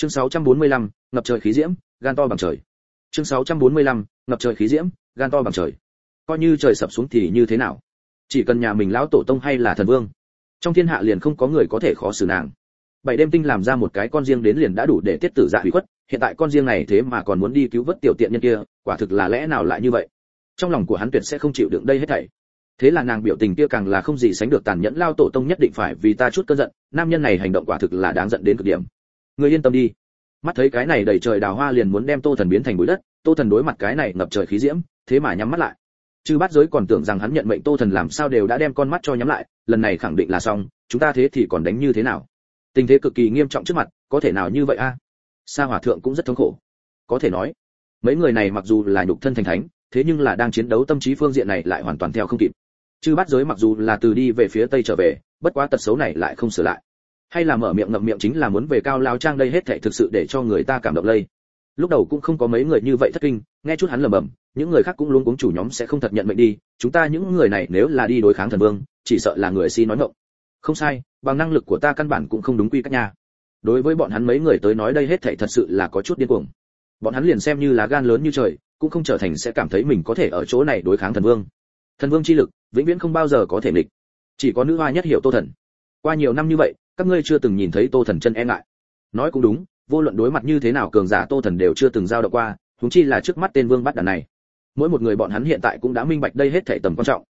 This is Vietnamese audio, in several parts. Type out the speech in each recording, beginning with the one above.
chương 645, ngập trời khí diễm gan to bằng trời. Chương 645, ngập trời khí diễm gan to bằng trời. Coi như trời sập xuống thì như thế nào? Chỉ cần nhà mình lão tổ tông hay là thần vương trong thiên hạ liền không có người có thể khó xử nàng. Bảy đêm tinh làm ra một cái con riêng đến liền đã đủ để tiết tử dạ hủy khuất hiện tại con riêng này thế mà còn muốn đi cứu vớt tiểu tiện nhân kia quả thực là lẽ nào lại như vậy? Trong lòng của hắn tuyệt sẽ không chịu đựng đây hết thảy. Thế là nàng biểu tình kia càng là không gì sánh được tàn nhẫn lao tổ tông nhất định phải vì ta chút cơn giận nam nhân này hành động quả thực là đáng giận đến cực điểm. Ngươi yên tâm đi. Mắt thấy cái này đầy trời đào hoa liền muốn đem tô thần biến thành bụi đất, tô thần đối mặt cái này ngập trời khí diễm, thế mà nhắm mắt lại. Chư bát giới còn tưởng rằng hắn nhận mệnh tô thần làm sao đều đã đem con mắt cho nhắm lại, lần này khẳng định là xong, chúng ta thế thì còn đánh như thế nào? Tình thế cực kỳ nghiêm trọng trước mặt, có thể nào như vậy a? Sa hỏa thượng cũng rất thống khổ. Có thể nói, mấy người này mặc dù là nhục thân thành thánh, thế nhưng là đang chiến đấu tâm trí phương diện này lại hoàn toàn theo không kịp. Chư bát giới mặc dù là từ đi về phía tây trở về, bất quá tật xấu này lại không sửa lại hay là mở miệng ngậm miệng chính là muốn về cao lao trang đây hết thảy thực sự để cho người ta cảm động lây. Lúc đầu cũng không có mấy người như vậy thất kinh, nghe chút hắn lẩm bẩm, những người khác cũng luôn cuống chủ nhóm sẽ không thật nhận mệnh đi, chúng ta những người này nếu là đi đối kháng thần vương, chỉ sợ là người si nói ngọng. Không sai, bằng năng lực của ta căn bản cũng không đúng quy cách nha. Đối với bọn hắn mấy người tới nói đây hết thảy thật sự là có chút điên cuồng. Bọn hắn liền xem như là gan lớn như trời, cũng không trở thành sẽ cảm thấy mình có thể ở chỗ này đối kháng thần vương. Thần vương chi lực, vĩnh viễn không bao giờ có thể nghịch. Chỉ có nữ hoa nhất hiểu tô thần. Qua nhiều năm như vậy các ngươi chưa từng nhìn thấy tô thần chân e ngại. Nói cũng đúng, vô luận đối mặt như thế nào cường giả tô thần đều chưa từng giao động qua chúng chi là trước mắt tên vương bắt đàn này. Mỗi một người bọn hắn hiện tại cũng đã minh bạch đây hết thể tầm quan trọng.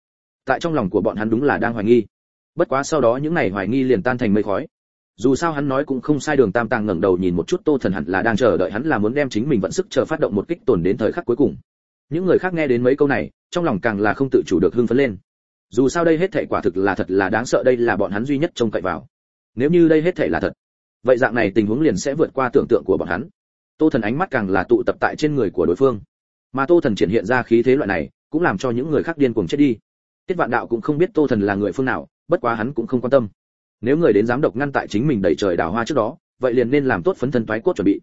Tại trong lòng của bọn hắn đúng là đang hoài nghi. Bất quá sau đó những này hoài nghi liền tan thành mây khói. Dù sao hắn nói cũng không sai đường tam tàng ngẩng đầu nhìn một chút tô thần hẳn là đang chờ đợi hắn là muốn đem chính mình vận sức chờ phát động một kích tổn đến thời khắc cuối cùng. Những người khác nghe đến mấy câu này, trong lòng càng là không tự chủ được hưng phấn lên. Dù sao đây hết thảy quả thực là thật là đáng sợ đây là bọn hắn duy nhất trông cậy vào nếu như đây hết thảy là thật, vậy dạng này tình huống liền sẽ vượt qua tưởng tượng của bọn hắn. Tô thần ánh mắt càng là tụ tập tại trên người của đối phương. Mà tô thần triển hiện ra khí thế loại này, cũng làm cho những người khác điên cuồng chết đi. Tiết vạn đạo cũng không biết tô thần là người phương nào, bất quá hắn cũng không quan tâm. Nếu người đến dám độc ngăn tại chính mình đẩy trời đào hoa trước đó, vậy liền nên làm tốt phấn thân toái cốt chuẩn bị.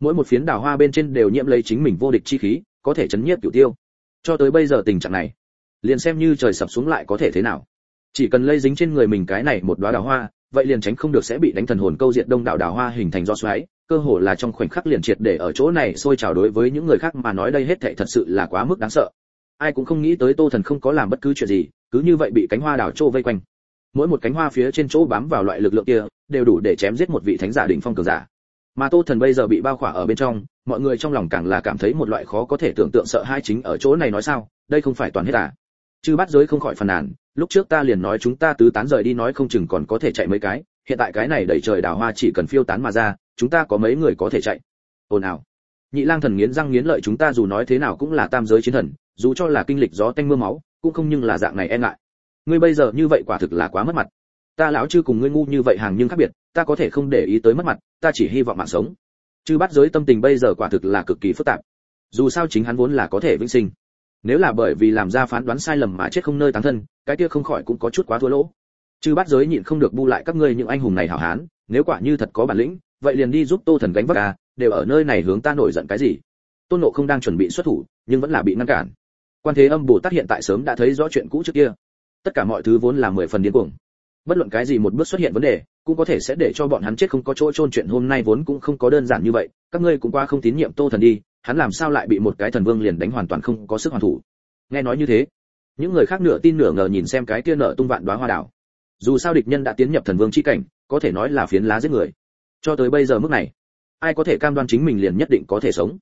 Mỗi một phiến đào hoa bên trên đều nhiễm lấy chính mình vô địch chi khí, có thể chấn nhiếp cửu tiêu. Cho tới bây giờ tình trạng này, liền xem như trời sập xuống lại có thể thế nào. Chỉ cần lây dính trên người mình cái này một đóa đào hoa vậy liền tránh không được sẽ bị đánh thần hồn câu diệt đông đảo đào hoa hình thành do xoáy, cơ hồ là trong khoảnh khắc liền triệt để ở chỗ này sôi trào đối với những người khác mà nói đây hết thảy thật sự là quá mức đáng sợ. Ai cũng không nghĩ tới tô thần không có làm bất cứ chuyện gì, cứ như vậy bị cánh hoa đào trô vây quanh. Mỗi một cánh hoa phía trên chỗ bám vào loại lực lượng kia, đều đủ để chém giết một vị thánh giả đỉnh phong cường giả. Mà tô thần bây giờ bị bao khỏa ở bên trong, mọi người trong lòng càng là cảm thấy một loại khó có thể tưởng tượng sợ hai chính ở chỗ này nói sao, đây không phải toàn hết à? Chư bắt giới không khỏi phàn nàn lúc trước ta liền nói chúng ta tứ tán rời đi nói không chừng còn có thể chạy mấy cái, hiện tại cái này đẩy trời đào hoa chỉ cần phiêu tán mà ra, chúng ta có mấy người có thể chạy. Ồn ào. Nhị lang thần nghiến răng nghiến lợi chúng ta dù nói thế nào cũng là tam giới chiến thần, dù cho là kinh lịch gió tanh mưa máu, cũng không nhưng là dạng này e ngại. Ngươi bây giờ như vậy quả thực là quá mất mặt. Ta lão chư cùng ngươi ngu như vậy hàng nhưng khác biệt, ta có thể không để ý tới mất mặt, ta chỉ hy vọng mạng sống. Chư bắt giới tâm tình bây giờ quả thực là cực kỳ phức tạp. Dù sao chính hắn vốn là có thể vĩnh sinh nếu là bởi vì làm ra phán đoán sai lầm mà chết không nơi táng thân, cái kia không khỏi cũng có chút quá thua lỗ. Chứ bắt giới nhịn không được bu lại các ngươi những anh hùng này hảo hán, nếu quả như thật có bản lĩnh, vậy liền đi giúp tô thần gánh vác à đều ở nơi này hướng ta nổi giận cái gì? Tôn nộ không đang chuẩn bị xuất thủ, nhưng vẫn là bị ngăn cản. Quan thế âm bồ tát hiện tại sớm đã thấy rõ chuyện cũ trước kia. Tất cả mọi thứ vốn là mười phần điên cuồng. Bất luận cái gì một bước xuất hiện vấn đề, cũng có thể sẽ để cho bọn hắn chết không có chỗ trôn chuyện hôm nay vốn cũng không có đơn giản như vậy, các ngươi cũng qua không tín nhiệm tô thần đi hắn làm sao lại bị một cái thần vương liền đánh hoàn toàn không có sức hoàn thủ? Nghe nói như thế, những người khác nửa tin nửa ngờ nhìn xem cái kia nở tung vạn đóa hoa đảo. Dù sao địch nhân đã tiến nhập thần vương chi cảnh, có thể nói là phiến lá giết người. Cho tới bây giờ mức này, ai có thể cam đoan chính mình liền nhất định có thể sống?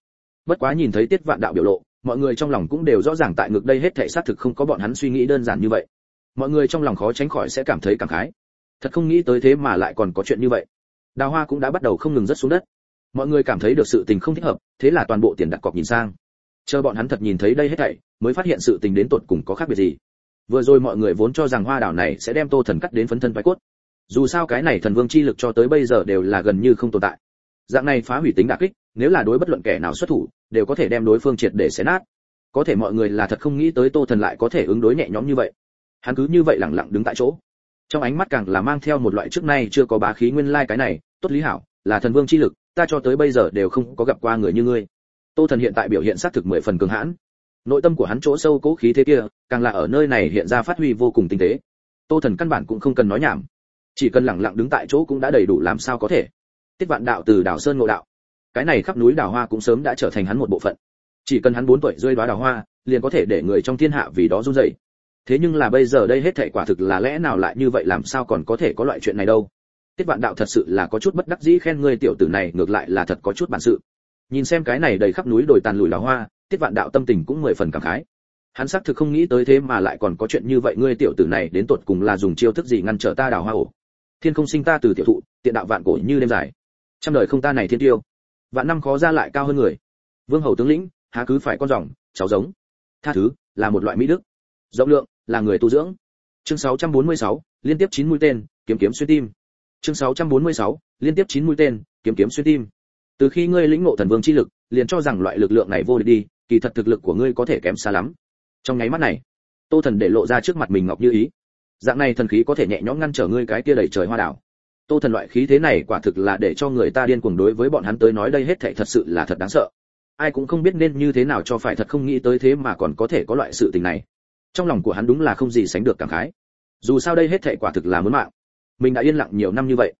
Bất quá nhìn thấy tiết vạn đạo biểu lộ, mọi người trong lòng cũng đều rõ ràng tại ngực đây hết thảy xác thực không có bọn hắn suy nghĩ đơn giản như vậy. Mọi người trong lòng khó tránh khỏi sẽ cảm thấy cảm khái. Thật không nghĩ tới thế mà lại còn có chuyện như vậy. Đào hoa cũng đã bắt đầu không ngừng rớt xuống đất mọi người cảm thấy được sự tình không thích hợp, thế là toàn bộ tiền đặt cọc nhìn sang. Chờ bọn hắn thật nhìn thấy đây hết thảy, mới phát hiện sự tình đến tột cùng có khác biệt gì. Vừa rồi mọi người vốn cho rằng hoa đảo này sẽ đem tô thần cắt đến phấn thân vai cốt. Dù sao cái này thần vương chi lực cho tới bây giờ đều là gần như không tồn tại. Dạng này phá hủy tính đả kích, nếu là đối bất luận kẻ nào xuất thủ, đều có thể đem đối phương triệt để xé nát. Có thể mọi người là thật không nghĩ tới tô thần lại có thể ứng đối nhẹ nhõm như vậy. Hắn cứ như vậy lẳng lặng đứng tại chỗ. Trong ánh mắt càng là mang theo một loại trước nay chưa có bá khí nguyên lai cái này, tốt lý hảo, là thần vương chi lực ta cho tới bây giờ đều không có gặp qua người như ngươi. Tô thần hiện tại biểu hiện xác thực mười phần cường hãn. Nội tâm của hắn chỗ sâu cố khí thế kia, càng là ở nơi này hiện ra phát huy vô cùng tinh tế. Tô thần căn bản cũng không cần nói nhảm. Chỉ cần lẳng lặng đứng tại chỗ cũng đã đầy đủ làm sao có thể. Tiết vạn đạo từ đảo sơn ngộ đạo. Cái này khắp núi đào hoa cũng sớm đã trở thành hắn một bộ phận. Chỉ cần hắn 4 tuổi rơi đóa đào hoa, liền có thể để người trong thiên hạ vì đó run rẩy. Thế nhưng là bây giờ đây hết thảy quả thực là lẽ nào lại như vậy, làm sao còn có thể có loại chuyện này đâu? Tiết vạn đạo thật sự là có chút bất đắc dĩ khen ngươi tiểu tử này ngược lại là thật có chút bản sự. Nhìn xem cái này đầy khắp núi đồi tàn lùi là hoa tiết vạn đạo tâm tình cũng mười phần cảm khái. Hắn xác thực không nghĩ tới thế mà lại còn có chuyện như vậy ngươi tiểu tử này đến tột cùng là dùng chiêu thức gì ngăn trở ta đào hoa ổ? Thiên không sinh ta từ tiểu thụ tiện đạo vạn cổ như đêm dài. Trăm đời không ta này thiên tiêu. Vạn năm khó ra lại cao hơn người. Vương hầu tướng lĩnh há cứ phải con rồng cháu giống. Tha thứ là một loại mỹ đức. Rộng lượng là người tu dưỡng. Chương 646, liên tiếp chín mũi tên kiếm kiếm xuyên tim chương 646, liên tiếp 9 mũi tên kiếm kiếm xuyên tim. Từ khi ngươi lĩnh ngộ thần vương chi lực liền cho rằng loại lực lượng này vô địch đi kỳ thật thực lực của ngươi có thể kém xa lắm. Trong nháy mắt này tô thần để lộ ra trước mặt mình ngọc như ý. Dạng này thần khí có thể nhẹ nhõm ngăn trở ngươi cái kia đầy trời hoa đảo. Tô thần loại khí thế này quả thực là để cho người ta điên cuồng đối với bọn hắn tới nói đây hết thảy thật sự là thật đáng sợ. Ai cũng không biết nên như thế nào cho phải thật không nghĩ tới thế mà còn có thể có loại sự tình này. Trong lòng của hắn đúng là không gì sánh được cảm khái. Dù sao đây hết thảy quả thực là muốn mạng mình đã yên lặng nhiều năm như vậy.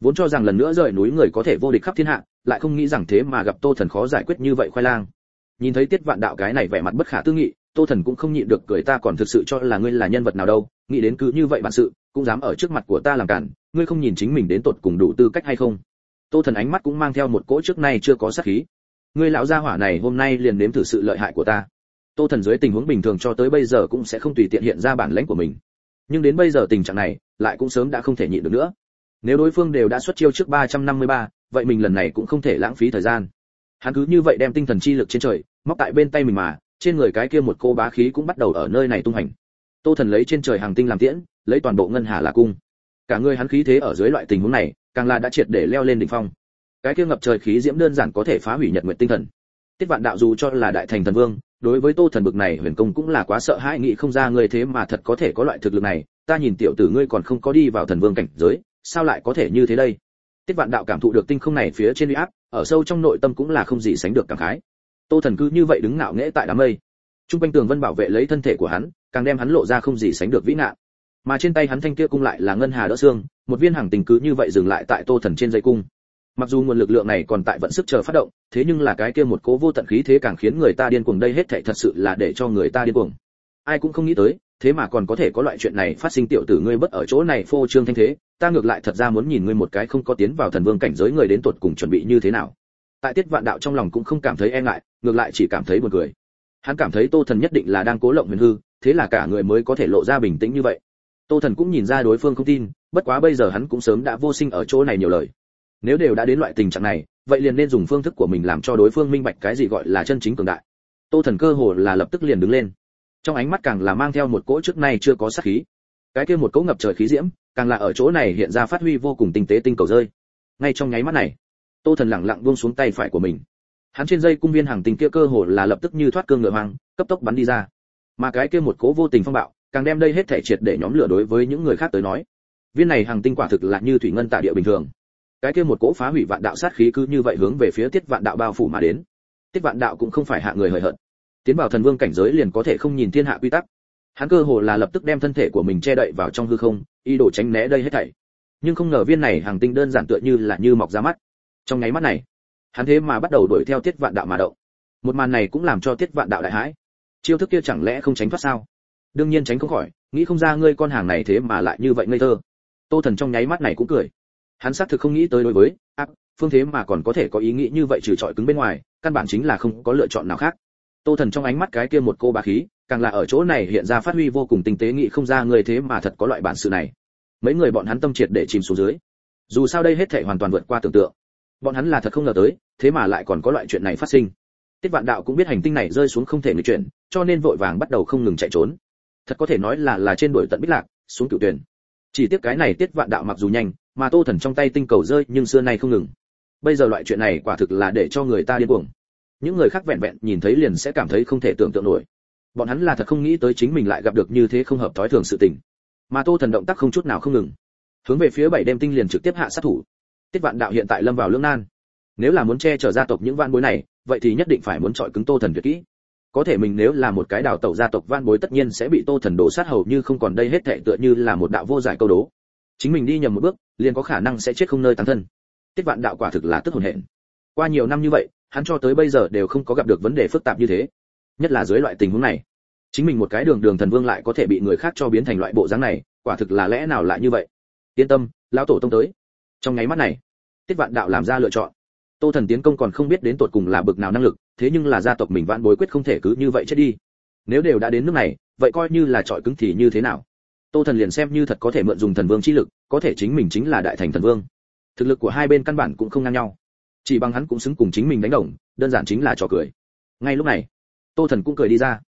Vốn cho rằng lần nữa rời núi người có thể vô địch khắp thiên hạ, lại không nghĩ rằng thế mà gặp tô thần khó giải quyết như vậy khoai lang. Nhìn thấy tiết vạn đạo cái này vẻ mặt bất khả tư nghị, tô thần cũng không nhịn được cười ta còn thực sự cho là ngươi là nhân vật nào đâu, nghĩ đến cứ như vậy bản sự, cũng dám ở trước mặt của ta làm cản, ngươi không nhìn chính mình đến tột cùng đủ tư cách hay không? Tô thần ánh mắt cũng mang theo một cỗ trước nay chưa có sát khí. Ngươi lão gia hỏa này hôm nay liền nếm thử sự lợi hại của ta. Tô thần dưới tình huống bình thường cho tới bây giờ cũng sẽ không tùy tiện hiện ra bản lãnh của mình. Nhưng đến bây giờ tình trạng này lại cũng sớm đã không thể nhịn được nữa. Nếu đối phương đều đã xuất chiêu trước 353, vậy mình lần này cũng không thể lãng phí thời gian. Hắn cứ như vậy đem tinh thần chi lực trên trời móc tại bên tay mình mà trên người cái kia một cô bá khí cũng bắt đầu ở nơi này tung hành. Tô thần lấy trên trời hàng tinh làm tiễn lấy toàn bộ ngân hà là cung. Cả người hắn khí thế ở dưới loại tình huống này càng là đã triệt để leo lên đỉnh phong. Cái kia ngập trời khí diễm đơn giản có thể phá hủy nhật nguyện tinh thần. Tiết vạn đạo dù cho là đại thành thần vương đối với tô thần bực này huyền công cũng là quá sợ hãi nghĩ không ra người thế mà thật có thể có loại thực lực này ta nhìn tiểu tử ngươi còn không có đi vào thần vương cảnh giới, sao lại có thể như thế đây? Tiết vạn đạo cảm thụ được tinh không này phía trên uy áp, ở sâu trong nội tâm cũng là không gì sánh được cảm khái. Tô thần cứ như vậy đứng ngạo nghễ tại đám mây. Trung quanh tường vân bảo vệ lấy thân thể của hắn, càng đem hắn lộ ra không gì sánh được vĩ nạn. Mà trên tay hắn thanh kia cung lại là ngân hà đỡ xương, một viên hàng tình cứ như vậy dừng lại tại tô thần trên dây cung. Mặc dù nguồn lực lượng này còn tại vận sức chờ phát động, thế nhưng là cái kia một cố vô tận khí thế càng khiến người ta điên cuồng đây hết thảy thật sự là để cho người ta điên cuồng. Ai cũng không nghĩ tới thế mà còn có thể có loại chuyện này phát sinh tiểu tử ngươi bất ở chỗ này phô trương thanh thế, ta ngược lại thật ra muốn nhìn ngươi một cái không có tiến vào thần vương cảnh giới người đến tuột cùng chuẩn bị như thế nào. Tại tiết vạn đạo trong lòng cũng không cảm thấy e ngại, ngược lại chỉ cảm thấy buồn cười. Hắn cảm thấy tô thần nhất định là đang cố lộng huyền hư, thế là cả người mới có thể lộ ra bình tĩnh như vậy. Tô thần cũng nhìn ra đối phương không tin, bất quá bây giờ hắn cũng sớm đã vô sinh ở chỗ này nhiều lời. Nếu đều đã đến loại tình trạng này, vậy liền nên dùng phương thức của mình làm cho đối phương minh bạch cái gì gọi là chân chính cường đại. Tô thần cơ hồ là lập tức liền đứng lên trong ánh mắt càng là mang theo một cỗ trước nay chưa có sát khí. Cái kia một cỗ ngập trời khí diễm, càng là ở chỗ này hiện ra phát huy vô cùng tinh tế tinh cầu rơi. Ngay trong nháy mắt này, tô thần lẳng lặng buông xuống tay phải của mình. Hắn trên dây cung viên hàng tình kia cơ hồ là lập tức như thoát cương ngựa hoang, cấp tốc bắn đi ra. Mà cái kia một cố vô tình phong bạo, càng đem đây hết thể triệt để nhóm lửa đối với những người khác tới nói. Viên này hàng tinh quả thực là như thủy ngân tạ địa bình thường. Cái kia một cỗ phá hủy vạn đạo sát khí cứ như vậy hướng về phía tiết vạn đạo bao phủ mà đến. Tiết vạn đạo cũng không phải hạ người hời hợt tiến vào thần vương cảnh giới liền có thể không nhìn thiên hạ quy tắc. Hắn cơ hồ là lập tức đem thân thể của mình che đậy vào trong hư không, ý đồ tránh né đây hết thảy. Nhưng không ngờ viên này hàng tinh đơn giản tựa như là như mọc ra mắt. Trong nháy mắt này, hắn thế mà bắt đầu đuổi theo tiết vạn đạo mà động. Một màn này cũng làm cho tiết vạn đạo đại hãi. Chiêu thức kia chẳng lẽ không tránh thoát sao? Đương nhiên tránh không khỏi, nghĩ không ra ngươi con hàng này thế mà lại như vậy ngây thơ. Tô thần trong nháy mắt này cũng cười. Hắn xác thực không nghĩ tới đối với áp phương thế mà còn có thể có ý nghĩ như vậy trừ trọi cứng bên ngoài, căn bản chính là không có lựa chọn nào khác tô thần trong ánh mắt cái kia một cô bá khí, càng là ở chỗ này hiện ra phát huy vô cùng tinh tế nghĩ không ra người thế mà thật có loại bản sự này. Mấy người bọn hắn tâm triệt để chìm xuống dưới. Dù sao đây hết thể hoàn toàn vượt qua tưởng tượng. Bọn hắn là thật không ngờ tới, thế mà lại còn có loại chuyện này phát sinh. Tiết vạn đạo cũng biết hành tinh này rơi xuống không thể người chuyển, cho nên vội vàng bắt đầu không ngừng chạy trốn. Thật có thể nói là là trên đuổi tận bích lạc, xuống cựu tuyển. Chỉ tiếc cái này tiết vạn đạo mặc dù nhanh, mà tô thần trong tay tinh cầu rơi nhưng xưa nay không ngừng. Bây giờ loại chuyện này quả thực là để cho người ta điên cuồng những người khác vẹn vẹn nhìn thấy liền sẽ cảm thấy không thể tưởng tượng nổi. Bọn hắn là thật không nghĩ tới chính mình lại gặp được như thế không hợp thói thường sự tình. Mà tô thần động tác không chút nào không ngừng. Hướng về phía bảy đêm tinh liền trực tiếp hạ sát thủ. Tiết vạn đạo hiện tại lâm vào lưỡng nan. Nếu là muốn che chở gia tộc những van bối này, vậy thì nhất định phải muốn chọi cứng tô thần tuyệt kỹ. Có thể mình nếu là một cái đào tẩu gia tộc van bối tất nhiên sẽ bị tô thần đổ sát hầu như không còn đây hết thệ tựa như là một đạo vô giải câu đố. Chính mình đi nhầm một bước, liền có khả năng sẽ chết không nơi tán thân. Tiết vạn đạo quả thực là tức hồn hển. Qua nhiều năm như vậy hắn cho tới bây giờ đều không có gặp được vấn đề phức tạp như thế. Nhất là dưới loại tình huống này, chính mình một cái đường đường thần vương lại có thể bị người khác cho biến thành loại bộ dáng này, quả thực là lẽ nào lại như vậy? Yên tâm, lão tổ tông tới. Trong nháy mắt này, tiết vạn đạo làm ra lựa chọn. Tô thần tiến công còn không biết đến tột cùng là bực nào năng lực, thế nhưng là gia tộc mình vạn bối quyết không thể cứ như vậy chết đi. Nếu đều đã đến nước này, vậy coi như là trọi cứng thì như thế nào? Tô thần liền xem như thật có thể mượn dùng thần vương chi lực, có thể chính mình chính là đại thành thần vương. Thực lực của hai bên căn bản cũng không ngang nhau chỉ bằng hắn cũng xứng cùng chính mình đánh đồng, đơn giản chính là trò cười. Ngay lúc này, tô thần cũng cười đi ra.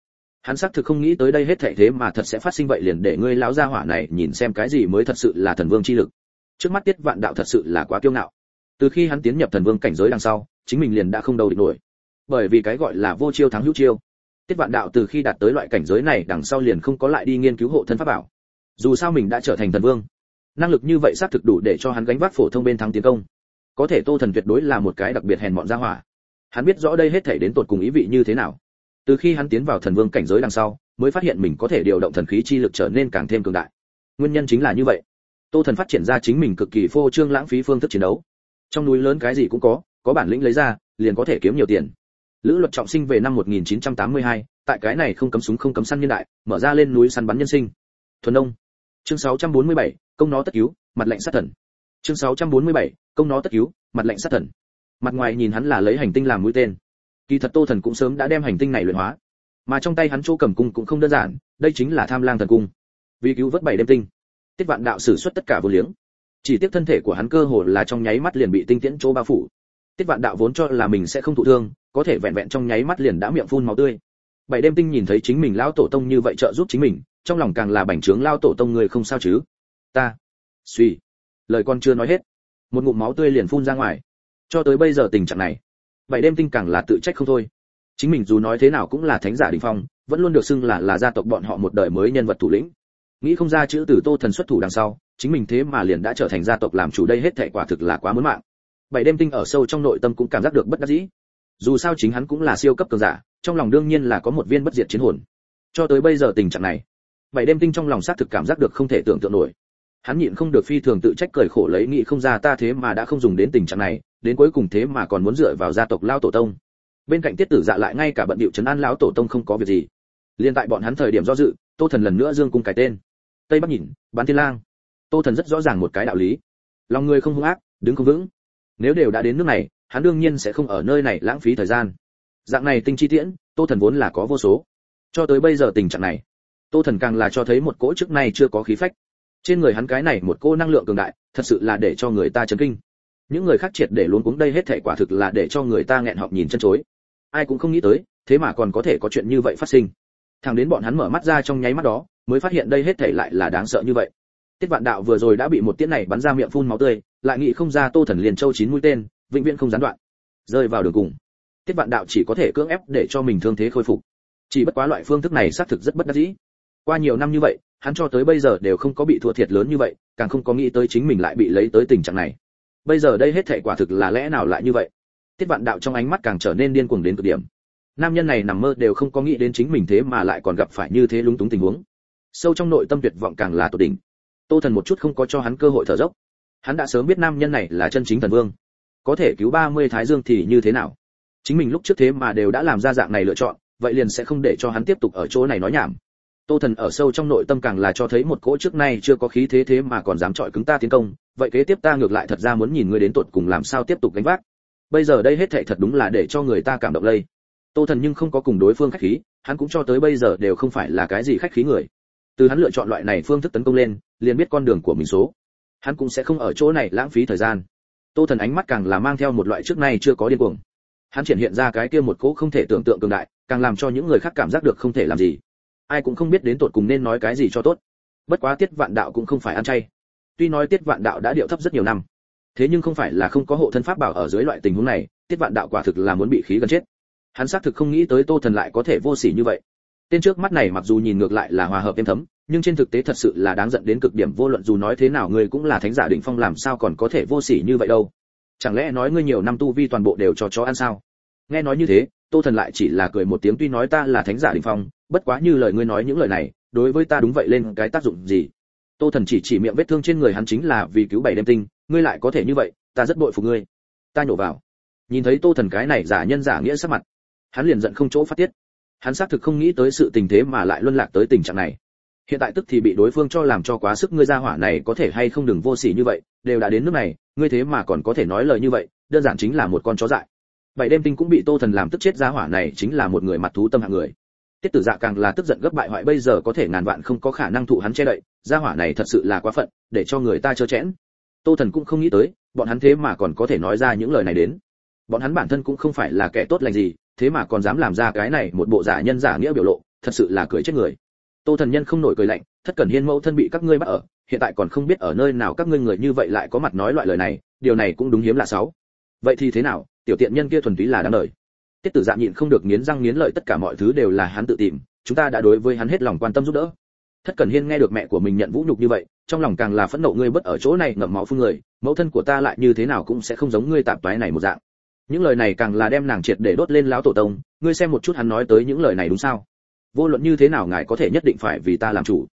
Hắn xác thực không nghĩ tới đây hết thệ thế mà thật sẽ phát sinh vậy liền để ngươi lão gia hỏa này nhìn xem cái gì mới thật sự là thần vương chi lực. Trước mắt tiết vạn đạo thật sự là quá kiêu ngạo. Từ khi hắn tiến nhập thần vương cảnh giới đằng sau, chính mình liền đã không đầu địch nổi. Bởi vì cái gọi là vô chiêu thắng hữu chiêu, tiết vạn đạo từ khi đạt tới loại cảnh giới này đằng sau liền không có lại đi nghiên cứu hộ thân pháp bảo. Dù sao mình đã trở thành thần vương, năng lực như vậy xác thực đủ để cho hắn gánh vác phổ thông bên thắng tiến công có thể tô thần tuyệt đối là một cái đặc biệt hèn mọn gia hỏa. Hắn biết rõ đây hết thể đến tột cùng ý vị như thế nào. Từ khi hắn tiến vào thần vương cảnh giới đằng sau mới phát hiện mình có thể điều động thần khí chi lực trở nên càng thêm cường đại. Nguyên nhân chính là như vậy. Tô thần phát triển ra chính mình cực kỳ phô trương lãng phí phương thức chiến đấu. Trong núi lớn cái gì cũng có có bản lĩnh lấy ra liền có thể kiếm nhiều tiền. Lữ luật trọng sinh về năm 1982, tại cái này không cấm súng không cấm săn nhân đại mở ra lên núi săn bắn nhân sinh. Thuần đông chương 647, công nó tất cứu mặt lệnh sát thần chương 647, công nó tất cứu mặt lệnh sát thần. Mặt ngoài nhìn hắn là lấy hành tinh làm mũi tên. Kỳ thật tô thần cũng sớm đã đem hành tinh này luyện hóa. Mà trong tay hắn chỗ cầm cung cũng không đơn giản đây chính là tham lang thần cung. Vì cứu vớt bảy đêm tinh tiết vạn đạo sử xuất tất cả vô liếng. Chỉ tiếc thân thể của hắn cơ hồ là trong nháy mắt liền bị tinh tiễn chỗ bao phủ. Tiết vạn đạo vốn cho là mình sẽ không thụ thương có thể vẹn vẹn trong nháy mắt liền đã miệng phun máu tươi. Bảy đêm tinh nhìn thấy chính mình lão tổ tông như vậy trợ giúp chính mình trong lòng càng là bành trướng lao tổ tông người không sao chứ. Ta suy lời con chưa nói hết. Một ngụm máu tươi liền phun ra ngoài. Cho tới bây giờ tình trạng này, bảy đêm tinh càng là tự trách không thôi. Chính mình dù nói thế nào cũng là thánh giả đỉnh phong, vẫn luôn được xưng là là gia tộc bọn họ một đời mới nhân vật thủ lĩnh. Nghĩ không ra chữ từ tô thần xuất thủ đằng sau, chính mình thế mà liền đã trở thành gia tộc làm chủ đây hết thảy quả thực là quá muốn mạng. Bảy đêm tinh ở sâu trong nội tâm cũng cảm giác được bất đắc dĩ. Dù sao chính hắn cũng là siêu cấp cường giả, trong lòng đương nhiên là có một viên bất diệt chiến hồn. Cho tới bây giờ tình trạng này, bảy đêm tinh trong lòng xác thực cảm giác được không thể tưởng tượng nổi hắn nhịn không được phi thường tự trách cười khổ lấy nghĩ không ra ta thế mà đã không dùng đến tình trạng này, đến cuối cùng thế mà còn muốn dựa vào gia tộc lao tổ tông. Bên cạnh tiết tử dạ lại ngay cả bận điệu trấn an lão tổ tông không có việc gì. Liên tại bọn hắn thời điểm do dự, tô thần lần nữa dương cung cái tên. Tây bắc nhìn, bán thiên lang. Tô thần rất rõ ràng một cái đạo lý. Lòng người không hung ác, đứng không vững. Nếu đều đã đến nước này, hắn đương nhiên sẽ không ở nơi này lãng phí thời gian. Dạng này tinh chi tiễn, tô thần vốn là có vô số. Cho tới bây giờ tình trạng này, tô thần càng là cho thấy một cỗ trước nay chưa có khí phách trên người hắn cái này một cô năng lượng cường đại, thật sự là để cho người ta chấn kinh. Những người khác triệt để luôn cuống, đây hết thể quả thực là để cho người ta nghẹn họng nhìn chân chối. Ai cũng không nghĩ tới, thế mà còn có thể có chuyện như vậy phát sinh. Thằng đến bọn hắn mở mắt ra trong nháy mắt đó, mới phát hiện đây hết thể lại là đáng sợ như vậy. Tiết vạn đạo vừa rồi đã bị một tiễn này bắn ra miệng phun máu tươi, lại nghĩ không ra tô thần liền châu chín mũi tên, vĩnh viễn không gián đoạn. Rơi vào đường cùng. Tiết vạn đạo chỉ có thể cưỡng ép để cho mình thương thế khôi phục. Chỉ bất quá loại phương thức này xác thực rất bất đắc dĩ. Qua nhiều năm như vậy hắn cho tới bây giờ đều không có bị thua thiệt lớn như vậy, càng không có nghĩ tới chính mình lại bị lấy tới tình trạng này. Bây giờ đây hết thảy quả thực là lẽ nào lại như vậy? Tiết vạn đạo trong ánh mắt càng trở nên điên cuồng đến cực điểm. Nam nhân này nằm mơ đều không có nghĩ đến chính mình thế mà lại còn gặp phải như thế lúng túng tình huống. Sâu trong nội tâm tuyệt vọng càng là tột đỉnh. Tô thần một chút không có cho hắn cơ hội thở dốc. Hắn đã sớm biết nam nhân này là chân chính thần vương. Có thể cứu ba mươi thái dương thì như thế nào? Chính mình lúc trước thế mà đều đã làm ra dạng này lựa chọn, vậy liền sẽ không để cho hắn tiếp tục ở chỗ này nói nhảm tô thần ở sâu trong nội tâm càng là cho thấy một cỗ trước nay chưa có khí thế thế mà còn dám chọi cứng ta tiến công, vậy kế tiếp ta ngược lại thật ra muốn nhìn ngươi đến tột cùng làm sao tiếp tục gánh vác. Bây giờ đây hết thảy thật đúng là để cho người ta cảm động lây. Tô thần nhưng không có cùng đối phương khách khí, hắn cũng cho tới bây giờ đều không phải là cái gì khách khí người. Từ hắn lựa chọn loại này phương thức tấn công lên, liền biết con đường của mình số. Hắn cũng sẽ không ở chỗ này lãng phí thời gian. Tô thần ánh mắt càng là mang theo một loại trước nay chưa có điên cuồng. Hắn triển hiện ra cái kia một cỗ không thể tưởng tượng cường đại, càng làm cho những người khác cảm giác được không thể làm gì ai cũng không biết đến tột cùng nên nói cái gì cho tốt. Bất quá tiết vạn đạo cũng không phải ăn chay. Tuy nói tiết vạn đạo đã điệu thấp rất nhiều năm, thế nhưng không phải là không có hộ thân pháp bảo ở dưới loại tình huống này, tiết vạn đạo quả thực là muốn bị khí gần chết. Hắn xác thực không nghĩ tới tô thần lại có thể vô sỉ như vậy. Tên trước mắt này mặc dù nhìn ngược lại là hòa hợp êm thấm, nhưng trên thực tế thật sự là đáng giận đến cực điểm, vô luận dù nói thế nào ngươi cũng là thánh giả đỉnh phong làm sao còn có thể vô sỉ như vậy đâu. Chẳng lẽ nói ngươi nhiều năm tu vi toàn bộ đều cho chó ăn sao? Nghe nói như thế, tô thần lại chỉ là cười một tiếng, tuy nói ta là thánh giả đỉnh phong bất quá như lời ngươi nói những lời này, đối với ta đúng vậy lên cái tác dụng gì? Tô thần chỉ chỉ miệng vết thương trên người hắn chính là vì cứu bảy đêm tinh, ngươi lại có thể như vậy, ta rất bội phục ngươi. Ta nhổ vào. Nhìn thấy tô thần cái này giả nhân giả nghĩa sắc mặt, hắn liền giận không chỗ phát tiết. Hắn xác thực không nghĩ tới sự tình thế mà lại luân lạc tới tình trạng này. Hiện tại tức thì bị đối phương cho làm cho quá sức ngươi ra hỏa này có thể hay không đừng vô sỉ như vậy, đều đã đến nước này, ngươi thế mà còn có thể nói lời như vậy, đơn giản chính là một con chó dại. Bảy đêm tinh cũng bị tô thần làm tức chết ra hỏa này chính là một người mặt thú tâm hạng người tiết tử dạ càng là tức giận gấp bại hoại, bây giờ có thể ngàn vạn không có khả năng thụ hắn che đậy, gia hỏa này thật sự là quá phận, để cho người ta chớ chẽn. Tô thần cũng không nghĩ tới, bọn hắn thế mà còn có thể nói ra những lời này đến. Bọn hắn bản thân cũng không phải là kẻ tốt lành gì, thế mà còn dám làm ra cái này một bộ giả nhân giả nghĩa biểu lộ, thật sự là cười chết người. Tô thần nhân không nổi cười lạnh, thất cẩn hiên mẫu thân bị các ngươi bắt ở, hiện tại còn không biết ở nơi nào các ngươi người như vậy lại có mặt nói loại lời này, điều này cũng đúng hiếm là sáu vậy thì thế nào? Tiểu tiện nhân kia thuần túy là đáng đời tiết tử dạ nhịn không được nghiến răng nghiến lợi tất cả mọi thứ đều là hắn tự tìm, chúng ta đã đối với hắn hết lòng quan tâm giúp đỡ. Thất cẩn hiên nghe được mẹ của mình nhận vũ nhục như vậy, trong lòng càng là phẫn nộ, ngươi bất ở chỗ này ngậm máu phun người, mẫu thân của ta lại như thế nào cũng sẽ không giống ngươi tạp toái này một dạng. Những lời này càng là đem nàng triệt để đốt lên lão tổ tông, ngươi xem một chút hắn nói tới những lời này đúng sao? Vô luận như thế nào ngài có thể nhất định phải vì ta làm chủ.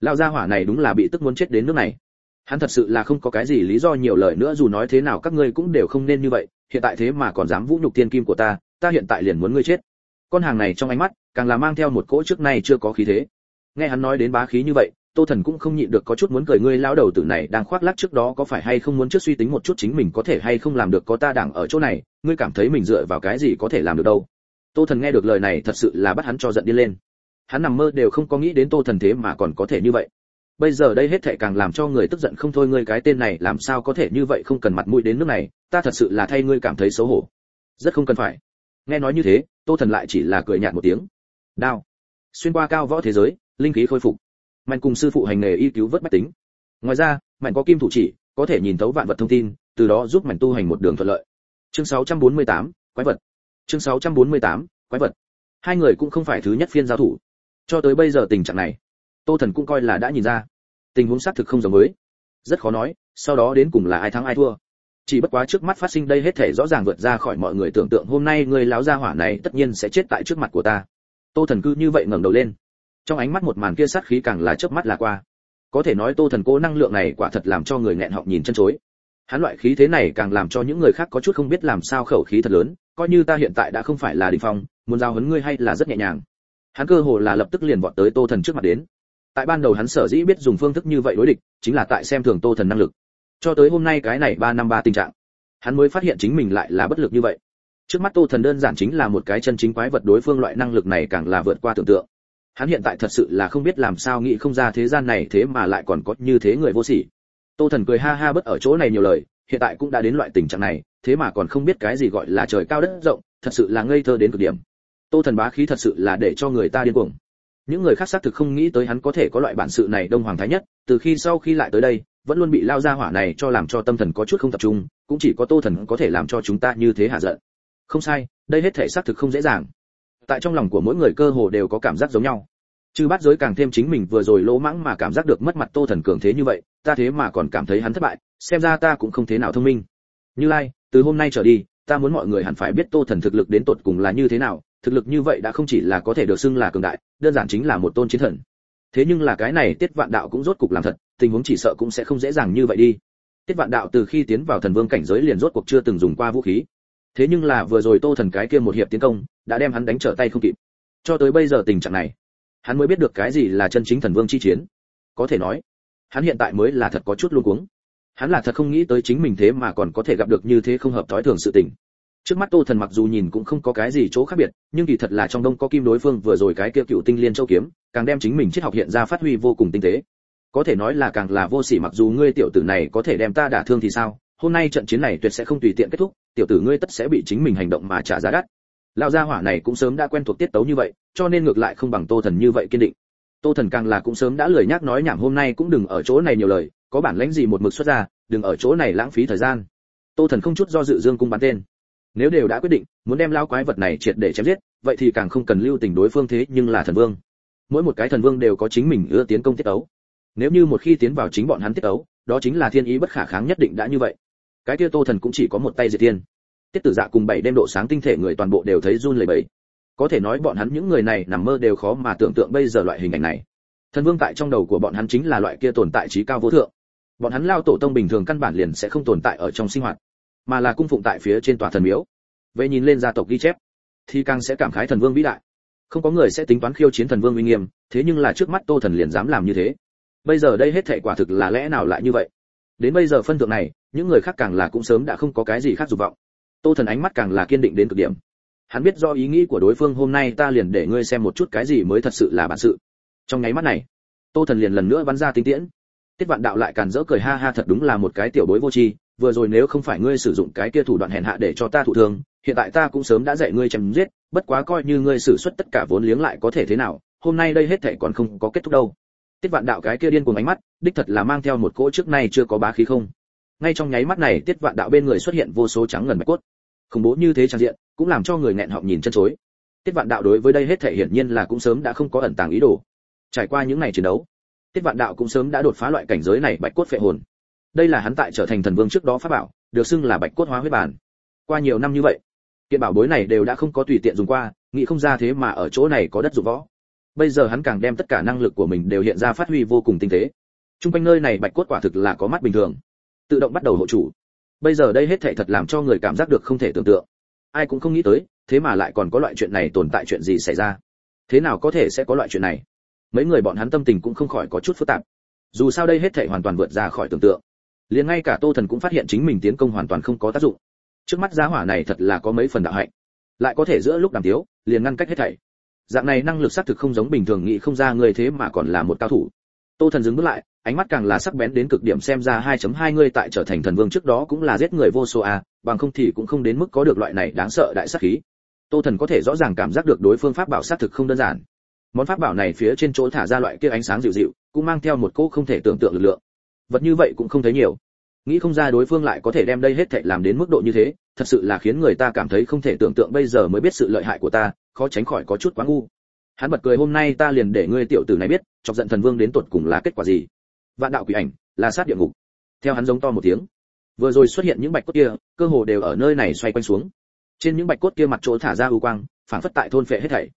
Lão gia hỏa này đúng là bị tức muốn chết đến nước này. Hắn thật sự là không có cái gì lý do nhiều lời nữa, dù nói thế nào các ngươi cũng đều không nên như vậy, hiện tại thế mà còn dám vũ nhục tiên kim của ta ta hiện tại liền muốn ngươi chết. Con hàng này trong ánh mắt, càng là mang theo một cỗ trước nay chưa có khí thế. Nghe hắn nói đến bá khí như vậy, tô thần cũng không nhịn được có chút muốn cười, ngươi lão đầu tử này đang khoác lác trước đó có phải hay không muốn trước suy tính một chút chính mình có thể hay không làm được có ta đảng ở chỗ này, ngươi cảm thấy mình dựa vào cái gì có thể làm được đâu? Tô thần nghe được lời này thật sự là bắt hắn cho giận đi lên. Hắn nằm mơ đều không có nghĩ đến tô thần thế mà còn có thể như vậy. Bây giờ đây hết thệ càng làm cho người tức giận không thôi, ngươi cái tên này làm sao có thể như vậy không cần mặt mũi đến nước này, ta thật sự là thay ngươi cảm thấy xấu hổ. Rất không cần phải nghe nói như thế tô thần lại chỉ là cười nhạt một tiếng. Đao. Xuyên qua cao võ thế giới linh khí khôi phục. Mạnh cùng sư phụ hành nghề y cứu vớt bách tính. Ngoài ra mạnh có kim thủ chỉ có thể nhìn thấu vạn vật thông tin từ đó giúp mạnh tu hành một đường thuận lợi. Chương 648, quái vật. Chương 648, quái vật. Hai người cũng không phải thứ nhất phiên giao thủ. Cho tới bây giờ tình trạng này tô thần cũng coi là đã nhìn ra. Tình huống xác thực không giống mới, rất khó nói sau đó đến cùng là ai thắng ai thua chỉ bất quá trước mắt phát sinh đây hết thể rõ ràng vượt ra khỏi mọi người tưởng tượng hôm nay người láo gia hỏa này tất nhiên sẽ chết tại trước mặt của ta. Tô thần cư như vậy ngẩng đầu lên. Trong ánh mắt một màn kia sát khí càng là chớp mắt là qua. Có thể nói tô thần cố năng lượng này quả thật làm cho người nghẹn họng nhìn chân chối. Hắn loại khí thế này càng làm cho những người khác có chút không biết làm sao khẩu khí thật lớn, coi như ta hiện tại đã không phải là đình phong, muốn giao hấn ngươi hay là rất nhẹ nhàng. Hắn cơ hồ là lập tức liền vọt tới tô thần trước mặt đến. Tại ban đầu hắn sở dĩ biết dùng phương thức như vậy đối địch, chính là tại xem thường tô thần năng lực cho tới hôm nay cái này ba năm ba tình trạng, hắn mới phát hiện chính mình lại là bất lực như vậy. Trước mắt tô thần đơn giản chính là một cái chân chính quái vật đối phương loại năng lực này càng là vượt qua tưởng tượng. Hắn hiện tại thật sự là không biết làm sao nghĩ không ra thế gian này thế mà lại còn có như thế người vô sỉ. Tô thần cười ha ha bất ở chỗ này nhiều lời, hiện tại cũng đã đến loại tình trạng này, thế mà còn không biết cái gì gọi là trời cao đất rộng, thật sự là ngây thơ đến cực điểm. Tô thần bá khí thật sự là để cho người ta điên cuồng. Những người khác xác thực không nghĩ tới hắn có thể có loại bản sự này đông hoàng thái nhất, từ khi sau khi lại tới đây vẫn luôn bị lao ra hỏa này cho làm cho tâm thần có chút không tập trung, cũng chỉ có tô thần có thể làm cho chúng ta như thế hạ giận. Không sai, đây hết thể xác thực không dễ dàng. Tại trong lòng của mỗi người cơ hồ đều có cảm giác giống nhau. Chứ bắt giới càng thêm chính mình vừa rồi lỗ mãng mà cảm giác được mất mặt tô thần cường thế như vậy, ta thế mà còn cảm thấy hắn thất bại, xem ra ta cũng không thế nào thông minh. Như lai, từ hôm nay trở đi, ta muốn mọi người hẳn phải biết tô thần thực lực đến tột cùng là như thế nào, thực lực như vậy đã không chỉ là có thể được xưng là cường đại, đơn giản chính là một tôn chiến thần thế nhưng là cái này tiết vạn đạo cũng rốt cục làm thật, tình huống chỉ sợ cũng sẽ không dễ dàng như vậy đi. Tiết vạn đạo từ khi tiến vào thần vương cảnh giới liền rốt cuộc chưa từng dùng qua vũ khí. Thế nhưng là vừa rồi tô thần cái kia một hiệp tiến công, đã đem hắn đánh trở tay không kịp. Cho tới bây giờ tình trạng này, hắn mới biết được cái gì là chân chính thần vương chi chiến. Có thể nói, hắn hiện tại mới là thật có chút luống cuống. Hắn là thật không nghĩ tới chính mình thế mà còn có thể gặp được như thế không hợp thói thường sự tình trước mắt tô thần mặc dù nhìn cũng không có cái gì chỗ khác biệt, nhưng kỳ thật là trong đông có kim đối phương vừa rồi cái kia cựu tinh liên châu kiếm, càng đem chính mình triết học hiện ra phát huy vô cùng tinh tế. Có thể nói là càng là vô sỉ mặc dù ngươi tiểu tử này có thể đem ta đả thương thì sao, hôm nay trận chiến này tuyệt sẽ không tùy tiện kết thúc, tiểu tử ngươi tất sẽ bị chính mình hành động mà trả giá đắt. Lão gia hỏa này cũng sớm đã quen thuộc tiết tấu như vậy, cho nên ngược lại không bằng tô thần như vậy kiên định. Tô thần càng là cũng sớm đã lười nhắc nói nhảm hôm nay cũng đừng ở chỗ này nhiều lời, có bản lãnh gì một mực xuất ra, đừng ở chỗ này lãng phí thời gian. Tô thần không chút do dự dương cung bắn tên nếu đều đã quyết định, muốn đem lao quái vật này triệt để chém giết, vậy thì càng không cần lưu tình đối phương thế nhưng là thần vương. Mỗi một cái thần vương đều có chính mình ưa tiến công tiết ấu. Nếu như một khi tiến vào chính bọn hắn tiết ấu, đó chính là thiên ý bất khả kháng nhất định đã như vậy. Cái kia tô thần cũng chỉ có một tay diệt tiên. tiết tử dạ cùng bảy đêm độ sáng tinh thể người toàn bộ đều thấy run lẩy bẩy. Có thể nói bọn hắn những người này nằm mơ đều khó mà tưởng tượng bây giờ loại hình ảnh này. Thần vương tại trong đầu của bọn hắn chính là loại kia tồn tại trí cao vô thượng. Bọn hắn lao tổ tông bình thường căn bản liền sẽ không tồn tại ở trong sinh hoạt mà là cung phụng tại phía trên tòa thần miếu. Vậy nhìn lên gia tộc ghi chép, thì càng sẽ cảm khái thần vương vĩ đại. Không có người sẽ tính toán khiêu chiến thần vương uy nghiêm, thế nhưng là trước mắt tô thần liền dám làm như thế. Bây giờ đây hết thảy quả thực là lẽ nào lại như vậy? Đến bây giờ phân thượng này, những người khác càng là cũng sớm đã không có cái gì khác dục vọng. Tô thần ánh mắt càng là kiên định đến cực điểm. Hắn biết do ý nghĩ của đối phương hôm nay ta liền để ngươi xem một chút cái gì mới thật sự là bản sự. Trong nháy mắt này, tô thần liền lần nữa bắn ra tinh tiễn. Tiết vạn đạo lại càn dỡ cười ha ha thật đúng là một cái tiểu bối vô tri vừa rồi nếu không phải ngươi sử dụng cái kia thủ đoạn hèn hạ để cho ta thụ thương, hiện tại ta cũng sớm đã dạy ngươi chém giết, bất quá coi như ngươi sử xuất tất cả vốn liếng lại có thể thế nào, hôm nay đây hết thảy còn không có kết thúc đâu. Tiết vạn đạo cái kia điên cuồng ánh mắt, đích thật là mang theo một cỗ trước nay chưa có bá khí không. Ngay trong nháy mắt này, tiết vạn đạo bên người xuất hiện vô số trắng ngần bạch cốt. Khủng bố như thế trang diện, cũng làm cho người nghẹn họng nhìn chân chối. Tiết vạn đạo đối với đây hết thảy hiển nhiên là cũng sớm đã không có ẩn tàng ý đồ. Trải qua những ngày chiến đấu, tiết vạn đạo cũng sớm đã đột phá loại cảnh giới này bạch cốt phệ hồn đây là hắn tại trở thành thần vương trước đó pháp bảo, được xưng là bạch cốt hóa huyết bản qua nhiều năm như vậy, kiện bảo bối này đều đã không có tùy tiện dùng qua, nghĩ không ra thế mà ở chỗ này có đất dụng võ. Bây giờ hắn càng đem tất cả năng lực của mình đều hiện ra phát huy vô cùng tinh tế. Trung quanh nơi này bạch cốt quả thực là có mắt bình thường. Tự động bắt đầu hộ chủ. Bây giờ đây hết thảy thật làm cho người cảm giác được không thể tưởng tượng. Ai cũng không nghĩ tới, thế mà lại còn có loại chuyện này tồn tại chuyện gì xảy ra. Thế nào có thể sẽ có loại chuyện này? Mấy người bọn hắn tâm tình cũng không khỏi có chút phức tạp. Dù sao đây hết thảy hoàn toàn vượt ra khỏi tưởng tượng liền ngay cả tô thần cũng phát hiện chính mình tiến công hoàn toàn không có tác dụng trước mắt giá hỏa này thật là có mấy phần đạo hạnh lại có thể giữa lúc đàm tiếu liền ngăn cách hết thảy dạng này năng lực xác thực không giống bình thường nghĩ không ra người thế mà còn là một cao thủ tô thần dừng bước lại ánh mắt càng là sắc bén đến cực điểm xem ra 2.2 ngươi tại trở thành thần vương trước đó cũng là giết người vô số a, bằng không thì cũng không đến mức có được loại này đáng sợ đại sát khí. Tô Thần có thể rõ ràng cảm giác được đối phương pháp bảo sát thực không đơn giản. Món pháp bảo này phía trên chỗ thả ra loại kia ánh sáng dịu dịu, cũng mang theo một cỗ không thể tưởng tượng lực lượng. Vật như vậy cũng không thấy nhiều. Nghĩ không ra đối phương lại có thể đem đây hết thảy làm đến mức độ như thế, thật sự là khiến người ta cảm thấy không thể tưởng tượng bây giờ mới biết sự lợi hại của ta, khó tránh khỏi có chút quá ngu. Hắn bật cười hôm nay ta liền để ngươi tiểu tử này biết, chọc giận thần vương đến tột cùng là kết quả gì. Vạn đạo quỷ ảnh là sát địa ngục. Theo hắn giống to một tiếng vừa rồi xuất hiện những bạch cốt kia cơ hồ đều ở nơi này xoay quanh xuống. Trên những bạch cốt kia mặt chỗ thả ra ưu quang phản phất tại thôn phệ hết thảy.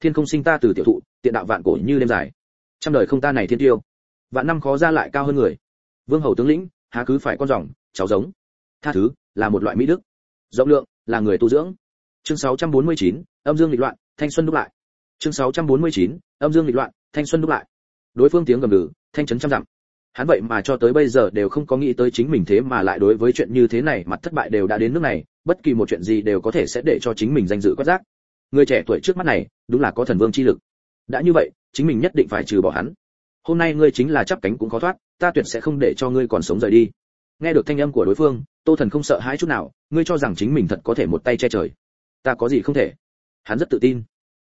Thiên không sinh ta từ tiểu thụ tiện đạo vạn cổ như đêm dài. Trăm đời không ta này thiên tiêu. Vạn năm khó ra lại cao hơn người vương hầu tướng lĩnh há cứ phải con rồng cháu giống. Tha thứ là một loại mỹ đức. Rộng lượng là người tu dưỡng. Chương 649, âm dương nghịch loạn thanh xuân đúc lại. Chương 649, âm dương nghịch loạn thanh xuân đúc lại. Đối phương tiếng gầm gừ thanh trấn trăm dặm. Hắn vậy mà cho tới bây giờ đều không có nghĩ tới chính mình thế mà lại đối với chuyện như thế này mặt thất bại đều đã đến nước này bất kỳ một chuyện gì đều có thể sẽ để cho chính mình danh dự quát giác người trẻ tuổi trước mắt này đúng là có thần vương chi lực. Đã như vậy chính mình nhất định phải trừ bỏ hắn. Hôm nay ngươi chính là chắp cánh cũng khó thoát ta tuyệt sẽ không để cho ngươi còn sống rời đi. Nghe được thanh âm của đối phương, tô thần không sợ hãi chút nào, ngươi cho rằng chính mình thật có thể một tay che trời. Ta có gì không thể? Hắn rất tự tin.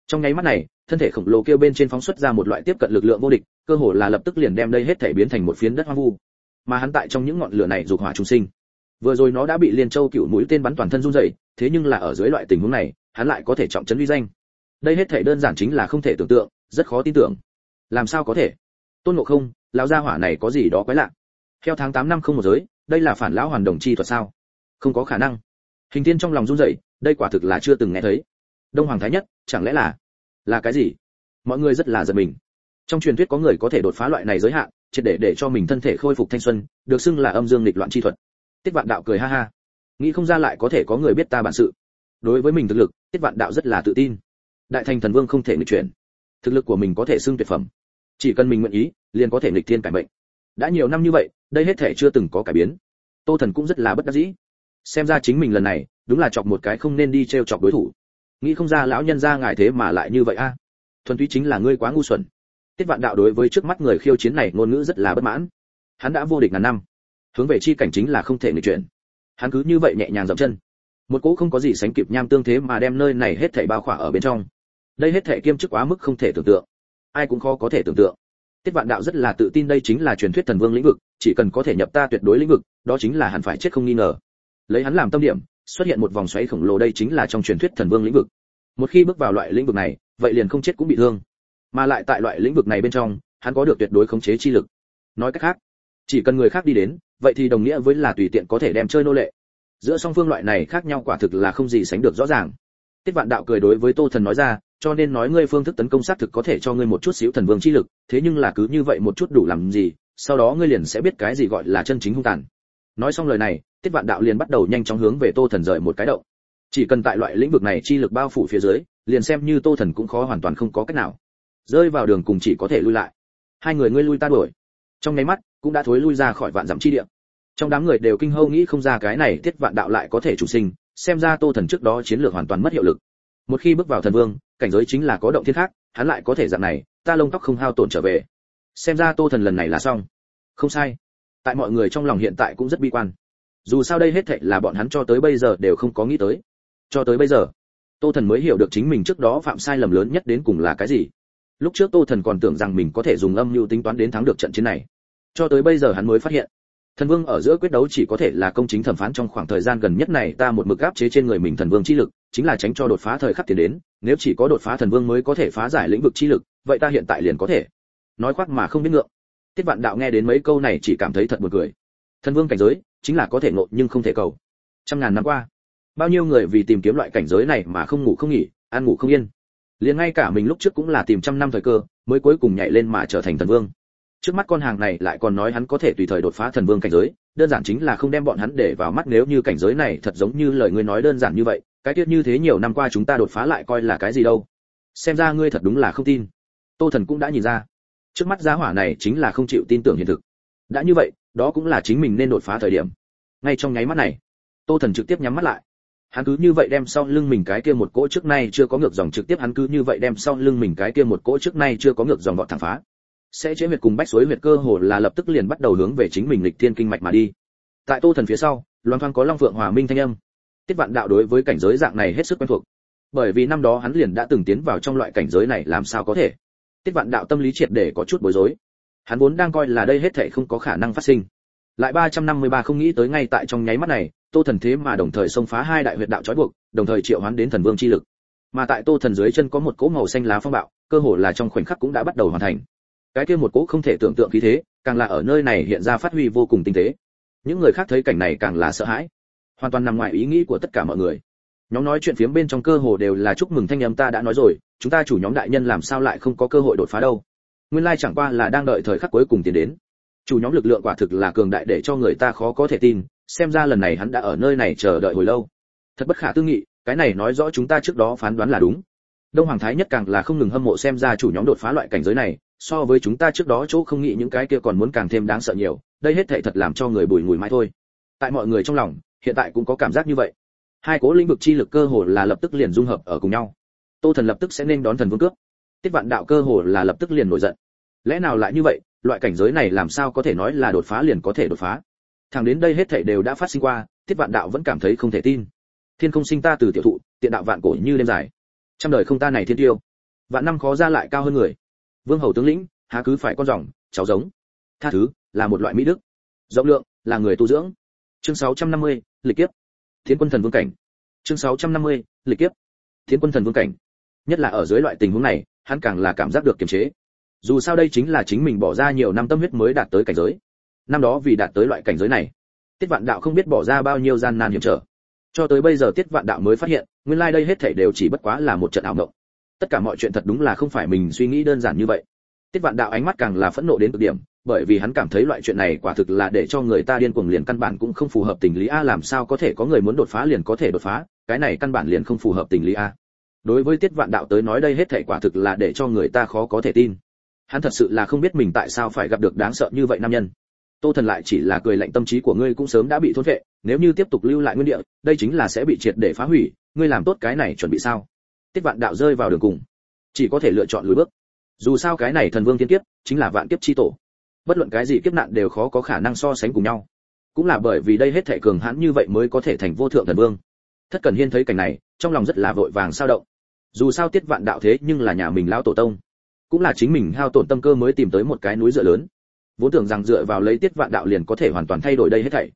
Trong nháy mắt này, thân thể khổng lồ kêu bên trên phóng xuất ra một loại tiếp cận lực lượng vô địch, cơ hồ là lập tức liền đem đây hết thể biến thành một phiến đất hoang vu. Mà hắn tại trong những ngọn lửa này dục hỏa trùng sinh. Vừa rồi nó đã bị liên châu cựu mũi tên bắn toàn thân run rẩy, thế nhưng là ở dưới loại tình huống này, hắn lại có thể trọng trấn uy danh. Đây hết thể đơn giản chính là không thể tưởng tượng, rất khó tin tưởng. Làm sao có thể? Tôn ngộ không, lão gia hỏa này có gì đó quái lạ? Theo tháng tám năm không một giới, đây là phản lão hoàn đồng chi thuật sao? Không có khả năng. Hình thiên trong lòng run rẩy, đây quả thực là chưa từng nghe thấy. Đông hoàng thái nhất, chẳng lẽ là là cái gì? Mọi người rất là giật mình. Trong truyền thuyết có người có thể đột phá loại này giới hạn, triệt để để cho mình thân thể khôi phục thanh xuân, được xưng là âm dương lịch loạn chi thuật. Tiết vạn đạo cười ha ha. Nghĩ không ra lại có thể có người biết ta bản sự. Đối với mình thực lực, tiết vạn đạo rất là tự tin. Đại thành thần vương không thể nghịch chuyển. Thực lực của mình có thể xưng tuyệt phẩm chỉ cần mình nguyện ý, liền có thể nghịch thiên cải mệnh. Đã nhiều năm như vậy, đây hết thể chưa từng có cải biến. Tô thần cũng rất là bất đắc dĩ. Xem ra chính mình lần này, đúng là chọc một cái không nên đi trêu chọc đối thủ. Nghĩ không ra lão nhân ra ngài thế mà lại như vậy a. Thuần túy chính là ngươi quá ngu xuẩn. Tiết vạn đạo đối với trước mắt người khiêu chiến này ngôn ngữ rất là bất mãn. Hắn đã vô địch ngàn năm. Hướng về chi cảnh chính là không thể nghịch chuyển. Hắn cứ như vậy nhẹ nhàng dậm chân. Một cỗ không có gì sánh kịp nham tương thế mà đem nơi này hết thảy bao khỏa ở bên trong. Đây hết thảy kiêm chức quá mức không thể tưởng tượng ai cũng khó có thể tưởng tượng. Tiết vạn đạo rất là tự tin đây chính là truyền thuyết thần vương lĩnh vực, chỉ cần có thể nhập ta tuyệt đối lĩnh vực, đó chính là hẳn phải chết không nghi ngờ. Lấy hắn làm tâm điểm, xuất hiện một vòng xoáy khổng lồ đây chính là trong truyền thuyết thần vương lĩnh vực. Một khi bước vào loại lĩnh vực này, vậy liền không chết cũng bị thương. Mà lại tại loại lĩnh vực này bên trong, hắn có được tuyệt đối khống chế chi lực. Nói cách khác, chỉ cần người khác đi đến, vậy thì đồng nghĩa với là tùy tiện có thể đem chơi nô lệ. Giữa song phương loại này khác nhau quả thực là không gì sánh được rõ ràng. Tiết vạn đạo cười đối với tô thần nói ra cho nên nói ngươi phương thức tấn công xác thực có thể cho ngươi một chút xíu thần vương chi lực, thế nhưng là cứ như vậy một chút đủ làm gì, sau đó ngươi liền sẽ biết cái gì gọi là chân chính hung tàn. Nói xong lời này, tiết vạn đạo liền bắt đầu nhanh chóng hướng về tô thần rời một cái động. Chỉ cần tại loại lĩnh vực này chi lực bao phủ phía dưới, liền xem như tô thần cũng khó hoàn toàn không có cách nào. Rơi vào đường cùng chỉ có thể lui lại. Hai người ngươi lui ta đuổi. Trong nháy mắt, cũng đã thối lui ra khỏi vạn dặm chi địa. Trong đám người đều kinh hô nghĩ không ra cái này tiết vạn đạo lại có thể chủ sinh, xem ra tô thần trước đó chiến lược hoàn toàn mất hiệu lực một khi bước vào thần vương, cảnh giới chính là có động thiên khác, hắn lại có thể dạng này, ta lông tóc không hao tổn trở về. Xem ra tô thần lần này là xong. Không sai. Tại mọi người trong lòng hiện tại cũng rất bi quan. Dù sao đây hết thệ là bọn hắn cho tới bây giờ đều không có nghĩ tới. Cho tới bây giờ, tô thần mới hiểu được chính mình trước đó phạm sai lầm lớn nhất đến cùng là cái gì. Lúc trước tô thần còn tưởng rằng mình có thể dùng âm mưu tính toán đến thắng được trận chiến này. Cho tới bây giờ hắn mới phát hiện thần vương ở giữa quyết đấu chỉ có thể là công chính thẩm phán trong khoảng thời gian gần nhất này, ta một mực áp chế trên người mình thần vương chi lực, chính là tránh cho đột phá thời khắc tiến đến, nếu chỉ có đột phá thần vương mới có thể phá giải lĩnh vực chi lực, vậy ta hiện tại liền có thể. Nói khoác mà không biết ngượng. Tiết vạn đạo nghe đến mấy câu này chỉ cảm thấy thật buồn cười. Thần vương cảnh giới, chính là có thể ngộ nhưng không thể cầu. Trăm ngàn năm qua, bao nhiêu người vì tìm kiếm loại cảnh giới này mà không ngủ không nghỉ ăn ngủ không yên. Liền ngay cả mình lúc trước cũng là tìm trăm năm thời cơ, mới cuối cùng nhảy lên mà trở thành thần vương trước mắt con hàng này lại còn nói hắn có thể tùy thời đột phá thần vương cảnh giới, đơn giản chính là không đem bọn hắn để vào mắt nếu như cảnh giới này thật giống như lời ngươi nói đơn giản như vậy, cái tiết như thế nhiều năm qua chúng ta đột phá lại coi là cái gì đâu. Xem ra ngươi thật đúng là không tin. Tô thần cũng đã nhìn ra. Trước mắt giá hỏa này chính là không chịu tin tưởng hiện thực. Đã như vậy, đó cũng là chính mình nên đột phá thời điểm. Ngay trong nháy mắt này, tô thần trực tiếp nhắm mắt lại. Hắn cứ như vậy đem sau lưng mình cái kia một cỗ trước nay chưa có ngược dòng trực tiếp hắn cứ như vậy đem sau lưng mình cái kia một cỗ trước nay chưa có ngược dòng vọt thẳng phá sẽ chế huyệt cùng bách suối huyệt cơ hồ là lập tức liền bắt đầu hướng về chính mình lịch thiên kinh mạch mà đi. Tại tô thần phía sau, loan thoang có long phượng hòa minh thanh âm. Tiết vạn đạo đối với cảnh giới dạng này hết sức quen thuộc. Bởi vì năm đó hắn liền đã từng tiến vào trong loại cảnh giới này làm sao có thể? Tiết vạn đạo tâm lý triệt để có chút bối rối. Hắn vốn đang coi là đây hết thảy không có khả năng phát sinh. Lại 353 không nghĩ tới ngay tại trong nháy mắt này, tô thần thế mà đồng thời xông phá hai đại huyệt đạo trói buộc, đồng thời triệu hoán đến thần vương chi lực. Mà tại tô thần dưới chân có một cỗ màu xanh lá phong bạo, cơ hồ là trong khoảnh khắc cũng đã bắt đầu hoàn thành cái kia một cỗ không thể tưởng tượng khí thế, càng là ở nơi này hiện ra phát huy vô cùng tinh tế. Những người khác thấy cảnh này càng là sợ hãi. Hoàn toàn nằm ngoài ý nghĩ của tất cả mọi người. Nhóm nói chuyện phiếm bên trong cơ hồ đều là chúc mừng thanh âm ta đã nói rồi, chúng ta chủ nhóm đại nhân làm sao lại không có cơ hội đột phá đâu. Nguyên lai chẳng qua là đang đợi thời khắc cuối cùng tiến đến. Chủ nhóm lực lượng quả thực là cường đại để cho người ta khó có thể tin, xem ra lần này hắn đã ở nơi này chờ đợi hồi lâu. Thật bất khả tư nghị, cái này nói rõ chúng ta trước đó phán đoán là đúng. Đông hoàng thái nhất càng là không ngừng hâm mộ xem ra chủ nhóm đột phá loại cảnh giới này so với chúng ta trước đó chỗ không nghĩ những cái kia còn muốn càng thêm đáng sợ nhiều, đây hết thảy thật làm cho người bùi ngùi mãi thôi. Tại mọi người trong lòng, hiện tại cũng có cảm giác như vậy. Hai cố lĩnh vực chi lực cơ hồ là lập tức liền dung hợp ở cùng nhau. Tô thần lập tức sẽ nên đón thần vương cướp tiết vạn đạo cơ hồ là lập tức liền nổi giận. Lẽ nào lại như vậy, loại cảnh giới này làm sao có thể nói là đột phá liền có thể đột phá? Thẳng đến đây hết thảy đều đã phát sinh qua, tiết vạn đạo vẫn cảm thấy không thể tin. Thiên không sinh ta từ tiểu thụ, tiện đạo vạn cổ như đêm dài. Trăm đời không ta này thiên tiêu. Vạn năm khó ra lại cao hơn người vương hầu tướng lĩnh há cứ phải con rồng cháu giống. Tha thứ là một loại mỹ đức. Rộng lượng là người tu dưỡng. Chương 650, lịch kiếp. Thiên quân thần vương cảnh. Chương 650, lịch kiếp. Thiên quân thần vương cảnh. Nhất là ở dưới loại tình huống này hắn càng là cảm giác được kiềm chế. Dù sao đây chính là chính mình bỏ ra nhiều năm tâm huyết mới đạt tới cảnh giới. Năm đó vì đạt tới loại cảnh giới này tiết vạn đạo không biết bỏ ra bao nhiêu gian nan hiểm trở. Cho tới bây giờ tiết vạn đạo mới phát hiện nguyên lai like đây hết thảy đều chỉ bất quá là một trận ảo mộng tất cả mọi chuyện thật đúng là không phải mình suy nghĩ đơn giản như vậy. Tiết vạn đạo ánh mắt càng là phẫn nộ đến cực điểm, bởi vì hắn cảm thấy loại chuyện này quả thực là để cho người ta điên cuồng liền căn bản cũng không phù hợp tình lý a, làm sao có thể có người muốn đột phá liền có thể đột phá, cái này căn bản liền không phù hợp tình lý a. Đối với tiết vạn đạo tới nói đây hết thảy quả thực là để cho người ta khó có thể tin. Hắn thật sự là không biết mình tại sao phải gặp được đáng sợ như vậy nam nhân. Tô thần lại chỉ là cười lạnh tâm trí của ngươi cũng sớm đã bị thôn vệ, nếu như tiếp tục lưu lại nguyên địa, đây chính là sẽ bị triệt để phá hủy, ngươi làm tốt cái này chuẩn bị sao? Tiết vạn đạo rơi vào đường cùng. Chỉ có thể lựa chọn lùi bước. Dù sao cái này thần vương thiên kiếp, chính là vạn kiếp chi tổ. Bất luận cái gì kiếp nạn đều khó có khả năng so sánh cùng nhau. Cũng là bởi vì đây hết thể cường hãn như vậy mới có thể thành vô thượng thần vương. Thất cần hiên thấy cảnh này, trong lòng rất là vội vàng sao động. Dù sao tiết vạn đạo thế nhưng là nhà mình lão tổ tông. Cũng là chính mình hao tổn tâm cơ mới tìm tới một cái núi dựa lớn. Vốn tưởng rằng dựa vào lấy tiết vạn đạo liền có thể hoàn toàn thay đổi đây hết thảy.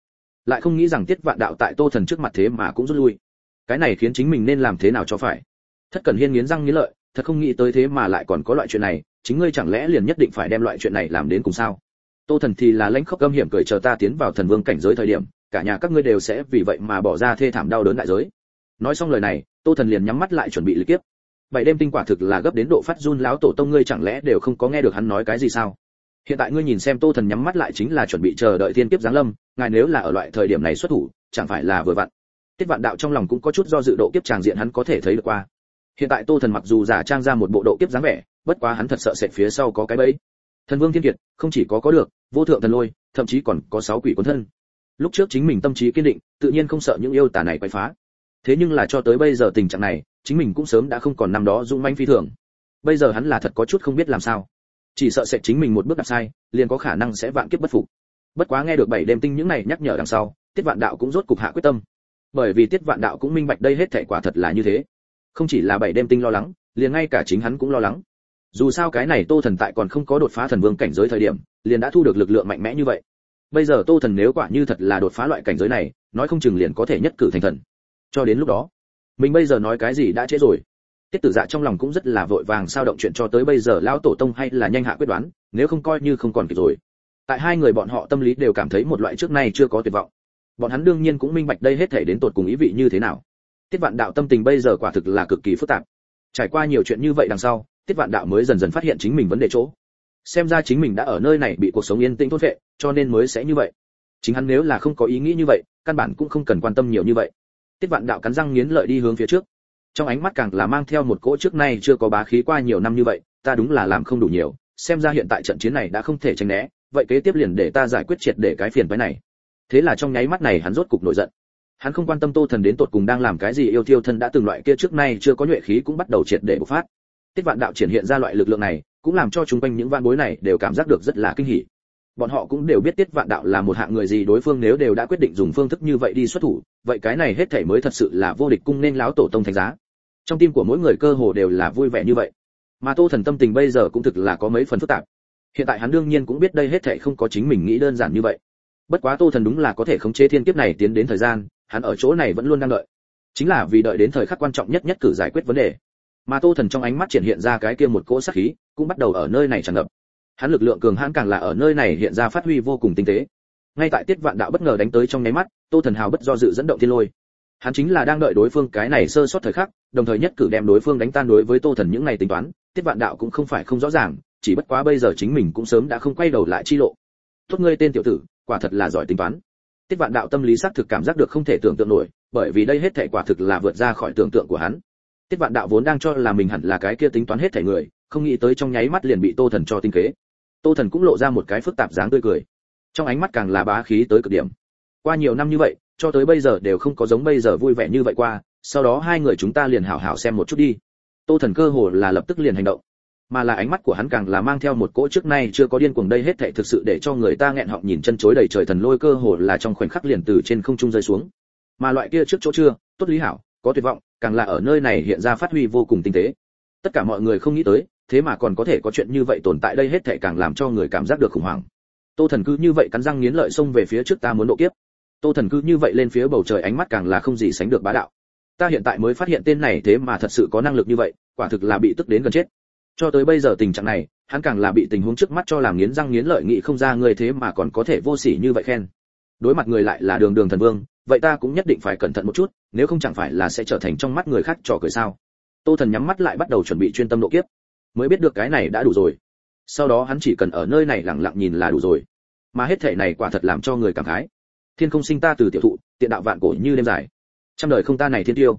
Lại không nghĩ rằng tiết vạn đạo tại tô thần trước mặt thế mà cũng rút lui. Cái này khiến chính mình nên làm thế nào cho phải? Thất cần hiên nghiến răng nghiến lợi, thật không nghĩ tới thế mà lại còn có loại chuyện này, chính ngươi chẳng lẽ liền nhất định phải đem loại chuyện này làm đến cùng sao? Tô thần thì là lãnh khốc âm hiểm cười chờ ta tiến vào thần vương cảnh giới thời điểm, cả nhà các ngươi đều sẽ vì vậy mà bỏ ra thê thảm đau đớn đại giới. Nói xong lời này, tô thần liền nhắm mắt lại chuẩn bị lý kiếp. Bảy đêm tinh quả thực là gấp đến độ phát run láo tổ tông ngươi chẳng lẽ đều không có nghe được hắn nói cái gì sao? Hiện tại ngươi nhìn xem tô thần nhắm mắt lại chính là chuẩn bị chờ đợi thiên kiếp giáng lâm, ngài nếu là ở loại thời điểm này xuất thủ, chẳng phải là vừa vặn. Tiết vạn đạo trong lòng cũng có chút do dự độ kiếp tràng diện hắn có thể thấy được qua hiện tại tô thần mặc dù giả trang ra một bộ độ kiếp dáng vẻ, bất quá hắn thật sợ sệt phía sau có cái bẫy. Thần vương thiên kiệt, không chỉ có có được, vô thượng thần lôi, thậm chí còn có sáu quỷ cuốn thân. Lúc trước chính mình tâm trí kiên định, tự nhiên không sợ những yêu tà này quay phá. Thế nhưng là cho tới bây giờ tình trạng này, chính mình cũng sớm đã không còn năm đó dũng manh phi thường. Bây giờ hắn là thật có chút không biết làm sao. Chỉ sợ sẽ chính mình một bước đạp sai, liền có khả năng sẽ vạn kiếp bất phục. Bất quá nghe được bảy đêm tinh những này nhắc nhở đằng sau, tiết vạn đạo cũng rốt cục hạ quyết tâm. Bởi vì tiết vạn đạo cũng minh bạch đây hết thảy quả thật là như thế không chỉ là bảy đêm tinh lo lắng, liền ngay cả chính hắn cũng lo lắng. Dù sao cái này tô thần tại còn không có đột phá thần vương cảnh giới thời điểm, liền đã thu được lực lượng mạnh mẽ như vậy. Bây giờ tô thần nếu quả như thật là đột phá loại cảnh giới này, nói không chừng liền có thể nhất cử thành thần. Cho đến lúc đó, mình bây giờ nói cái gì đã trễ rồi. Tiết tử dạ trong lòng cũng rất là vội vàng sao động chuyện cho tới bây giờ lão tổ tông hay là nhanh hạ quyết đoán, nếu không coi như không còn kịp rồi. Tại hai người bọn họ tâm lý đều cảm thấy một loại trước nay chưa có tuyệt vọng. Bọn hắn đương nhiên cũng minh bạch đây hết thể đến tột cùng ý vị như thế nào tiết vạn đạo tâm tình bây giờ quả thực là cực kỳ phức tạp. Trải qua nhiều chuyện như vậy đằng sau, tiết vạn đạo mới dần dần phát hiện chính mình vấn đề chỗ. Xem ra chính mình đã ở nơi này bị cuộc sống yên tĩnh thốt vệ cho nên mới sẽ như vậy. Chính hắn nếu là không có ý nghĩ như vậy, căn bản cũng không cần quan tâm nhiều như vậy. Tiết vạn đạo cắn răng nghiến lợi đi hướng phía trước. Trong ánh mắt càng là mang theo một cỗ trước nay chưa có bá khí qua nhiều năm như vậy, ta đúng là làm không đủ nhiều, xem ra hiện tại trận chiến này đã không thể tránh né, vậy kế tiếp liền để ta giải quyết triệt để cái phiền phức này. Thế là trong nháy mắt này hắn rốt cục nổi giận hắn không quan tâm tô thần đến tột cùng đang làm cái gì, yêu thiêu thân đã từng loại kia trước nay chưa có nhuệ khí cũng bắt đầu triệt để bộc phát. Tiết vạn đạo triển hiện ra loại lực lượng này, cũng làm cho chúng quanh những vạn bối này đều cảm giác được rất là kinh hỉ. Bọn họ cũng đều biết tiết vạn đạo là một hạng người gì, đối phương nếu đều đã quyết định dùng phương thức như vậy đi xuất thủ, vậy cái này hết thảy mới thật sự là vô địch cung nên láo tổ tông thánh giá. Trong tim của mỗi người cơ hồ đều là vui vẻ như vậy. Mà tô thần tâm tình bây giờ cũng thực là có mấy phần phức tạp. Hiện tại hắn đương nhiên cũng biết đây hết thảy không có chính mình nghĩ đơn giản như vậy. Bất quá tô thần đúng là có thể khống chế thiên kiếp này tiến đến thời gian hắn ở chỗ này vẫn luôn đang đợi. Chính là vì đợi đến thời khắc quan trọng nhất nhất cử giải quyết vấn đề. Mà tô thần trong ánh mắt triển hiện ra cái kia một cỗ sát khí, cũng bắt đầu ở nơi này tràn ngập. Hắn lực lượng cường hãn càng là ở nơi này hiện ra phát huy vô cùng tinh tế. Ngay tại tiết vạn đạo bất ngờ đánh tới trong nháy mắt, tô thần hào bất do dự dẫn động thiên lôi. Hắn chính là đang đợi đối phương cái này sơ sót thời khắc, đồng thời nhất cử đem đối phương đánh tan đối với tô thần những ngày tính toán, tiết vạn đạo cũng không phải không rõ ràng, chỉ bất quá bây giờ chính mình cũng sớm đã không quay đầu lại chi lộ. Tốt ngươi tên tiểu tử, quả thật là giỏi tính toán tiết vạn đạo tâm lý xác thực cảm giác được không thể tưởng tượng nổi, bởi vì đây hết thể quả thực là vượt ra khỏi tưởng tượng của hắn. Tiết vạn đạo vốn đang cho là mình hẳn là cái kia tính toán hết thể người, không nghĩ tới trong nháy mắt liền bị tô thần cho tinh kế. Tô thần cũng lộ ra một cái phức tạp dáng tươi cười. Trong ánh mắt càng là bá khí tới cực điểm. Qua nhiều năm như vậy, cho tới bây giờ đều không có giống bây giờ vui vẻ như vậy qua, sau đó hai người chúng ta liền hảo hảo xem một chút đi. Tô thần cơ hồ là lập tức liền hành động mà là ánh mắt của hắn càng là mang theo một cỗ trước nay chưa có điên cuồng đây hết thảy thực sự để cho người ta nghẹn họng nhìn chân chối đầy trời thần lôi cơ hồ là trong khoảnh khắc liền từ trên không trung rơi xuống. Mà loại kia trước chỗ chưa, tốt lý hảo, có tuyệt vọng, càng là ở nơi này hiện ra phát huy vô cùng tinh tế. Tất cả mọi người không nghĩ tới, thế mà còn có thể có chuyện như vậy tồn tại đây hết thảy càng làm cho người cảm giác được khủng hoảng. Tô thần cứ như vậy cắn răng nghiến lợi xông về phía trước ta muốn độ kiếp. Tô thần cứ như vậy lên phía bầu trời ánh mắt càng là không gì sánh được bá đạo. Ta hiện tại mới phát hiện tên này thế mà thật sự có năng lực như vậy, quả thực là bị tức đến gần chết cho tới bây giờ tình trạng này, hắn càng là bị tình huống trước mắt cho làm nghiến răng nghiến lợi nghị không ra người thế mà còn có thể vô sỉ như vậy khen. Đối mặt người lại là đường đường thần vương, vậy ta cũng nhất định phải cẩn thận một chút, nếu không chẳng phải là sẽ trở thành trong mắt người khác trò cười sao? Tô thần nhắm mắt lại bắt đầu chuẩn bị chuyên tâm độ kiếp. Mới biết được cái này đã đủ rồi. Sau đó hắn chỉ cần ở nơi này lặng lặng nhìn là đủ rồi. Mà hết thể này quả thật làm cho người cảm khái. Thiên không sinh ta từ tiểu thụ, tiện đạo vạn cổ như đêm dài. Trăm đời không ta này thiên tiêu.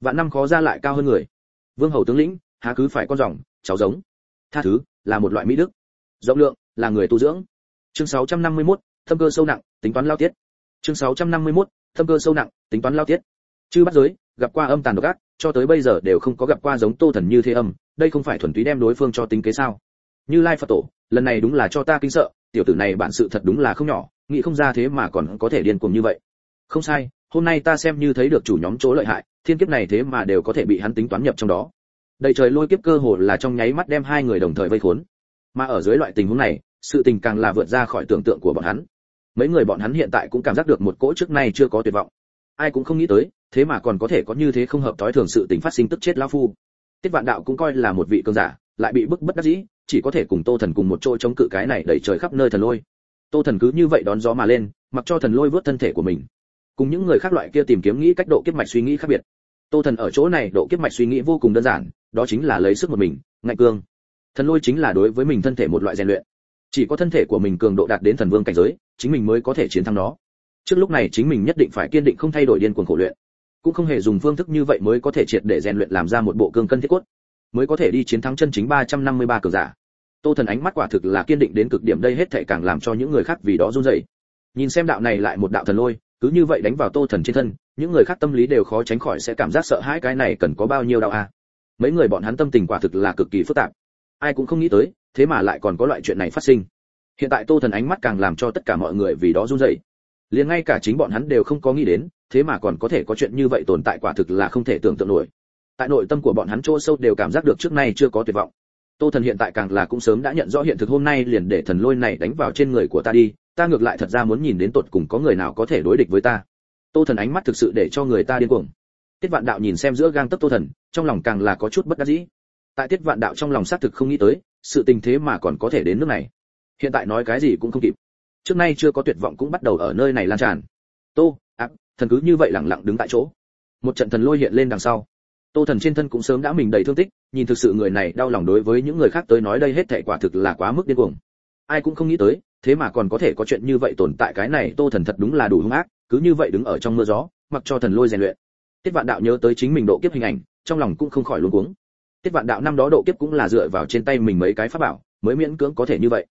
Vạn năm khó ra lại cao hơn người. Vương hầu tướng lĩnh, há cứ phải con rồng cháu giống. Tha thứ là một loại mỹ đức. Rộng lượng là người tu dưỡng. Chương 651, thâm cơ sâu nặng tính toán lao tiết. Chương 651, thâm cơ sâu nặng tính toán lao tiết. Chư bắt giới gặp qua âm tàn độc ác cho tới bây giờ đều không có gặp qua giống tô thần như thế âm đây không phải thuần túy đem đối phương cho tính kế sao? Như lai phật tổ lần này đúng là cho ta kinh sợ tiểu tử này bản sự thật đúng là không nhỏ nghĩ không ra thế mà còn có thể điên cuồng như vậy. Không sai hôm nay ta xem như thấy được chủ nhóm chỗ lợi hại thiên kiếp này thế mà đều có thể bị hắn tính toán nhập trong đó đầy trời lôi kiếp cơ hồ là trong nháy mắt đem hai người đồng thời vây khốn. Mà ở dưới loại tình huống này, sự tình càng là vượt ra khỏi tưởng tượng của bọn hắn. Mấy người bọn hắn hiện tại cũng cảm giác được một cỗ trước nay chưa có tuyệt vọng. Ai cũng không nghĩ tới, thế mà còn có thể có như thế không hợp tối thường sự tình phát sinh tức chết lão phu. Tiết vạn đạo cũng coi là một vị cường giả, lại bị bức bất đắc dĩ, chỉ có thể cùng tô thần cùng một chỗ chống cự cái này đẩy trời khắp nơi thần lôi. Tô thần cứ như vậy đón gió mà lên, mặc cho thần lôi vớt thân thể của mình. Cùng những người khác loại kia tìm kiếm nghĩ cách độ kiếp mạch suy nghĩ khác biệt tô thần ở chỗ này độ kiếp mạch suy nghĩ vô cùng đơn giản, đó chính là lấy sức một mình, ngạnh cương. Thần lôi chính là đối với mình thân thể một loại rèn luyện. Chỉ có thân thể của mình cường độ đạt đến thần vương cảnh giới, chính mình mới có thể chiến thắng nó. Trước lúc này chính mình nhất định phải kiên định không thay đổi điên cuồng khổ luyện. Cũng không hề dùng phương thức như vậy mới có thể triệt để rèn luyện làm ra một bộ cương cân thiết cốt. Mới có thể đi chiến thắng chân chính 353 cường giả. Tô thần ánh mắt quả thực là kiên định đến cực điểm, đây hết thảy càng làm cho những người khác vì đó run rẩy. Nhìn xem đạo này lại một đạo thần lôi cứ như vậy đánh vào tô thần trên thân, những người khác tâm lý đều khó tránh khỏi sẽ cảm giác sợ hãi cái này cần có bao nhiêu đạo a à. mấy người bọn hắn tâm tình quả thực là cực kỳ phức tạp. Ai cũng không nghĩ tới, thế mà lại còn có loại chuyện này phát sinh. Hiện tại tô thần ánh mắt càng làm cho tất cả mọi người vì đó run rẩy. Liền ngay cả chính bọn hắn đều không có nghĩ đến, thế mà còn có thể có chuyện như vậy tồn tại quả thực là không thể tưởng tượng nổi. Tại nội tâm của bọn hắn chỗ sâu đều cảm giác được trước nay chưa có tuyệt vọng. Tô thần hiện tại càng là cũng sớm đã nhận rõ hiện thực hôm nay liền để thần lôi này đánh vào trên người của ta đi ta ngược lại thật ra muốn nhìn đến tột cùng có người nào có thể đối địch với ta. Tô thần ánh mắt thực sự để cho người ta điên cuồng. Tiết vạn đạo nhìn xem giữa gang tấc tô thần, trong lòng càng là có chút bất đắc dĩ. Tại tiết vạn đạo trong lòng xác thực không nghĩ tới, sự tình thế mà còn có thể đến nước này. Hiện tại nói cái gì cũng không kịp. Trước nay chưa có tuyệt vọng cũng bắt đầu ở nơi này lan tràn. Tô ác thần cứ như vậy lẳng lặng đứng tại chỗ. Một trận thần lôi hiện lên đằng sau. Tô thần trên thân cũng sớm đã mình đầy thương tích, nhìn thực sự người này đau lòng đối với những người khác tới nói đây hết thảy quả thực là quá mức điên cuồng. Ai cũng không nghĩ tới thế mà còn có thể có chuyện như vậy tồn tại cái này, tô thần thật đúng là đủ hung ác, cứ như vậy đứng ở trong mưa gió, mặc cho thần lôi rèn luyện. Tiết vạn đạo nhớ tới chính mình độ kiếp hình ảnh, trong lòng cũng không khỏi luống cuống. Tiết vạn đạo năm đó độ kiếp cũng là dựa vào trên tay mình mấy cái pháp bảo, mới miễn cưỡng có thể như vậy.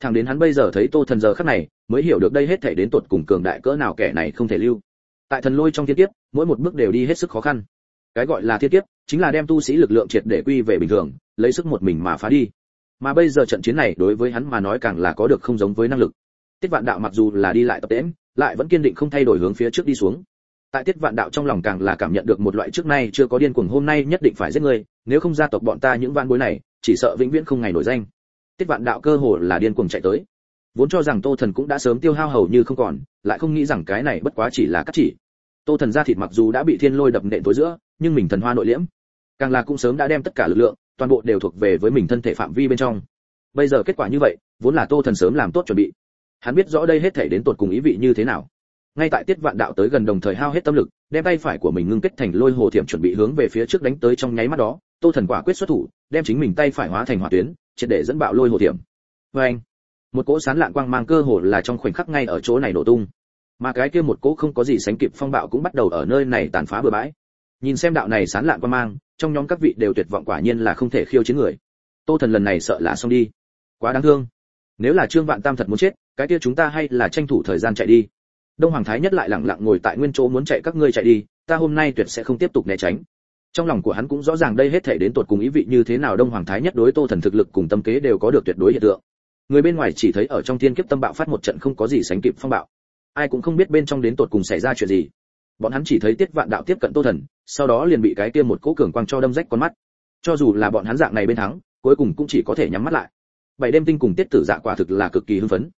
Thằng đến hắn bây giờ thấy tô thần giờ khắc này, mới hiểu được đây hết thể đến tột cùng cường đại cỡ nào kẻ này không thể lưu. Tại thần lôi trong thiên kiếp, mỗi một bước đều đi hết sức khó khăn. Cái gọi là thiên kiếp, chính là đem tu sĩ lực lượng triệt để quy về bình thường, lấy sức một mình mà phá đi mà bây giờ trận chiến này đối với hắn mà nói càng là có được không giống với năng lực. Tiết vạn đạo mặc dù là đi lại tập tễm lại vẫn kiên định không thay đổi hướng phía trước đi xuống. Tại tiết vạn đạo trong lòng càng là cảm nhận được một loại trước nay chưa có điên cuồng hôm nay nhất định phải giết người, nếu không gia tộc bọn ta những van bối này, chỉ sợ vĩnh viễn không ngày nổi danh. Tiết vạn đạo cơ hồ là điên cuồng chạy tới. Vốn cho rằng tô thần cũng đã sớm tiêu hao hầu như không còn, lại không nghĩ rằng cái này bất quá chỉ là cắt chỉ. Tô thần ra thịt mặc dù đã bị thiên lôi đập nện tối giữa, nhưng mình thần hoa nội liễm, càng là cũng sớm đã đem tất cả lực lượng toàn bộ đều thuộc về với mình thân thể phạm vi bên trong. Bây giờ kết quả như vậy, vốn là tô thần sớm làm tốt chuẩn bị. Hắn biết rõ đây hết thể đến tột cùng ý vị như thế nào. Ngay tại tiết vạn đạo tới gần đồng thời hao hết tâm lực, đem tay phải của mình ngưng kết thành lôi hồ thiểm chuẩn bị hướng về phía trước đánh tới trong nháy mắt đó, tô thần quả quyết xuất thủ, đem chính mình tay phải hóa thành hỏa tuyến, triệt để dẫn bạo lôi hồ thiểm. Vê anh, một cỗ sán lạng quang mang cơ hồ là trong khoảnh khắc ngay ở chỗ này nổ tung. Mà cái kia một cỗ không có gì sánh kịp phong bạo cũng bắt đầu ở nơi này tàn phá bừa bãi. Nhìn xem đạo này sán lạng quang mang trong nhóm các vị đều tuyệt vọng quả nhiên là không thể khiêu chiến người. Tô thần lần này sợ là xong đi. Quá đáng thương. Nếu là trương vạn tam thật muốn chết, cái kia chúng ta hay là tranh thủ thời gian chạy đi. Đông hoàng thái nhất lại lặng lặng ngồi tại nguyên chỗ muốn chạy các ngươi chạy đi, ta hôm nay tuyệt sẽ không tiếp tục né tránh. Trong lòng của hắn cũng rõ ràng đây hết thể đến tột cùng ý vị như thế nào đông hoàng thái nhất đối tô thần thực lực cùng tâm kế đều có được tuyệt đối hiện tượng. Người bên ngoài chỉ thấy ở trong thiên kiếp tâm bạo phát một trận không có gì sánh kịp phong bạo. Ai cũng không biết bên trong đến tột cùng xảy ra chuyện gì bọn hắn chỉ thấy tiết vạn đạo tiếp cận tô thần, sau đó liền bị cái kia một cỗ cường quang cho đâm rách con mắt. Cho dù là bọn hắn dạng này bên thắng, cuối cùng cũng chỉ có thể nhắm mắt lại. Bảy đêm tinh cùng tiết tử dạ quả thực là cực kỳ hưng phấn.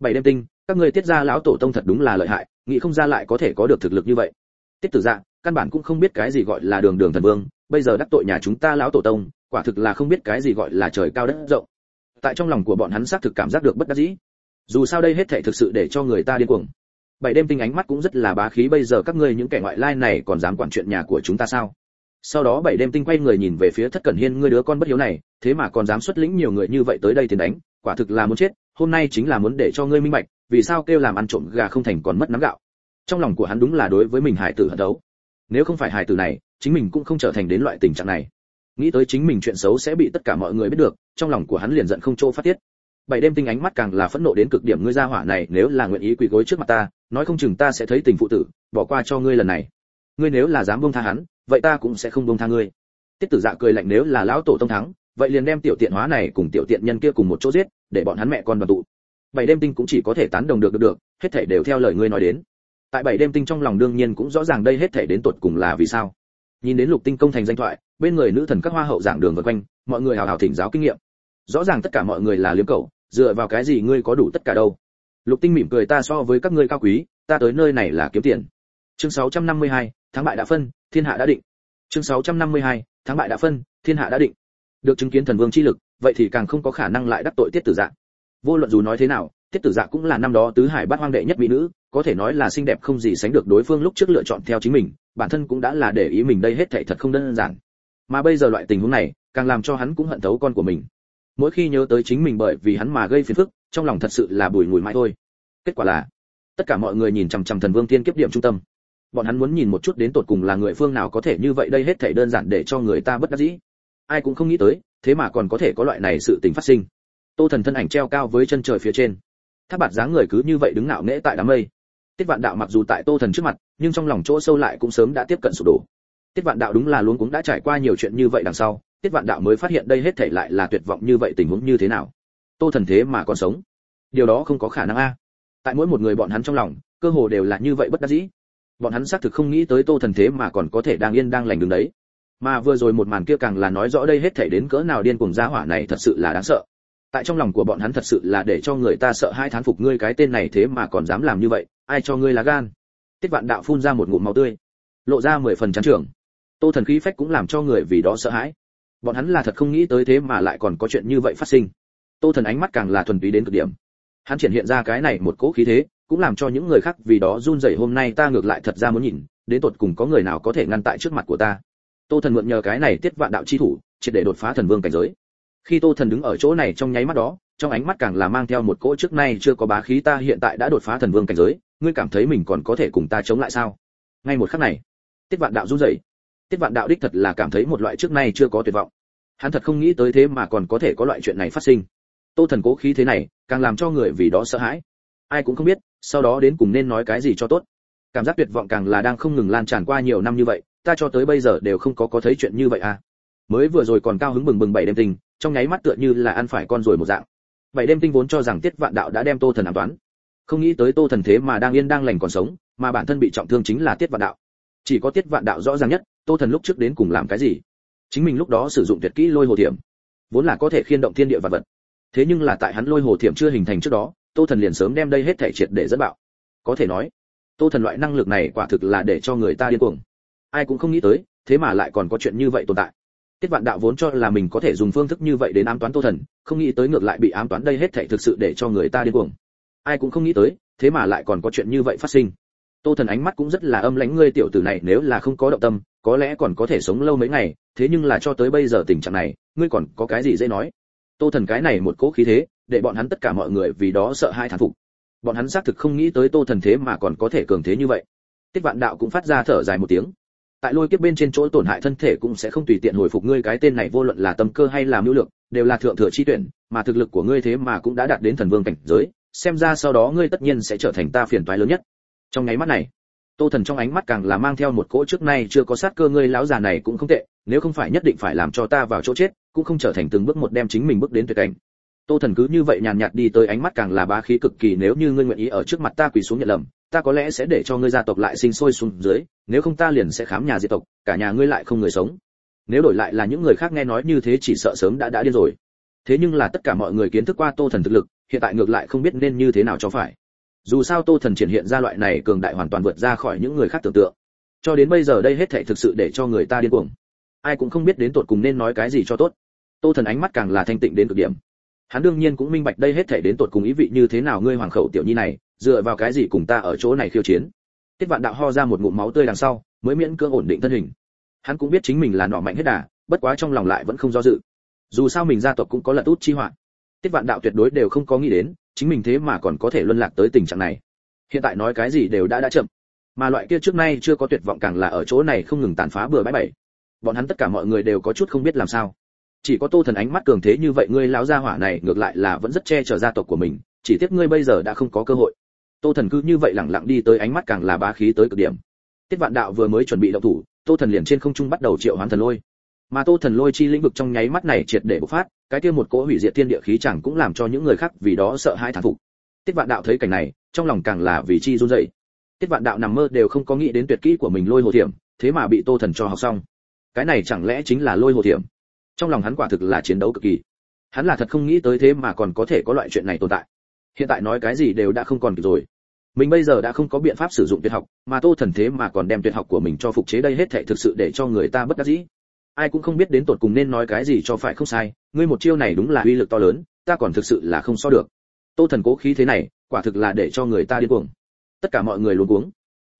Bảy đêm tinh, các ngươi tiết gia lão tổ tông thật đúng là lợi hại, nghĩ không ra lại có thể có được thực lực như vậy. Tiết tử dạ căn bản cũng không biết cái gì gọi là đường đường thần vương, bây giờ đắc tội nhà chúng ta lão tổ tông, quả thực là không biết cái gì gọi là trời cao đất rộng. Tại trong lòng của bọn hắn xác thực cảm giác được bất đắc dĩ. Dù sao đây hết thảy thực sự để cho người ta điên cuồng bảy đêm tinh ánh mắt cũng rất là bá khí, bây giờ các ngươi những kẻ ngoại lai này còn dám quản chuyện nhà của chúng ta sao? Sau đó bảy đêm tinh quay người nhìn về phía thất cẩn hiên, ngươi đứa con bất hiếu này, thế mà còn dám xuất lĩnh nhiều người như vậy tới đây tiền đánh, quả thực là muốn chết, hôm nay chính là muốn để cho ngươi minh bạch, vì sao kêu làm ăn trộm gà không thành còn mất nắm gạo. Trong lòng của hắn đúng là đối với mình hải tử hận đấu. Nếu không phải hải tử này, chính mình cũng không trở thành đến loại tình trạng này. Nghĩ tới chính mình chuyện xấu sẽ bị tất cả mọi người biết được, trong lòng của hắn liền giận không chỗ phát tiết bảy đêm tinh ánh mắt càng là phẫn nộ đến cực điểm, ngươi ra hỏa này nếu là nguyện ý quỳ gối trước mặt ta, nói không chừng ta sẽ thấy tình phụ tử, bỏ qua cho ngươi lần này. Ngươi nếu là dám buông tha hắn, vậy ta cũng sẽ không buông tha ngươi. Tiết tử dạ cười lạnh, nếu là lão tổ tông thắng, vậy liền đem tiểu tiện hóa này cùng tiểu tiện nhân kia cùng một chỗ giết, để bọn hắn mẹ con đoàn tụ. Bảy đêm tinh cũng chỉ có thể tán đồng được được được, hết thảy đều theo lời ngươi nói đến. Tại bảy đêm tinh trong lòng đương nhiên cũng rõ ràng đây hết thảy đến tột cùng là vì sao. Nhìn đến lục tinh công thành danh thoại, bên người nữ thần các hoa hậu giảng đường vân quanh, mọi người hào hào thỉnh giáo kinh nghiệm rõ ràng tất cả mọi người là liếm cầu dựa vào cái gì ngươi có đủ tất cả đâu? Lục tinh mỉm cười ta so với các ngươi cao quý ta tới nơi này là kiếm tiền. Chương 652, tháng bại đã phân thiên hạ đã định. Chương 652, tháng bại đã phân thiên hạ đã định. Được chứng kiến thần vương chi lực vậy thì càng không có khả năng lại đắc tội tiết tử dạ. Vô luận dù nói thế nào tiết tử dạ cũng là năm đó tứ hải bát hoang đệ nhất mỹ nữ có thể nói là xinh đẹp không gì sánh được đối phương lúc trước lựa chọn theo chính mình bản thân cũng đã là để ý mình đây hết thảy thật không đơn giản. Mà bây giờ loại tình huống này càng làm cho hắn cũng hận thấu con của mình mỗi khi nhớ tới chính mình bởi vì hắn mà gây phiền phức, trong lòng thật sự là bùi ngùi mãi thôi. Kết quả là, tất cả mọi người nhìn chằm chằm thần vương tiên kiếp điểm trung tâm. Bọn hắn muốn nhìn một chút đến tột cùng là người phương nào có thể như vậy đây hết thảy đơn giản để cho người ta bất đắc dĩ. Ai cũng không nghĩ tới, thế mà còn có thể có loại này sự tình phát sinh. Tô thần thân ảnh treo cao với chân trời phía trên. Tháp bạt dáng người cứ như vậy đứng ngạo nghễ tại đám mây. Tiết vạn đạo mặc dù tại tô thần trước mặt, nhưng trong lòng chỗ sâu lại cũng sớm đã tiếp cận sụp đổ. Tiết vạn đạo đúng là luôn cũng đã trải qua nhiều chuyện như vậy đằng sau tiết vạn đạo mới phát hiện đây hết thảy lại là tuyệt vọng như vậy tình huống như thế nào? Tô thần thế mà còn sống. Điều đó không có khả năng a. Tại mỗi một người bọn hắn trong lòng, cơ hồ đều là như vậy bất đắc dĩ. Bọn hắn xác thực không nghĩ tới tô thần thế mà còn có thể đang yên đang lành đứng đấy. Mà vừa rồi một màn kia càng là nói rõ đây hết thảy đến cỡ nào điên cuồng gia hỏa này thật sự là đáng sợ. Tại trong lòng của bọn hắn thật sự là để cho người ta sợ hai thán phục ngươi cái tên này thế mà còn dám làm như vậy, ai cho ngươi là gan? Tiết vạn đạo phun ra một ngụm máu tươi, lộ ra mười phần chán trưởng tô thần khí phách cũng làm cho người vì đó sợ hãi bọn hắn là thật không nghĩ tới thế mà lại còn có chuyện như vậy phát sinh. Tô thần ánh mắt càng là thuần túy đến cực điểm. Hắn triển hiện ra cái này một cỗ khí thế, cũng làm cho những người khác vì đó run rẩy hôm nay ta ngược lại thật ra muốn nhìn, đến tột cùng có người nào có thể ngăn tại trước mặt của ta. Tô thần mượn nhờ cái này tiết vạn đạo chi thủ, triệt để đột phá thần vương cảnh giới. Khi tô thần đứng ở chỗ này trong nháy mắt đó, trong ánh mắt càng là mang theo một cỗ trước nay chưa có bá khí ta hiện tại đã đột phá thần vương cảnh giới, ngươi cảm thấy mình còn có thể cùng ta chống lại sao? Ngay một khắc này, tiết vạn đạo run rẩy tiết vạn đạo đích thật là cảm thấy một loại trước nay chưa có tuyệt vọng. Hắn thật không nghĩ tới thế mà còn có thể có loại chuyện này phát sinh. Tô thần cố khí thế này, càng làm cho người vì đó sợ hãi. Ai cũng không biết, sau đó đến cùng nên nói cái gì cho tốt. Cảm giác tuyệt vọng càng là đang không ngừng lan tràn qua nhiều năm như vậy, ta cho tới bây giờ đều không có có thấy chuyện như vậy à. Mới vừa rồi còn cao hứng bừng bừng bảy đêm tinh trong nháy mắt tựa như là ăn phải con rồi một dạng. Bảy đêm tinh vốn cho rằng tiết vạn đạo đã đem tô thần ám toán. Không nghĩ tới tô thần thế mà đang yên đang lành còn sống, mà bản thân bị trọng thương chính là tiết vạn đạo. Chỉ có tiết vạn đạo rõ ràng nhất tô thần lúc trước đến cùng làm cái gì? Chính mình lúc đó sử dụng tuyệt kỹ lôi hồ thiểm, vốn là có thể khiên động thiên địa vật vật. Thế nhưng là tại hắn lôi hồ thiểm chưa hình thành trước đó, tô thần liền sớm đem đây hết thể triệt để dẫn bạo. Có thể nói, tô thần loại năng lực này quả thực là để cho người ta điên cuồng. Ai cũng không nghĩ tới, thế mà lại còn có chuyện như vậy tồn tại. Tiết vạn đạo vốn cho là mình có thể dùng phương thức như vậy đến ám toán tô thần, không nghĩ tới ngược lại bị ám toán đây hết thể thực sự để cho người ta điên cuồng. Ai cũng không nghĩ tới, thế mà lại còn có chuyện như vậy phát sinh. Tô thần ánh mắt cũng rất là âm lãnh, ngươi tiểu tử này nếu là không có động tâm có lẽ còn có thể sống lâu mấy ngày, thế nhưng là cho tới bây giờ tình trạng này, ngươi còn có cái gì dễ nói? Tô thần cái này một cố khí thế, để bọn hắn tất cả mọi người vì đó sợ hai thán phục. Bọn hắn xác thực không nghĩ tới tô thần thế mà còn có thể cường thế như vậy. Tiết vạn đạo cũng phát ra thở dài một tiếng. Tại lôi kiếp bên trên chỗ tổn hại thân thể cũng sẽ không tùy tiện hồi phục ngươi cái tên này, vô luận là tâm cơ hay là mưu lược, đều là thượng thừa chi tuyển, mà thực lực của ngươi thế mà cũng đã đạt đến thần vương cảnh giới, xem ra sau đó ngươi tất nhiên sẽ trở thành ta phiền toái lớn nhất. Trong nháy mắt này tô thần trong ánh mắt càng là mang theo một cỗ trước nay chưa có sát cơ, ngươi lão già này cũng không tệ, nếu không phải nhất định phải làm cho ta vào chỗ chết, cũng không trở thành từng bước một đem chính mình bước đến tuyệt cảnh. Tô thần cứ như vậy nhàn nhạt đi tới ánh mắt càng là bá khí cực kỳ, nếu như ngươi nguyện ý ở trước mặt ta quỳ xuống nhận lầm, ta có lẽ sẽ để cho ngươi gia tộc lại sinh sôi xuống dưới, nếu không ta liền sẽ khám nhà diệt tộc, cả nhà ngươi lại không người sống. Nếu đổi lại là những người khác nghe nói như thế chỉ sợ sớm đã đã điên rồi. Thế nhưng là tất cả mọi người kiến thức qua tô thần thực lực, hiện tại ngược lại không biết nên như thế nào cho phải dù sao tô thần triển hiện ra loại này cường đại hoàn toàn vượt ra khỏi những người khác tưởng tượng. Cho đến bây giờ đây hết thảy thực sự để cho người ta điên cuồng. Ai cũng không biết đến tột cùng nên nói cái gì cho tốt. Tô thần ánh mắt càng là thanh tịnh đến cực điểm. Hắn đương nhiên cũng minh bạch đây hết thảy đến tột cùng ý vị như thế nào ngươi hoàng khẩu tiểu nhi này, dựa vào cái gì cùng ta ở chỗ này khiêu chiến. Tiết vạn đạo ho ra một ngụm máu tươi đằng sau, mới miễn cưỡng ổn định thân hình. Hắn cũng biết chính mình là nọ mạnh hết đà, bất quá trong lòng lại vẫn không do dự. Dù sao mình gia tộc cũng có lật út chi họa. Tiết vạn đạo tuyệt đối đều không có nghĩ đến chính mình thế mà còn có thể luân lạc tới tình trạng này. Hiện tại nói cái gì đều đã đã chậm. Mà loại kia trước nay chưa có tuyệt vọng càng là ở chỗ này không ngừng tàn phá bừa bãi bảy. Bọn hắn tất cả mọi người đều có chút không biết làm sao. Chỉ có tô thần ánh mắt cường thế như vậy ngươi lão gia hỏa này ngược lại là vẫn rất che chở gia tộc của mình, chỉ tiếc ngươi bây giờ đã không có cơ hội. Tô thần cứ như vậy lẳng lặng đi tới ánh mắt càng là bá khí tới cực điểm. Tiết vạn đạo vừa mới chuẩn bị động thủ, tô thần liền trên không trung bắt đầu triệu hoán thần lôi. Mà tô thần lôi chi lĩnh vực trong nháy mắt này triệt để bộc phát cái kia một cỗ hủy diệt thiên địa khí chẳng cũng làm cho những người khác vì đó sợ hãi thán phục. Tiết vạn đạo thấy cảnh này, trong lòng càng là vì chi run rẩy. Tiết vạn đạo nằm mơ đều không có nghĩ đến tuyệt kỹ của mình lôi hồ thiểm, thế mà bị tô thần cho học xong. Cái này chẳng lẽ chính là lôi hồ thiểm? Trong lòng hắn quả thực là chiến đấu cực kỳ. Hắn là thật không nghĩ tới thế mà còn có thể có loại chuyện này tồn tại. Hiện tại nói cái gì đều đã không còn kịp rồi. Mình bây giờ đã không có biện pháp sử dụng tuyệt học, mà tô thần thế mà còn đem tuyệt học của mình cho phục chế đây hết thảy thực sự để cho người ta bất đắc dĩ. Ai cũng không biết đến tột cùng nên nói cái gì cho phải không sai ngươi một chiêu này đúng là uy lực to lớn, ta còn thực sự là không so được. Tô thần cố khí thế này, quả thực là để cho người ta điên cuồng. Tất cả mọi người luống cuống.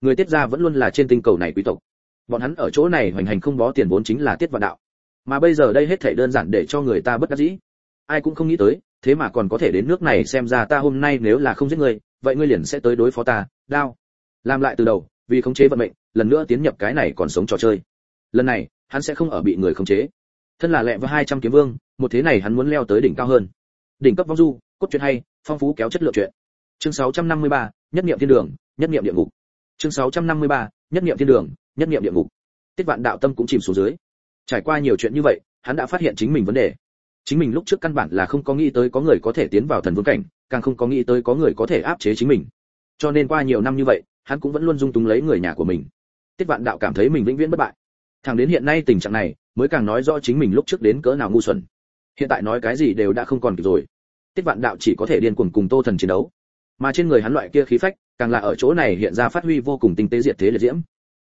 Người tiết gia vẫn luôn là trên tinh cầu này quý tộc. Bọn hắn ở chỗ này hoành hành không bó tiền vốn chính là tiết vạn đạo. Mà bây giờ đây hết thảy đơn giản để cho người ta bất đắc dĩ. Ai cũng không nghĩ tới, thế mà còn có thể đến nước này xem ra ta hôm nay nếu là không giết ngươi vậy ngươi liền sẽ tới đối phó ta, đao. Làm lại từ đầu, vì khống chế vận mệnh, lần nữa tiến nhập cái này còn sống trò chơi. Lần này, hắn sẽ không ở bị người khống chế thân là lẹ và hai trăm kiếm vương một thế này hắn muốn leo tới đỉnh cao hơn. Đỉnh cấp vong du cốt truyện hay phong phú kéo chất lượng truyện. Chương 653, nhất niệm thiên đường nhất niệm địa ngục. Chương 653, nhất niệm thiên đường nhất niệm địa ngục. Tiết vạn đạo tâm cũng chìm xuống dưới. Trải qua nhiều chuyện như vậy hắn đã phát hiện chính mình vấn đề. Chính mình lúc trước căn bản là không có nghĩ tới có người có thể tiến vào thần vương cảnh càng không có nghĩ tới có người có thể áp chế chính mình. Cho nên qua nhiều năm như vậy hắn cũng vẫn luôn dung túng lấy người nhà của mình. Tiết vạn đạo cảm thấy mình vĩnh viễn bất bại. Thẳng đến hiện nay tình trạng này mới càng nói rõ chính mình lúc trước đến cỡ nào ngu xuẩn. Hiện tại nói cái gì đều đã không còn kịp rồi. Tiết vạn đạo chỉ có thể điên cuồng cùng tô thần chiến đấu. Mà trên người hắn loại kia khí phách, càng là ở chỗ này hiện ra phát huy vô cùng tinh tế diệt thế liệt diễm.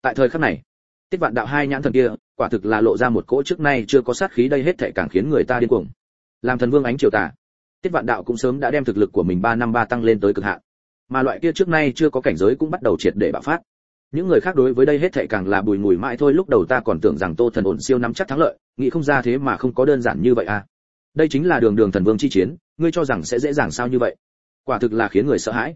Tại thời khắc này, tiết vạn đạo hai nhãn thần kia, quả thực là lộ ra một cỗ trước nay chưa có sát khí đây hết thảy càng khiến người ta điên cuồng. Làm thần vương ánh triều tà, tiết vạn đạo cũng sớm đã đem thực lực của mình ba năm ba tăng lên tới cực hạn. Mà loại kia trước nay chưa có cảnh giới cũng bắt đầu triệt để bạo phát những người khác đối với đây hết thảy càng là bùi ngùi mãi thôi, lúc đầu ta còn tưởng rằng tô thần ổn siêu nắm chắc thắng lợi, nghĩ không ra thế mà không có đơn giản như vậy à. Đây chính là đường đường thần vương chi chiến, ngươi cho rằng sẽ dễ dàng sao như vậy? Quả thực là khiến người sợ hãi.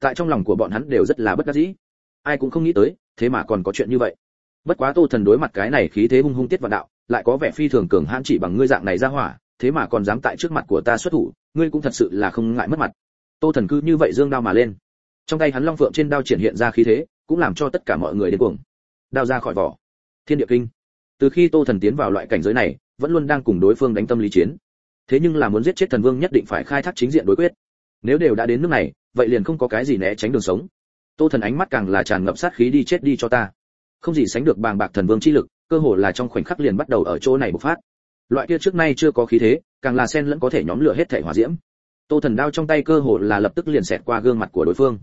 Tại trong lòng của bọn hắn đều rất là bất đắc dĩ. Ai cũng không nghĩ tới, thế mà còn có chuyện như vậy. Bất quá tô thần đối mặt cái này khí thế hung hung tiết vạn đạo, lại có vẻ phi thường cường hãn chỉ bằng ngươi dạng này ra hỏa, thế mà còn dám tại trước mặt của ta xuất thủ, ngươi cũng thật sự là không ngại mất mặt. Tô thần cứ như vậy dương đao mà lên. Trong tay hắn long phượng trên đao triển hiện ra khí thế cũng làm cho tất cả mọi người đến cuồng. Đao ra khỏi vỏ. Thiên địa kinh. Từ khi tô thần tiến vào loại cảnh giới này, vẫn luôn đang cùng đối phương đánh tâm lý chiến. Thế nhưng là muốn giết chết thần vương nhất định phải khai thác chính diện đối quyết. Nếu đều đã đến nước này, vậy liền không có cái gì né tránh đường sống. Tô thần ánh mắt càng là tràn ngập sát khí đi chết đi cho ta. Không gì sánh được bàng bạc thần vương chi lực, cơ hồ là trong khoảnh khắc liền bắt đầu ở chỗ này bộc phát. Loại kia trước nay chưa có khí thế, càng là sen lẫn có thể nhóm lửa hết thể hỏa diễm. Tô thần đao trong tay cơ hồ là lập tức liền xẹt qua gương mặt của đối phương.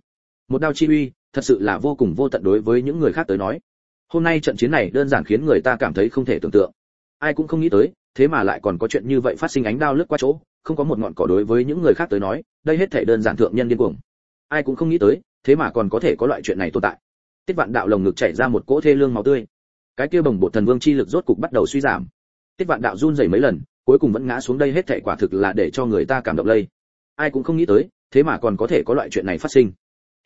Một đao chi uy thật sự là vô cùng vô tận đối với những người khác tới nói. Hôm nay trận chiến này đơn giản khiến người ta cảm thấy không thể tưởng tượng. Ai cũng không nghĩ tới, thế mà lại còn có chuyện như vậy phát sinh ánh đao lướt qua chỗ, không có một ngọn cỏ đối với những người khác tới nói, đây hết thể đơn giản thượng nhân điên cuồng. Ai cũng không nghĩ tới, thế mà còn có thể có loại chuyện này tồn tại. Tiết vạn đạo lồng ngực chảy ra một cỗ thê lương máu tươi. Cái kia bồng bột thần vương chi lực rốt cục bắt đầu suy giảm. Tiết vạn đạo run rẩy mấy lần, cuối cùng vẫn ngã xuống đây hết thảy quả thực là để cho người ta cảm động lây. Ai cũng không nghĩ tới, thế mà còn có thể có loại chuyện này phát sinh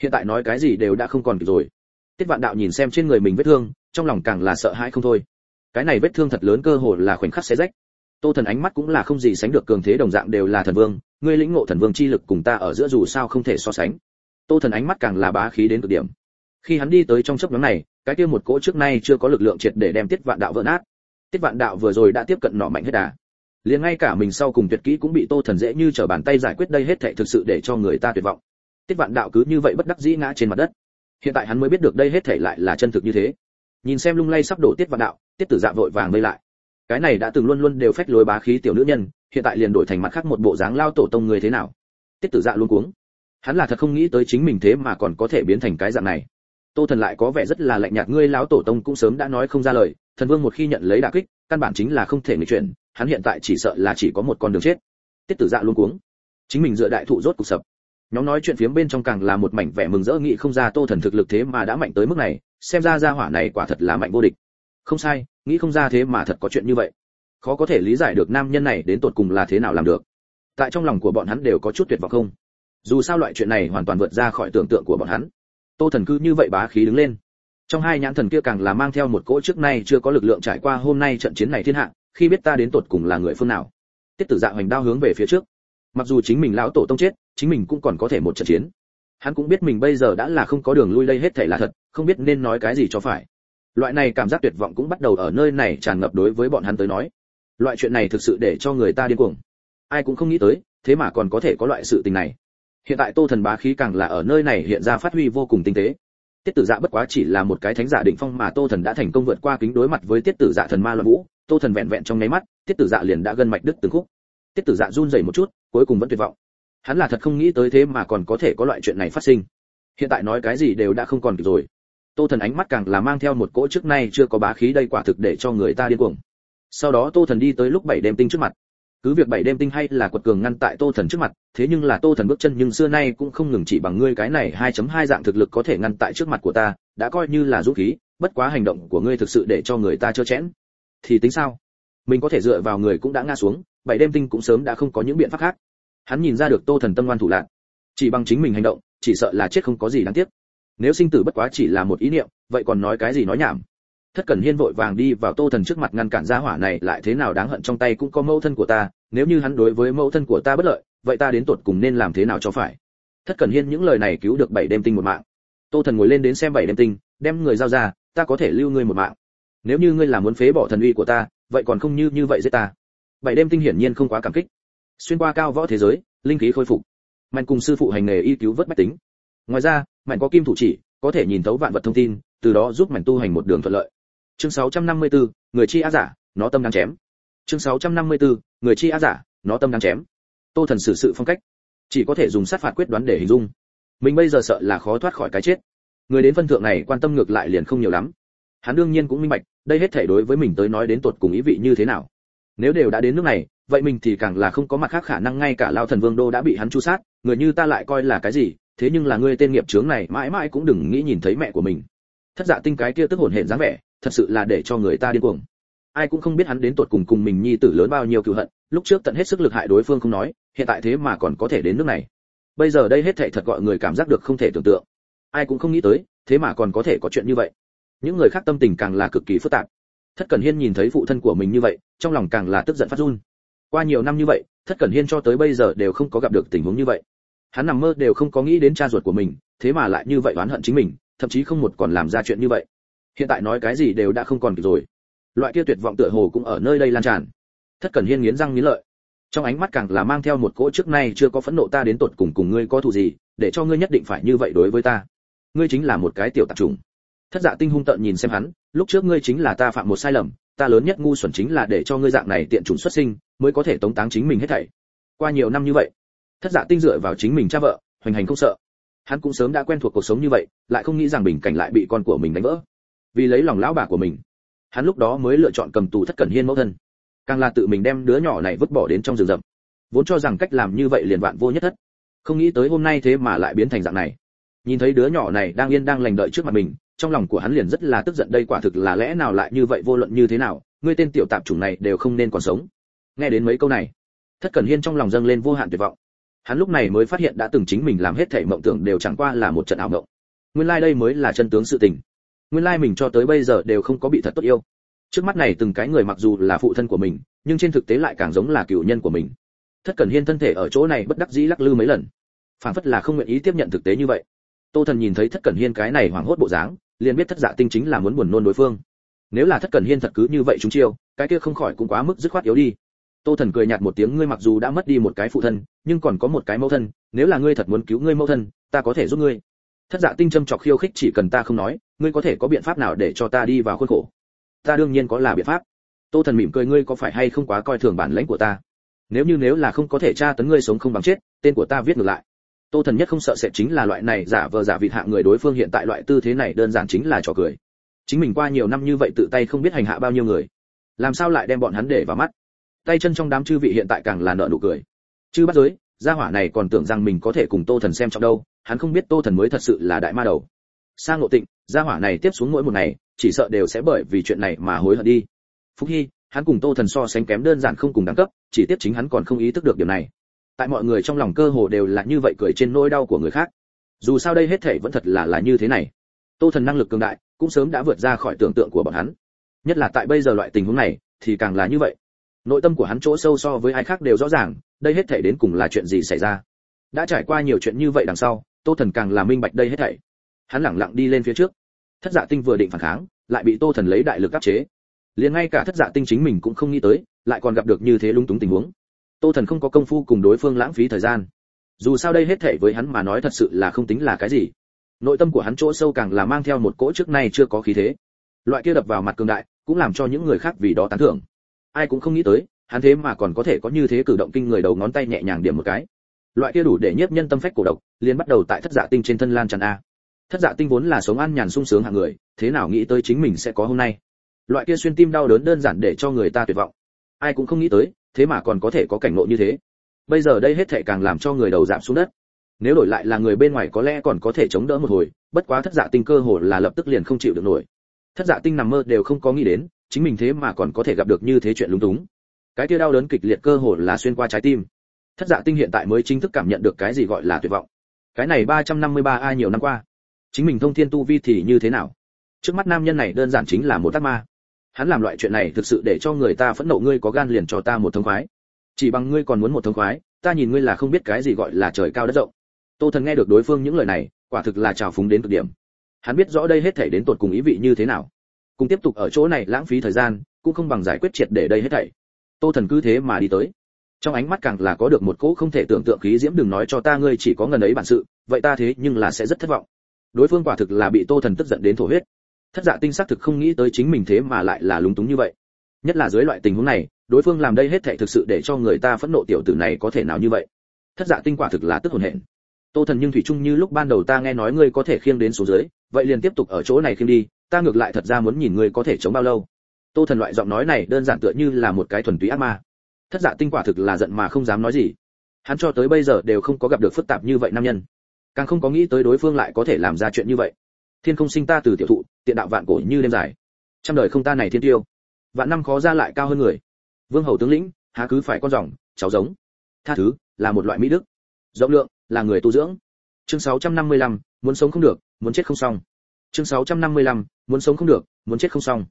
hiện tại nói cái gì đều đã không còn kịp rồi. Tiết vạn đạo nhìn xem trên người mình vết thương, trong lòng càng là sợ hãi không thôi. Cái này vết thương thật lớn cơ hồ là khoảnh khắc xé rách. Tô thần ánh mắt cũng là không gì sánh được cường thế đồng dạng đều là thần vương, ngươi lĩnh ngộ thần vương chi lực cùng ta ở giữa dù sao không thể so sánh. Tô thần ánh mắt càng là bá khí đến cực điểm. Khi hắn đi tới trong chốc nhóm này, cái kia một cỗ trước nay chưa có lực lượng triệt để đem tiết vạn đạo vỡ nát. Tiết vạn đạo vừa rồi đã tiếp cận nọ mạnh hết đà. Liền ngay cả mình sau cùng tuyệt kỹ cũng bị tô thần dễ như trở bàn tay giải quyết đây hết thảy thực sự để cho người ta tuyệt vọng tiết vạn đạo cứ như vậy bất đắc dĩ ngã trên mặt đất. Hiện tại hắn mới biết được đây hết thảy lại là chân thực như thế. Nhìn xem lung lay sắp đổ tiết vạn đạo, tiết tử dạ vội vàng vây lại. Cái này đã từng luôn luôn đều phách lối bá khí tiểu nữ nhân, hiện tại liền đổi thành mặt khác một bộ dáng lao tổ tông người thế nào? Tiết tử dạ luôn cuống. Hắn là thật không nghĩ tới chính mình thế mà còn có thể biến thành cái dạng này. Tô thần lại có vẻ rất là lạnh nhạt, ngươi lão tổ tông cũng sớm đã nói không ra lời, thần vương một khi nhận lấy đả kích, căn bản chính là không thể nghịch chuyển, hắn hiện tại chỉ sợ là chỉ có một con đường chết. Tiết tử dạ luôn cuống. Chính mình dựa đại thụ rốt cục sập nhóm nói chuyện phía bên trong càng là một mảnh vẻ mừng rỡ nghĩ không ra tô thần thực lực thế mà đã mạnh tới mức này, xem ra gia hỏa này quả thật là mạnh vô địch. Không sai, nghĩ không ra thế mà thật có chuyện như vậy. Khó có thể lý giải được nam nhân này đến tột cùng là thế nào làm được. Tại trong lòng của bọn hắn đều có chút tuyệt vọng không? Dù sao loại chuyện này hoàn toàn vượt ra khỏi tưởng tượng của bọn hắn. Tô thần cứ như vậy bá khí đứng lên. Trong hai nhãn thần kia càng là mang theo một cỗ trước nay chưa có lực lượng trải qua hôm nay trận chiến này thiên hạ, khi biết ta đến tột cùng là người phương nào. Tiết tử dạ hoành đao hướng về phía trước mặc dù chính mình lão tổ tông chết, chính mình cũng còn có thể một trận chiến. Hắn cũng biết mình bây giờ đã là không có đường lui đây hết thể là thật, không biết nên nói cái gì cho phải. Loại này cảm giác tuyệt vọng cũng bắt đầu ở nơi này tràn ngập đối với bọn hắn tới nói. Loại chuyện này thực sự để cho người ta điên cuồng. Ai cũng không nghĩ tới, thế mà còn có thể có loại sự tình này. Hiện tại tô thần bá khí càng là ở nơi này hiện ra phát huy vô cùng tinh tế. Tiết tử dạ bất quá chỉ là một cái thánh giả định phong mà tô thần đã thành công vượt qua kính đối mặt với tiết tử dạ thần ma loạn vũ, tô thần vẹn vẹn trong nháy mắt, tiết tử dạ liền đã gân mạch đứt từng khúc. Tiết tử dạ run rẩy một chút cuối cùng vẫn tuyệt vọng. Hắn là thật không nghĩ tới thế mà còn có thể có loại chuyện này phát sinh. Hiện tại nói cái gì đều đã không còn kịp rồi. Tô thần ánh mắt càng là mang theo một cỗ trước nay chưa có bá khí đây quả thực để cho người ta điên cuồng. Sau đó tô thần đi tới lúc bảy đêm tinh trước mặt. Cứ việc bảy đêm tinh hay là quật cường ngăn tại tô thần trước mặt, thế nhưng là tô thần bước chân nhưng xưa nay cũng không ngừng chỉ bằng ngươi cái này 2.2 dạng thực lực có thể ngăn tại trước mặt của ta, đã coi như là dũng khí, bất quá hành động của ngươi thực sự để cho người ta chơ chẽn. Thì tính sao? Mình có thể dựa vào người cũng đã ngã xuống, bảy đêm tinh cũng sớm đã không có những biện pháp khác. Hắn nhìn ra được tô thần tâm ngoan thủ lạc chỉ bằng chính mình hành động, chỉ sợ là chết không có gì đáng tiếc. Nếu sinh tử bất quá chỉ là một ý niệm, vậy còn nói cái gì nói nhảm? Thất cẩn hiên vội vàng đi vào tô thần trước mặt ngăn cản gia hỏa này, lại thế nào đáng hận trong tay cũng có mẫu thân của ta, nếu như hắn đối với mẫu thân của ta bất lợi, vậy ta đến tột cùng nên làm thế nào cho phải? Thất cẩn hiên những lời này cứu được bảy đêm tinh một mạng. Tô thần ngồi lên đến xem bảy đêm tinh, đem người giao ra, ta có thể lưu ngươi một mạng. Nếu như ngươi là muốn phế bỏ thần uy của ta vậy còn không như như vậy giết ta. Bảy đêm tinh hiển nhiên không quá cảm kích. Xuyên qua cao võ thế giới linh khí khôi phục. Mạnh cùng sư phụ hành nghề y cứu vớt bách tính. Ngoài ra mạnh có kim thủ chỉ có thể nhìn thấu vạn vật thông tin từ đó giúp mạnh tu hành một đường thuận lợi. Chương 654, người chi á giả nó tâm đang chém. Chương 654, người chi á giả nó tâm đang chém. Tô thần xử sự phong cách. Chỉ có thể dùng sát phạt quyết đoán để hình dung. Mình bây giờ sợ là khó thoát khỏi cái chết. Người đến phân thượng này quan tâm ngược lại liền không nhiều lắm hắn đương nhiên cũng minh bạch, đây hết thể đối với mình tới nói đến tột cùng ý vị như thế nào. Nếu đều đã đến nước này, vậy mình thì càng là không có mặt khác khả năng, ngay cả lao thần vương đô đã bị hắn chu sát, người như ta lại coi là cái gì, thế nhưng là ngươi tên nghiệp chướng này mãi mãi cũng đừng nghĩ nhìn thấy mẹ của mình. Thất dạ tinh cái kia tức hồn hển dáng vẻ, thật sự là để cho người ta điên cuồng. Ai cũng không biết hắn đến tột cùng cùng mình nhi tử lớn bao nhiêu cựu hận, lúc trước tận hết sức lực hại đối phương không nói, hiện tại thế mà còn có thể đến nước này. Bây giờ đây hết thảy thật gọi người cảm giác được không thể tưởng tượng. Ai cũng không nghĩ tới, thế mà còn có thể có chuyện như vậy những người khác tâm tình càng là cực kỳ phức tạp. Thất cẩn hiên nhìn thấy phụ thân của mình như vậy, trong lòng càng là tức giận phát run. Qua nhiều năm như vậy, thất cẩn hiên cho tới bây giờ đều không có gặp được tình huống như vậy. Hắn nằm mơ đều không có nghĩ đến cha ruột của mình, thế mà lại như vậy oán hận chính mình, thậm chí không một còn làm ra chuyện như vậy. Hiện tại nói cái gì đều đã không còn kịp rồi. Loại kia tuyệt vọng tựa hồ cũng ở nơi đây lan tràn. Thất cẩn hiên nghiến răng nghiến lợi. Trong ánh mắt càng là mang theo một cỗ trước nay chưa có phẫn nộ ta đến tột cùng cùng ngươi có thù gì, để cho ngươi nhất định phải như vậy đối với ta. Ngươi chính là một cái tiểu tạp trùng thất dạ tinh hung tợn nhìn xem hắn, lúc trước ngươi chính là ta phạm một sai lầm, ta lớn nhất ngu xuẩn chính là để cho ngươi dạng này tiện chủng xuất sinh, mới có thể tống táng chính mình hết thảy. Qua nhiều năm như vậy, thất dạ tinh dựa vào chính mình cha vợ, hoành hành không sợ. Hắn cũng sớm đã quen thuộc cuộc sống như vậy, lại không nghĩ rằng bình cảnh lại bị con của mình đánh vỡ. Vì lấy lòng lão bà của mình, hắn lúc đó mới lựa chọn cầm tù thất cẩn hiên mẫu thân. Càng là tự mình đem đứa nhỏ này vứt bỏ đến trong rừng rậm. Vốn cho rằng cách làm như vậy liền vạn vô nhất thất. Không nghĩ tới hôm nay thế mà lại biến thành dạng này nhìn thấy đứa nhỏ này đang yên đang lành đợi trước mặt mình, trong lòng của hắn liền rất là tức giận, đây quả thực là lẽ nào lại như vậy, vô luận như thế nào, ngươi tên tiểu tạp chủng này đều không nên còn sống. Nghe đến mấy câu này, thất cẩn hiên trong lòng dâng lên vô hạn tuyệt vọng. Hắn lúc này mới phát hiện đã từng chính mình làm hết thể mộng tưởng đều chẳng qua là một trận ảo mộng. Nguyên lai like đây mới là chân tướng sự tình. Nguyên lai like mình cho tới bây giờ đều không có bị thật tốt yêu. Trước mắt này từng cái người mặc dù là phụ thân của mình, nhưng trên thực tế lại càng giống là cựu nhân của mình. Thất cẩn hiên thân thể ở chỗ này bất đắc dĩ lắc lư mấy lần. Phảng phất là không nguyện ý tiếp nhận thực tế như vậy tô thần nhìn thấy thất cẩn hiên cái này hoảng hốt bộ dáng, liền biết thất dạ tinh chính là muốn buồn nôn đối phương. Nếu là thất cẩn hiên thật cứ như vậy chúng chiêu, cái kia không khỏi cũng quá mức dứt khoát yếu đi. Tô thần cười nhạt một tiếng, ngươi mặc dù đã mất đi một cái phụ thân, nhưng còn có một cái mẫu thân, nếu là ngươi thật muốn cứu ngươi mẫu thân, ta có thể giúp ngươi. Thất dạ tinh châm chọc khiêu khích chỉ cần ta không nói, ngươi có thể có biện pháp nào để cho ta đi vào khuôn khổ? Ta đương nhiên có là biện pháp. Tô thần mỉm cười, ngươi có phải hay không quá coi thường bản lãnh của ta? Nếu như nếu là không có thể tra tấn ngươi sống không bằng chết, tên của ta viết ngược lại tô thần nhất không sợ sẽ chính là loại này giả vờ giả vịt hạ người đối phương hiện tại loại tư thế này đơn giản chính là trò cười. Chính mình qua nhiều năm như vậy tự tay không biết hành hạ bao nhiêu người. Làm sao lại đem bọn hắn để vào mắt? Tay chân trong đám chư vị hiện tại càng là nợ nụ cười. Chư bắt giới, gia hỏa này còn tưởng rằng mình có thể cùng tô thần xem trong đâu, hắn không biết tô thần mới thật sự là đại ma đầu. Sang ngộ tịnh, gia hỏa này tiếp xuống mỗi một ngày, chỉ sợ đều sẽ bởi vì chuyện này mà hối hận đi. Phúc hy, hắn cùng tô thần so sánh kém đơn giản không cùng đẳng cấp, chỉ tiếp chính hắn còn không ý thức được điều này tại mọi người trong lòng cơ hồ đều là như vậy cười trên nỗi đau của người khác. Dù sao đây hết thể vẫn thật là là như thế này. Tô thần năng lực cường đại, cũng sớm đã vượt ra khỏi tưởng tượng của bọn hắn. Nhất là tại bây giờ loại tình huống này, thì càng là như vậy. Nội tâm của hắn chỗ sâu so với ai khác đều rõ ràng, đây hết thể đến cùng là chuyện gì xảy ra. Đã trải qua nhiều chuyện như vậy đằng sau, tô thần càng là minh bạch đây hết thảy. Hắn lẳng lặng đi lên phía trước. Thất dạ tinh vừa định phản kháng, lại bị tô thần lấy đại lực áp chế. Liền ngay cả thất dạ tinh chính mình cũng không nghĩ tới, lại còn gặp được như thế lung túng tình huống tô thần không có công phu cùng đối phương lãng phí thời gian. Dù sao đây hết thảy với hắn mà nói thật sự là không tính là cái gì. Nội tâm của hắn chỗ sâu càng là mang theo một cỗ trước nay chưa có khí thế. Loại kia đập vào mặt cường đại, cũng làm cho những người khác vì đó tán thưởng. Ai cũng không nghĩ tới, hắn thế mà còn có thể có như thế cử động kinh người đầu ngón tay nhẹ nhàng điểm một cái. Loại kia đủ để nhiếp nhân tâm phách cổ độc, liền bắt đầu tại thất dạ tinh trên thân lan tràn a. Thất dạ tinh vốn là sống ăn nhàn sung sướng hạng người, thế nào nghĩ tới chính mình sẽ có hôm nay. Loại kia xuyên tim đau đớn đơn giản để cho người ta tuyệt vọng. Ai cũng không nghĩ tới thế mà còn có thể có cảnh ngộ như thế. Bây giờ đây hết thệ càng làm cho người đầu giảm xuống đất. Nếu đổi lại là người bên ngoài có lẽ còn có thể chống đỡ một hồi, bất quá thất dạ tinh cơ hồ là lập tức liền không chịu được nổi. Thất dạ tinh nằm mơ đều không có nghĩ đến, chính mình thế mà còn có thể gặp được như thế chuyện lúng túng. Cái kia đau đớn kịch liệt cơ hồ là xuyên qua trái tim. Thất dạ tinh hiện tại mới chính thức cảm nhận được cái gì gọi là tuyệt vọng. Cái này 353 a nhiều năm qua, chính mình thông thiên tu vi thì như thế nào? Trước mắt nam nhân này đơn giản chính là một tác ma hắn làm loại chuyện này thực sự để cho người ta phẫn nộ, ngươi có gan liền cho ta một thông khoái. Chỉ bằng ngươi còn muốn một thông khoái, ta nhìn ngươi là không biết cái gì gọi là trời cao đất rộng. Tô thần nghe được đối phương những lời này, quả thực là trào phúng đến cực điểm. Hắn biết rõ đây hết thảy đến tột cùng ý vị như thế nào. Cùng tiếp tục ở chỗ này lãng phí thời gian, cũng không bằng giải quyết triệt để đây hết thảy. Tô thần cứ thế mà đi tới. Trong ánh mắt càng là có được một cỗ không thể tưởng tượng khí diễm đừng nói cho ta ngươi chỉ có ngần ấy bản sự, vậy ta thế nhưng là sẽ rất thất vọng. Đối phương quả thực là bị tô thần tức giận đến thổ huyết thất dạ tinh xác thực không nghĩ tới chính mình thế mà lại là lúng túng như vậy. Nhất là dưới loại tình huống này, đối phương làm đây hết thảy thực sự để cho người ta phẫn nộ tiểu tử này có thể nào như vậy? Thất dạ tinh quả thực là tức hồn hển. Tô thần nhưng thủy chung như lúc ban đầu ta nghe nói ngươi có thể khiêng đến số dưới, vậy liền tiếp tục ở chỗ này khiêng đi, ta ngược lại thật ra muốn nhìn ngươi có thể chống bao lâu. Tô thần loại giọng nói này đơn giản tựa như là một cái thuần túy ác ma. Thất dạ tinh quả thực là giận mà không dám nói gì. Hắn cho tới bây giờ đều không có gặp được phức tạp như vậy nam nhân. Càng không có nghĩ tới đối phương lại có thể làm ra chuyện như vậy thiên không sinh ta từ tiểu thụ tiện đạo vạn cổ như đêm dài. Trăm đời không ta này thiên tiêu. Vạn năm khó ra lại cao hơn người. Vương hầu tướng lĩnh há cứ phải con rồng cháu giống. Tha thứ là một loại mỹ đức. Rộng lượng là người tu dưỡng. Chương 655, muốn sống không được muốn chết không xong. Chương 655, muốn sống không được muốn chết không xong.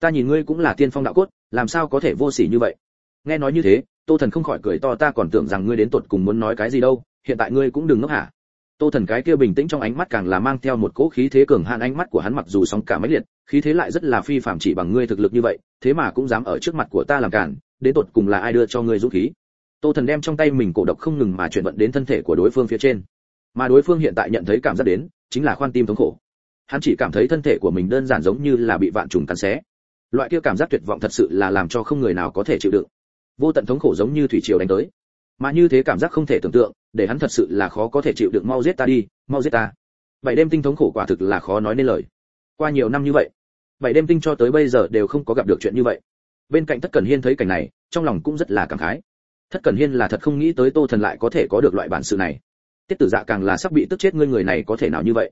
Ta nhìn ngươi cũng là tiên phong đạo cốt làm sao có thể vô sỉ như vậy? Nghe nói như thế tô thần không khỏi cười to ta còn tưởng rằng ngươi đến tột cùng muốn nói cái gì đâu hiện tại ngươi cũng đừng ngốc hả? Tô thần cái kia bình tĩnh trong ánh mắt càng là mang theo một cỗ khí thế cường hạn ánh mắt của hắn mặc dù sóng cả mấy liệt, khí thế lại rất là phi phạm chỉ bằng ngươi thực lực như vậy, thế mà cũng dám ở trước mặt của ta làm cản, đến tột cùng là ai đưa cho ngươi dũng khí? Tô thần đem trong tay mình cổ độc không ngừng mà chuyển vận đến thân thể của đối phương phía trên. Mà đối phương hiện tại nhận thấy cảm giác đến, chính là khoan tim thống khổ. Hắn chỉ cảm thấy thân thể của mình đơn giản giống như là bị vạn trùng cắn xé. Loại kia cảm giác tuyệt vọng thật sự là làm cho không người nào có thể chịu đựng. Vô tận thống khổ giống như thủy triều đánh tới mà như thế cảm giác không thể tưởng tượng, để hắn thật sự là khó có thể chịu được. mau giết ta đi, mau giết ta. Bảy đêm tinh thống khổ quả thực là khó nói nên lời. Qua nhiều năm như vậy, bảy đêm tinh cho tới bây giờ đều không có gặp được chuyện như vậy. Bên cạnh thất cẩn hiên thấy cảnh này, trong lòng cũng rất là cảm khái. Thất cẩn hiên là thật không nghĩ tới tô thần lại có thể có được loại bản sự này. Tiết tử dạ càng là sắp bị tức chết ngươi người này có thể nào như vậy?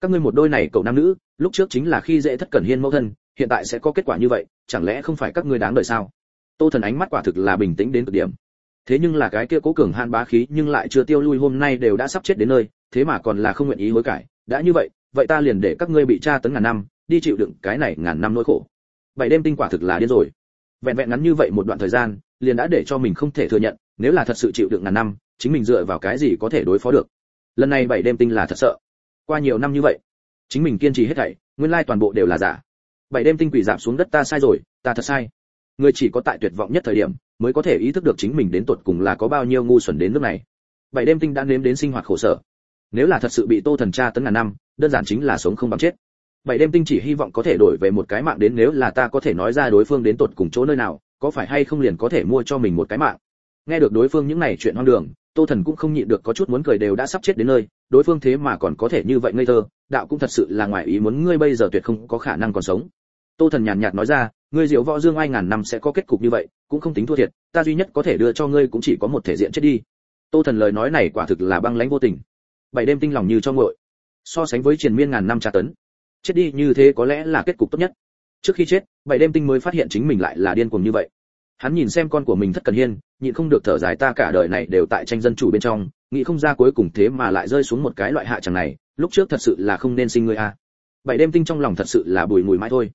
Các ngươi một đôi này cậu nam nữ, lúc trước chính là khi dễ thất cẩn hiên mẫu thân, hiện tại sẽ có kết quả như vậy, chẳng lẽ không phải các ngươi đáng đời sao? Tô thần ánh mắt quả thực là bình tĩnh đến cực điểm thế nhưng là cái kia cố cường han bá khí nhưng lại chưa tiêu lui hôm nay đều đã sắp chết đến nơi, thế mà còn là không nguyện ý hối cải. Đã như vậy vậy ta liền để các ngươi bị tra tấn ngàn năm, đi chịu đựng cái này ngàn năm nỗi khổ. Bảy đêm tinh quả thực là điên rồi. Vẹn vẹn ngắn như vậy một đoạn thời gian, liền đã để cho mình không thể thừa nhận, nếu là thật sự chịu đựng ngàn năm, chính mình dựa vào cái gì có thể đối phó được? Lần này bảy đêm tinh là thật sợ. Qua nhiều năm như vậy, chính mình kiên trì hết thảy, nguyên lai toàn bộ đều là giả. Bảy đêm tinh quỷ giảm xuống đất ta sai rồi, ta thật sai người chỉ có tại tuyệt vọng nhất thời điểm mới có thể ý thức được chính mình đến tột cùng là có bao nhiêu ngu xuẩn đến nước này. Bảy đêm tinh đã nếm đến sinh hoạt khổ sở. Nếu là thật sự bị tô thần tra tấn ngàn năm, đơn giản chính là sống không bằng chết. Bảy đêm tinh chỉ hy vọng có thể đổi về một cái mạng đến nếu là ta có thể nói ra đối phương đến tột cùng chỗ nơi nào, có phải hay không liền có thể mua cho mình một cái mạng. Nghe được đối phương những này chuyện hoang đường, tô thần cũng không nhịn được có chút muốn cười đều đã sắp chết đến nơi, đối phương thế mà còn có thể như vậy ngây thơ, đạo cũng thật sự là ngoài ý muốn ngươi bây giờ tuyệt không có khả năng còn sống. Tô thần nhàn nhạt nói ra ngươi diệu võ dương ai ngàn năm sẽ có kết cục như vậy, cũng không tính thua thiệt, ta duy nhất có thể đưa cho ngươi cũng chỉ có một thể diện chết đi. Tô thần lời nói này quả thực là băng lãnh vô tình. Bảy đêm tinh lòng như cho ngội so sánh với triền miên ngàn năm tra tấn, chết đi như thế có lẽ là kết cục tốt nhất. Trước khi chết, bảy đêm tinh mới phát hiện chính mình lại là điên cuồng như vậy. Hắn nhìn xem con của mình thất cần hiên, nhịn không được thở dài, ta cả đời này đều tại tranh dân chủ bên trong, nghĩ không ra cuối cùng thế mà lại rơi xuống một cái loại hạ chẳng này, lúc trước thật sự là không nên sinh ngươi a. Bảy đêm tinh trong lòng thật sự là bùi mùi mãi thôi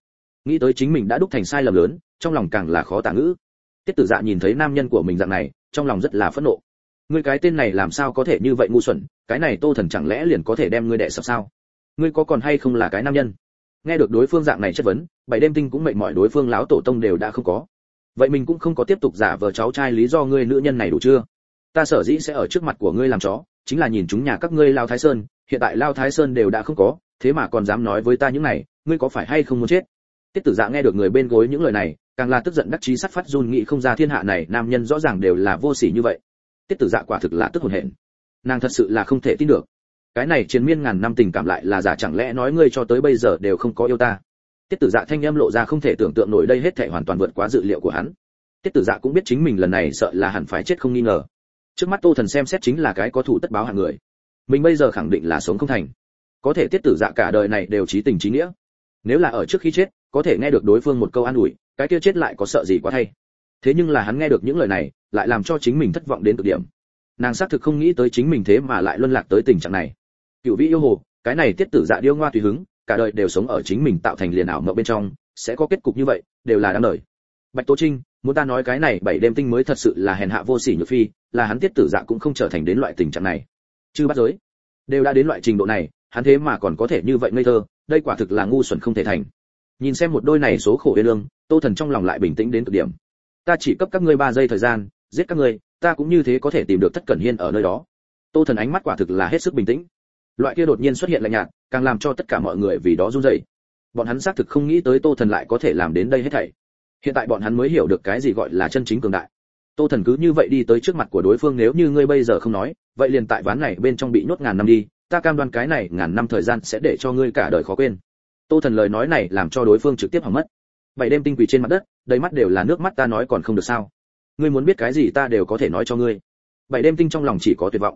nghĩ tới chính mình đã đúc thành sai lầm lớn, trong lòng càng là khó tả ngữ. Tiết tử dạ nhìn thấy nam nhân của mình dạng này, trong lòng rất là phẫn nộ. Ngươi cái tên này làm sao có thể như vậy ngu xuẩn, cái này tô thần chẳng lẽ liền có thể đem ngươi đẻ sập sao? Ngươi có còn hay không là cái nam nhân? Nghe được đối phương dạng này chất vấn, bảy đêm tinh cũng mệnh mọi đối phương láo tổ tông đều đã không có. Vậy mình cũng không có tiếp tục giả vờ cháu trai lý do ngươi nữ nhân này đủ chưa? Ta sở dĩ sẽ ở trước mặt của ngươi làm chó, chính là nhìn chúng nhà các ngươi lao thái sơn, hiện tại lao thái sơn đều đã không có, thế mà còn dám nói với ta những này, ngươi có phải hay không muốn chết? Tiết tử dạ nghe được người bên gối những lời này, càng là tức giận đắc chí sắt phát run nghị không ra thiên hạ này nam nhân rõ ràng đều là vô sỉ như vậy. Tiết tử dạ quả thực là tức hồn hển. Nàng thật sự là không thể tin được. Cái này chiến miên ngàn năm tình cảm lại là giả chẳng lẽ nói ngươi cho tới bây giờ đều không có yêu ta? Tiết tử dạ thanh âm lộ ra không thể tưởng tượng nổi đây hết thảy hoàn toàn vượt quá dự liệu của hắn. Tiết tử dạ cũng biết chính mình lần này sợ là hẳn phải chết không nghi ngờ. Trước mắt tô thần xem xét chính là cái có thủ tất báo hạng người. Mình bây giờ khẳng định là sống không thành. Có thể tiết tử dạ cả đời này đều trí tình trí nghĩa. Nếu là ở trước khi chết có thể nghe được đối phương một câu an ủi, cái kia chết lại có sợ gì quá thay. Thế nhưng là hắn nghe được những lời này, lại làm cho chính mình thất vọng đến cực điểm. Nàng xác thực không nghĩ tới chính mình thế mà lại luân lạc tới tình trạng này. Cựu vĩ yêu hồ, cái này tiết tử dạ điêu ngoa tùy hứng, cả đời đều sống ở chính mình tạo thành liền ảo mộng bên trong, sẽ có kết cục như vậy, đều là đáng đời. Bạch tố trinh, muốn ta nói cái này bảy đêm tinh mới thật sự là hèn hạ vô sỉ nhược phi, là hắn tiết tử dạ cũng không trở thành đến loại tình trạng này. Chứ bắt giới, đều đã đến loại trình độ này, hắn thế mà còn có thể như vậy ngây thơ, đây quả thực là ngu xuẩn không thể thành nhìn xem một đôi này số khổ yên lương, tô thần trong lòng lại bình tĩnh đến cực điểm. Ta chỉ cấp các ngươi ba giây thời gian, giết các ngươi, ta cũng như thế có thể tìm được thất cẩn hiên ở nơi đó. Tô thần ánh mắt quả thực là hết sức bình tĩnh. Loại kia đột nhiên xuất hiện lạnh nhạt, càng làm cho tất cả mọi người vì đó run rẩy. Bọn hắn xác thực không nghĩ tới tô thần lại có thể làm đến đây hết thảy. Hiện tại bọn hắn mới hiểu được cái gì gọi là chân chính cường đại. Tô thần cứ như vậy đi tới trước mặt của đối phương nếu như ngươi bây giờ không nói, vậy liền tại ván này bên trong bị nhốt ngàn năm đi, ta cam đoan cái này ngàn năm thời gian sẽ để cho ngươi cả đời khó quên tô thần lời nói này làm cho đối phương trực tiếp hỏng mất. Bảy đêm tinh quỷ trên mặt đất, đầy mắt đều là nước mắt ta nói còn không được sao? Ngươi muốn biết cái gì ta đều có thể nói cho ngươi. Bảy đêm tinh trong lòng chỉ có tuyệt vọng.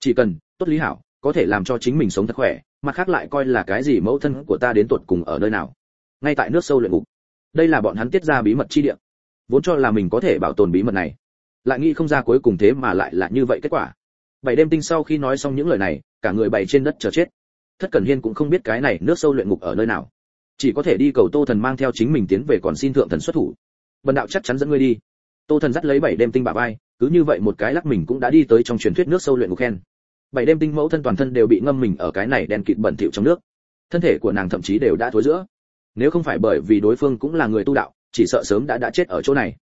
Chỉ cần, tốt lý hảo, có thể làm cho chính mình sống thật khỏe, mặt khác lại coi là cái gì mẫu thân của ta đến tuột cùng ở nơi nào. Ngay tại nước sâu luyện ngục. Đây là bọn hắn tiết ra bí mật chi địa. Vốn cho là mình có thể bảo tồn bí mật này. Lại nghĩ không ra cuối cùng thế mà lại là như vậy kết quả. Bảy đêm tinh sau khi nói xong những lời này, cả người bày trên đất chờ chết thất cẩn hiên cũng không biết cái này nước sâu luyện ngục ở nơi nào. Chỉ có thể đi cầu tô thần mang theo chính mình tiến về còn xin thượng thần xuất thủ. Bần đạo chắc chắn dẫn ngươi đi. Tô thần dắt lấy bảy đêm tinh bà vai, cứ như vậy một cái lắc mình cũng đã đi tới trong truyền thuyết nước sâu luyện ngục khen. Bảy đêm tinh mẫu thân toàn thân đều bị ngâm mình ở cái này đen kịt bẩn thỉu trong nước. Thân thể của nàng thậm chí đều đã thối giữa. Nếu không phải bởi vì đối phương cũng là người tu đạo, chỉ sợ sớm đã đã chết ở chỗ này.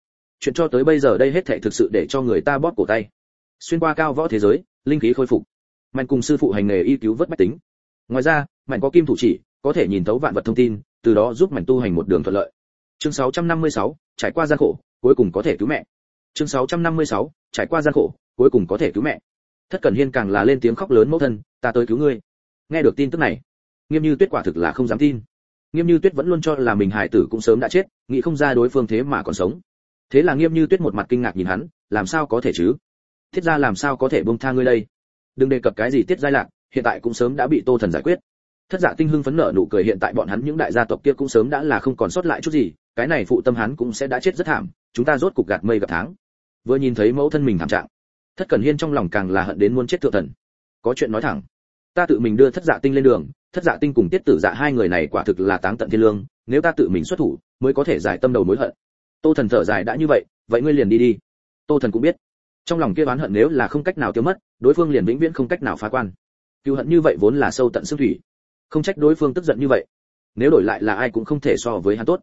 Chuyện cho tới bây giờ đây hết thảy thực sự để cho người ta bóp cổ tay. Xuyên qua cao võ thế giới, linh khí khôi phục. Mạnh cùng sư phụ hành nghề y cứu vớt bách tính ngoài ra mạnh có kim thủ chỉ có thể nhìn thấu vạn vật thông tin từ đó giúp mạnh tu hành một đường thuận lợi. Chương 656, trải qua gian khổ cuối cùng có thể cứu mẹ. Chương 656, trải qua gian khổ cuối cùng có thể cứu mẹ. Thất cẩn hiên càng là lên tiếng khóc lớn mẫu thân ta tới cứu ngươi. Nghe được tin tức này nghiêm như tuyết quả thực là không dám tin. Nghiêm như tuyết vẫn luôn cho là mình hải tử cũng sớm đã chết nghĩ không ra đối phương thế mà còn sống. Thế là nghiêm như tuyết một mặt kinh ngạc nhìn hắn làm sao có thể chứ? Thiết ra làm sao có thể buông tha ngươi đây? Đừng đề cập cái gì tiết giai lạc hiện tại cũng sớm đã bị tô thần giải quyết. Thất dạ tinh hưng phấn nở nụ cười hiện tại bọn hắn những đại gia tộc kia cũng sớm đã là không còn sót lại chút gì, cái này phụ tâm hắn cũng sẽ đã chết rất thảm, chúng ta rốt cục gạt mây gặp tháng. Vừa nhìn thấy mẫu thân mình thảm trạng, thất cẩn hiên trong lòng càng là hận đến muốn chết thượng thần. Có chuyện nói thẳng, ta tự mình đưa thất dạ tinh lên đường, thất dạ tinh cùng tiết tử dạ hai người này quả thực là táng tận thiên lương, nếu ta tự mình xuất thủ, mới có thể giải tâm đầu mối hận. Tô thần thở dài, đã như vậy vậy ngươi liền đi đi. Tô thần cũng biết, trong lòng kia oán hận nếu là không cách nào tiêu mất, đối phương liền vĩnh viễn không cách nào phá quan cựu hận như vậy vốn là sâu tận xương thủy. Không trách đối phương tức giận như vậy. Nếu đổi lại là ai cũng không thể so với hắn tốt.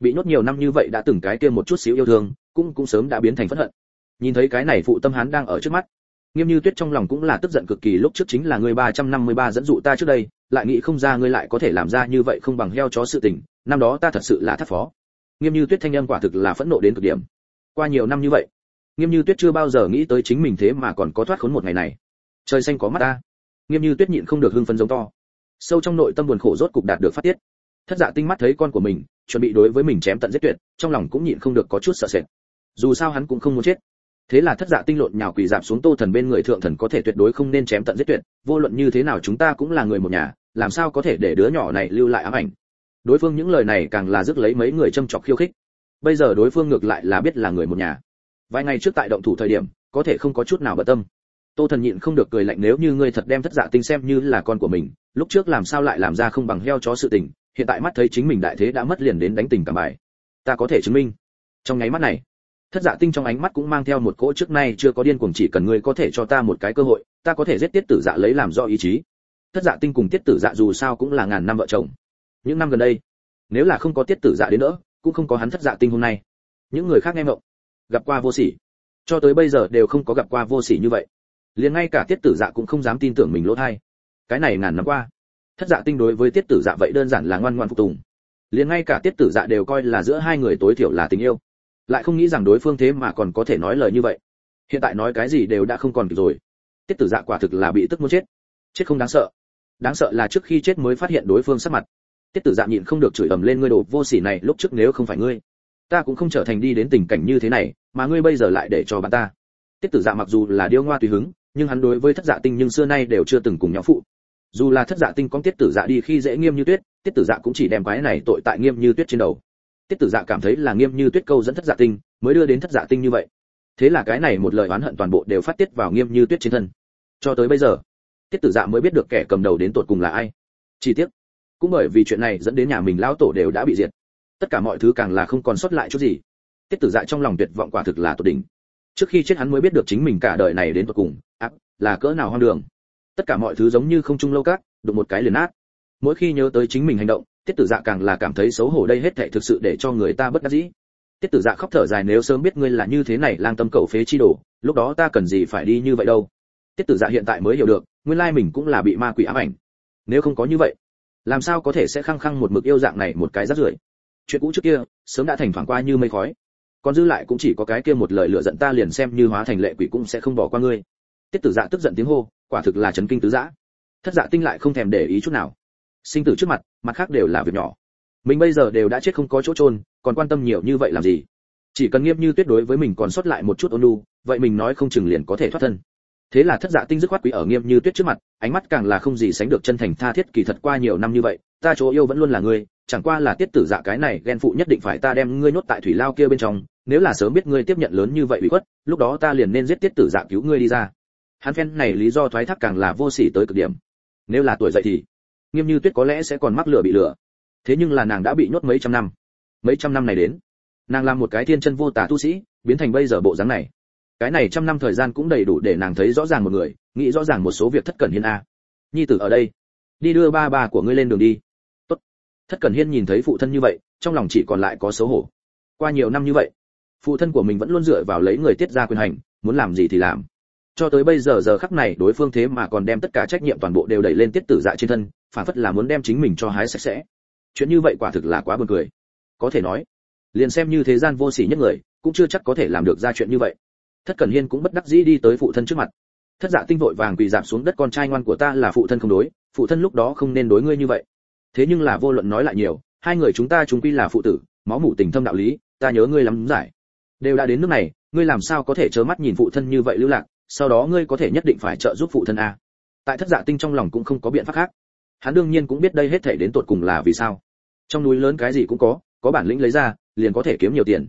Bị nhốt nhiều năm như vậy đã từng cái kia một chút xíu yêu thương, cũng cũng sớm đã biến thành phẫn hận. Nhìn thấy cái này phụ tâm hắn đang ở trước mắt. Nghiêm như tuyết trong lòng cũng là tức giận cực kỳ, lúc trước chính là người 353 dẫn dụ ta trước đây, lại nghĩ không ra ngươi lại có thể làm ra như vậy không bằng heo chó sự tình, năm đó ta thật sự là thất phó. Nghiêm như tuyết thanh âm quả thực là phẫn nộ đến cực điểm. Qua nhiều năm như vậy, nghiêm như tuyết chưa bao giờ nghĩ tới chính mình thế mà còn có thoát khốn một ngày này. Trời xanh có mắt ta nghiêm như tuyết nhịn không được hưng phấn giống to. Sâu trong nội tâm buồn khổ rốt cục đạt được phát tiết. Thất dạ tinh mắt thấy con của mình, chuẩn bị đối với mình chém tận giết tuyệt, trong lòng cũng nhịn không được có chút sợ sệt. Dù sao hắn cũng không muốn chết. Thế là thất dạ tinh lộn nhào quỳ dạp xuống tô thần bên người thượng thần có thể tuyệt đối không nên chém tận giết tuyệt, vô luận như thế nào chúng ta cũng là người một nhà, làm sao có thể để đứa nhỏ này lưu lại ám ảnh? Đối phương những lời này càng là rước lấy mấy người châm chọc khiêu khích. Bây giờ đối phương ngược lại là biết là người một nhà. Vài ngày trước tại động thủ thời điểm, có thể không có chút nào bận tâm tô thần nhịn không được cười lạnh, nếu như ngươi thật đem thất dạ tinh xem như là con của mình, lúc trước làm sao lại làm ra không bằng heo chó sự tình, hiện tại mắt thấy chính mình đại thế đã mất liền đến đánh tình cảm bài. Ta có thể chứng minh. Trong nháy mắt này, thất dạ tinh trong ánh mắt cũng mang theo một cỗ trước nay chưa có điên cuồng chỉ cần ngươi có thể cho ta một cái cơ hội, ta có thể giết tiết tử dạ lấy làm do ý chí. Thất dạ tinh cùng tiết tử dạ dù sao cũng là ngàn năm vợ chồng. Những năm gần đây, nếu là không có tiết tử dạ đến nữa, cũng không có hắn thất dạ tinh hôm nay. Những người khác nghe mộng gặp qua vô sỉ. Cho tới bây giờ đều không có gặp qua vô sỉ như vậy liền ngay cả tiết tử dạ cũng không dám tin tưởng mình lỗ thai. Cái này ngàn năm qua, thất dạ tinh đối với tiết tử dạ vậy đơn giản là ngoan ngoan phục tùng. Liền ngay cả tiết tử dạ đều coi là giữa hai người tối thiểu là tình yêu. Lại không nghĩ rằng đối phương thế mà còn có thể nói lời như vậy. Hiện tại nói cái gì đều đã không còn kịp rồi. Tiết tử dạ quả thực là bị tức muốn chết. Chết không đáng sợ. Đáng sợ là trước khi chết mới phát hiện đối phương sắc mặt. Tiết tử dạ nhịn không được chửi ầm lên, ngươi đồ vô sỉ này, lúc trước nếu không phải ngươi, ta cũng không trở thành đi đến tình cảnh như thế này, mà ngươi bây giờ lại để cho bạn ta. Tiết tử dạ mặc dù là điêu ngoa tùy hứng nhưng hắn đối với thất dạ tinh nhưng xưa nay đều chưa từng cùng nhau phụ. Dù là thất dạ tinh có tiết tử dạ đi khi dễ nghiêm như tuyết, tiết tử dạ cũng chỉ đem cái này tội tại nghiêm như tuyết trên đầu. Tiết tử dạ cảm thấy là nghiêm như tuyết câu dẫn thất dạ tinh, mới đưa đến thất dạ tinh như vậy. Thế là cái này một lời oán hận toàn bộ đều phát tiết vào nghiêm như tuyết trên thân. Cho tới bây giờ, tiết tử dạ mới biết được kẻ cầm đầu đến tột cùng là ai. Chi tiết cũng bởi vì chuyện này dẫn đến nhà mình lão tổ đều đã bị diệt. Tất cả mọi thứ càng là không còn sót lại chút gì. Tiết tử dạ trong lòng tuyệt vọng quả thực là tột đỉnh. Trước khi chết hắn mới biết được chính mình cả đời này đến tột cùng là cỡ nào hoang đường. Tất cả mọi thứ giống như không trung lâu cát, đụng một cái liền nát. Mỗi khi nhớ tới chính mình hành động, tiết tử dạ càng là cảm thấy xấu hổ đây hết thảy thực sự để cho người ta bất đắc dĩ. Tiết tử dạ khóc thở dài nếu sớm biết ngươi là như thế này lang tâm cầu phế chi đổ lúc đó ta cần gì phải đi như vậy đâu. Tiết tử dạ hiện tại mới hiểu được, nguyên lai mình cũng là bị ma quỷ ám ảnh. Nếu không có như vậy, làm sao có thể sẽ khăng khăng một mực yêu dạng này một cái rất rưởi? Chuyện cũ trước kia, sớm đã thành thoảng qua như mây khói. Còn dư lại cũng chỉ có cái kia một lời lựa giận ta liền xem như hóa thành lệ quỷ cũng sẽ không bỏ qua ngươi tiết tử dạ tức giận tiếng hô, quả thực là chấn kinh tứ dã thất dạ tinh lại không thèm để ý chút nào. Sinh tử trước mặt mặt khác đều là việc nhỏ. Mình bây giờ đều đã chết không có chỗ trôn còn quan tâm nhiều như vậy làm gì? Chỉ cần nghiêm như tuyết đối với mình còn sót lại một chút ôn nhu, vậy mình nói không chừng liền có thể thoát thân. Thế là thất dạ tinh dứt khoát quý ở nghiêm như tuyết trước mặt, ánh mắt càng là không gì sánh được chân thành tha thiết kỳ thật qua nhiều năm như vậy, ta chỗ yêu vẫn luôn là ngươi, chẳng qua là tiết tử dạ cái này ghen phụ nhất định phải ta đem ngươi nhốt tại thủy lao kia bên trong, nếu là sớm biết ngươi tiếp nhận lớn như vậy bị khuất, lúc đó ta liền nên giết tiết tử dạ cứu ngươi đi ra hắn phen này lý do thoái thác càng là vô sỉ tới cực điểm. Nếu là tuổi dậy thì, nghiêm như tuyết có lẽ sẽ còn mắc lửa bị lửa. Thế nhưng là nàng đã bị nhốt mấy trăm năm. Mấy trăm năm này đến, nàng làm một cái thiên chân vô tả tu sĩ, biến thành bây giờ bộ dáng này. Cái này trăm năm thời gian cũng đầy đủ để nàng thấy rõ ràng một người, nghĩ rõ ràng một số việc thất cẩn hiên a. Nhi tử ở đây, đi đưa ba ba của ngươi lên đường đi. Tốt. Thất cẩn hiên nhìn thấy phụ thân như vậy, trong lòng chỉ còn lại có xấu hổ. Qua nhiều năm như vậy, phụ thân của mình vẫn luôn dựa vào lấy người tiết ra quyền hành, muốn làm gì thì làm cho tới bây giờ giờ khắc này, đối phương thế mà còn đem tất cả trách nhiệm toàn bộ đều đẩy lên tiết tử dạ trên thân, phản phất là muốn đem chính mình cho hái sạch sẽ. Chuyện như vậy quả thực là quá buồn cười. Có thể nói, liền xem như thế gian vô sỉ nhất người, cũng chưa chắc có thể làm được ra chuyện như vậy. Thất cẩn hiên cũng bất đắc dĩ đi tới phụ thân trước mặt. Thất dạ tinh vội vàng quỳ giảm xuống đất, con trai ngoan của ta là phụ thân không đối, phụ thân lúc đó không nên đối ngươi như vậy. Thế nhưng là vô luận nói lại nhiều, hai người chúng ta chúng quy là phụ tử, máu mủ tình thâm đạo lý, ta nhớ ngươi lắm giải. Đều đã đến nước này, ngươi làm sao có thể trơ mắt nhìn phụ thân như vậy lưu lạc? Sau đó ngươi có thể nhất định phải trợ giúp phụ thân a. Tại thất dạ tinh trong lòng cũng không có biện pháp khác. Hắn đương nhiên cũng biết đây hết thể đến tột cùng là vì sao. Trong núi lớn cái gì cũng có có bản lĩnh lấy ra liền có thể kiếm nhiều tiền.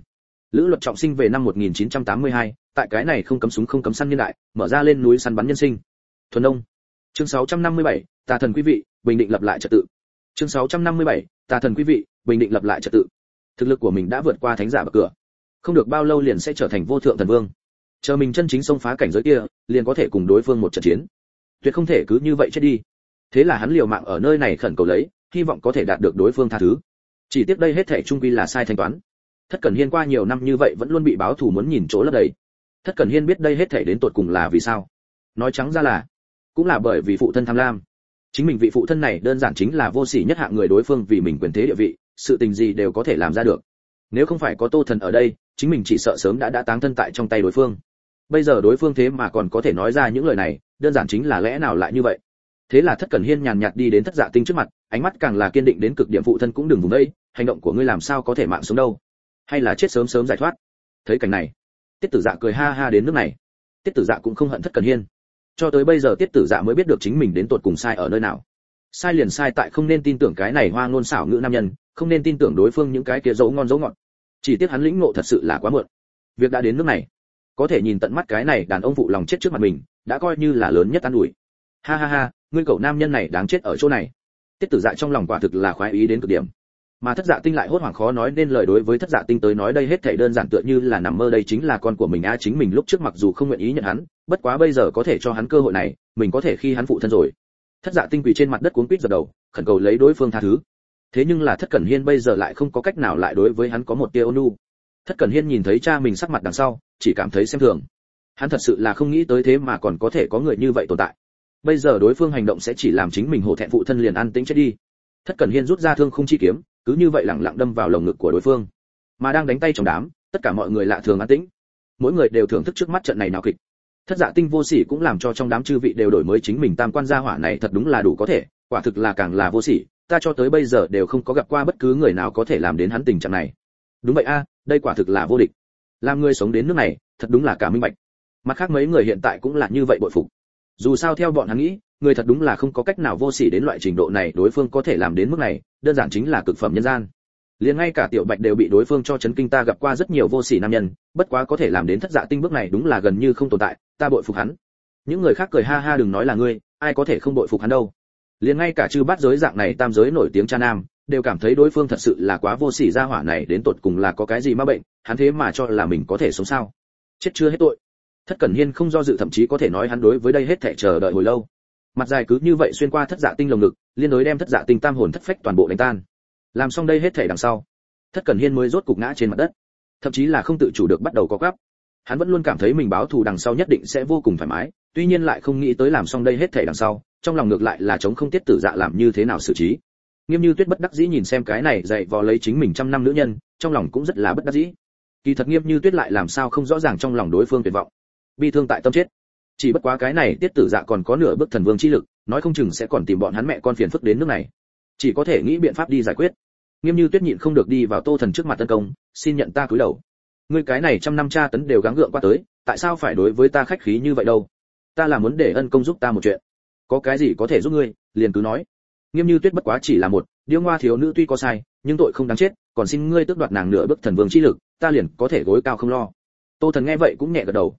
Lữ luật trọng sinh về năm 1982, tại cái này không cấm súng không cấm săn nhân đại mở ra lên núi săn bắn nhân sinh. Thuần đông chương 657, tà thần quý vị bình định lập lại trật tự. Chương 657, tà thần quý vị bình định lập lại trật tự. Thực lực của mình đã vượt qua thánh giả bậc cửa. Không được bao lâu liền sẽ trở thành vô thượng thần vương chờ mình chân chính xông phá cảnh giới kia, liền có thể cùng đối phương một trận chiến. Tuyệt không thể cứ như vậy chết đi. Thế là hắn liều mạng ở nơi này khẩn cầu lấy, hy vọng có thể đạt được đối phương tha thứ. Chỉ tiếc đây hết thể trung quy là sai thanh toán. Thất cẩn hiên qua nhiều năm như vậy vẫn luôn bị báo thù muốn nhìn chỗ lấp đầy. Thất cẩn hiên biết đây hết thể đến tột cùng là vì sao. Nói trắng ra là, cũng là bởi vì phụ thân tham lam. Chính mình vị phụ thân này đơn giản chính là vô sỉ nhất hạng người đối phương vì mình quyền thế địa vị, sự tình gì đều có thể làm ra được. Nếu không phải có tô thần ở đây, chính mình chỉ sợ sớm đã đã táng thân tại trong tay đối phương bây giờ đối phương thế mà còn có thể nói ra những lời này, đơn giản chính là lẽ nào lại như vậy? Thế là thất cẩn hiên nhàn nhạt đi đến thất dạ tinh trước mặt, ánh mắt càng là kiên định đến cực điểm phụ thân cũng đừng vùng đây hành động của ngươi làm sao có thể mạng sống đâu? Hay là chết sớm sớm giải thoát? Thấy cảnh này, tiết tử dạ cười ha ha đến nước này. Tiết tử dạ cũng không hận thất cẩn hiên. Cho tới bây giờ tiết tử dạ mới biết được chính mình đến tột cùng sai ở nơi nào. Sai liền sai tại không nên tin tưởng cái này hoa ngôn xảo ngữ nam nhân, không nên tin tưởng đối phương những cái kia dấu ngon dấu ngọt. Chỉ tiếc hắn lĩnh ngộ thật sự là quá muộn. Việc đã đến nước này có thể nhìn tận mắt cái này đàn ông phụ lòng chết trước mặt mình, đã coi như là lớn nhất an ủi. Ha ha ha, ngươi cậu nam nhân này đáng chết ở chỗ này. Tiết tử dạ trong lòng quả thực là khoái ý đến cực điểm. Mà thất dạ tinh lại hốt hoảng khó nói nên lời đối với thất dạ tinh tới nói đây hết thảy đơn giản tựa như là nằm mơ đây chính là con của mình a chính mình lúc trước mặc dù không nguyện ý nhận hắn, bất quá bây giờ có thể cho hắn cơ hội này, mình có thể khi hắn phụ thân rồi. Thất dạ tinh quỳ trên mặt đất cuốn quýt dập đầu, khẩn cầu lấy đối phương tha thứ. Thế nhưng là thất cẩn hiên bây giờ lại không có cách nào lại đối với hắn có một tia ôn nhu thất cẩn hiên nhìn thấy cha mình sắc mặt đằng sau, chỉ cảm thấy xem thường. Hắn thật sự là không nghĩ tới thế mà còn có thể có người như vậy tồn tại. Bây giờ đối phương hành động sẽ chỉ làm chính mình hổ thẹn phụ thân liền ăn tính chết đi. Thất cẩn hiên rút ra thương không chi kiếm, cứ như vậy lẳng lặng đâm vào lồng ngực của đối phương. Mà đang đánh tay trong đám, tất cả mọi người lạ thường an tĩnh. Mỗi người đều thưởng thức trước mắt trận này nào kịch. Thất dạ tinh vô sỉ cũng làm cho trong đám chư vị đều đổi mới chính mình tam quan gia hỏa này thật đúng là đủ có thể, quả thực là càng là vô sỉ, ta cho tới bây giờ đều không có gặp qua bất cứ người nào có thể làm đến hắn tình trạng này đúng vậy a, đây quả thực là vô địch. Làm người sống đến nước này, thật đúng là cả minh bạch. Mặt khác mấy người hiện tại cũng là như vậy bội phục. Dù sao theo bọn hắn nghĩ, người thật đúng là không có cách nào vô sỉ đến loại trình độ này đối phương có thể làm đến mức này, đơn giản chính là cực phẩm nhân gian. Liền ngay cả tiểu bạch đều bị đối phương cho chấn kinh ta gặp qua rất nhiều vô sỉ nam nhân, bất quá có thể làm đến thất dạ tinh bước này đúng là gần như không tồn tại, ta bội phục hắn. Những người khác cười ha ha đừng nói là ngươi, ai có thể không bội phục hắn đâu. Liền ngay cả chư bát giới dạng này tam giới nổi tiếng cha nam đều cảm thấy đối phương thật sự là quá vô sỉ ra hỏa này đến tột cùng là có cái gì ma bệnh, hắn thế mà cho là mình có thể sống sao? Chết chưa hết tội. Thất cẩn hiên không do dự thậm chí có thể nói hắn đối với đây hết thể chờ đợi hồi lâu. Mặt dài cứ như vậy xuyên qua thất dạ tinh lồng ngực, liên đối đem thất dạ tinh tam hồn thất phách toàn bộ đánh tan. Làm xong đây hết thể đằng sau, thất cẩn hiên mới rốt cục ngã trên mặt đất. Thậm chí là không tự chủ được bắt đầu có quắp. hắn vẫn luôn cảm thấy mình báo thù đằng sau nhất định sẽ vô cùng thoải mái, tuy nhiên lại không nghĩ tới làm xong đây hết thể đằng sau, trong lòng ngược lại là chống không tiết tử dạ làm như thế nào xử trí nghiêm như tuyết bất đắc dĩ nhìn xem cái này dạy vò lấy chính mình trăm năm nữ nhân, trong lòng cũng rất là bất đắc dĩ. Kỳ thật nghiêm như tuyết lại làm sao không rõ ràng trong lòng đối phương tuyệt vọng. Bi thương tại tâm chết. Chỉ bất quá cái này tiết tử dạ còn có nửa bước thần vương chi lực, nói không chừng sẽ còn tìm bọn hắn mẹ con phiền phức đến nước này. Chỉ có thể nghĩ biện pháp đi giải quyết. Nghiêm như tuyết nhịn không được đi vào tô thần trước mặt tấn công, xin nhận ta cúi đầu. Ngươi cái này trăm năm tra tấn đều gắng gượng qua tới, tại sao phải đối với ta khách khí như vậy đâu? Ta là muốn để ân công giúp ta một chuyện. Có cái gì có thể giúp ngươi, liền cứ nói nghiêm như tuyết bất quá chỉ là một, điêu ngoa thiếu nữ tuy có sai, nhưng tội không đáng chết, còn xin ngươi tước đoạt nàng nửa bước thần vương chi lực, ta liền có thể gối cao không lo. Tô thần nghe vậy cũng nhẹ gật đầu.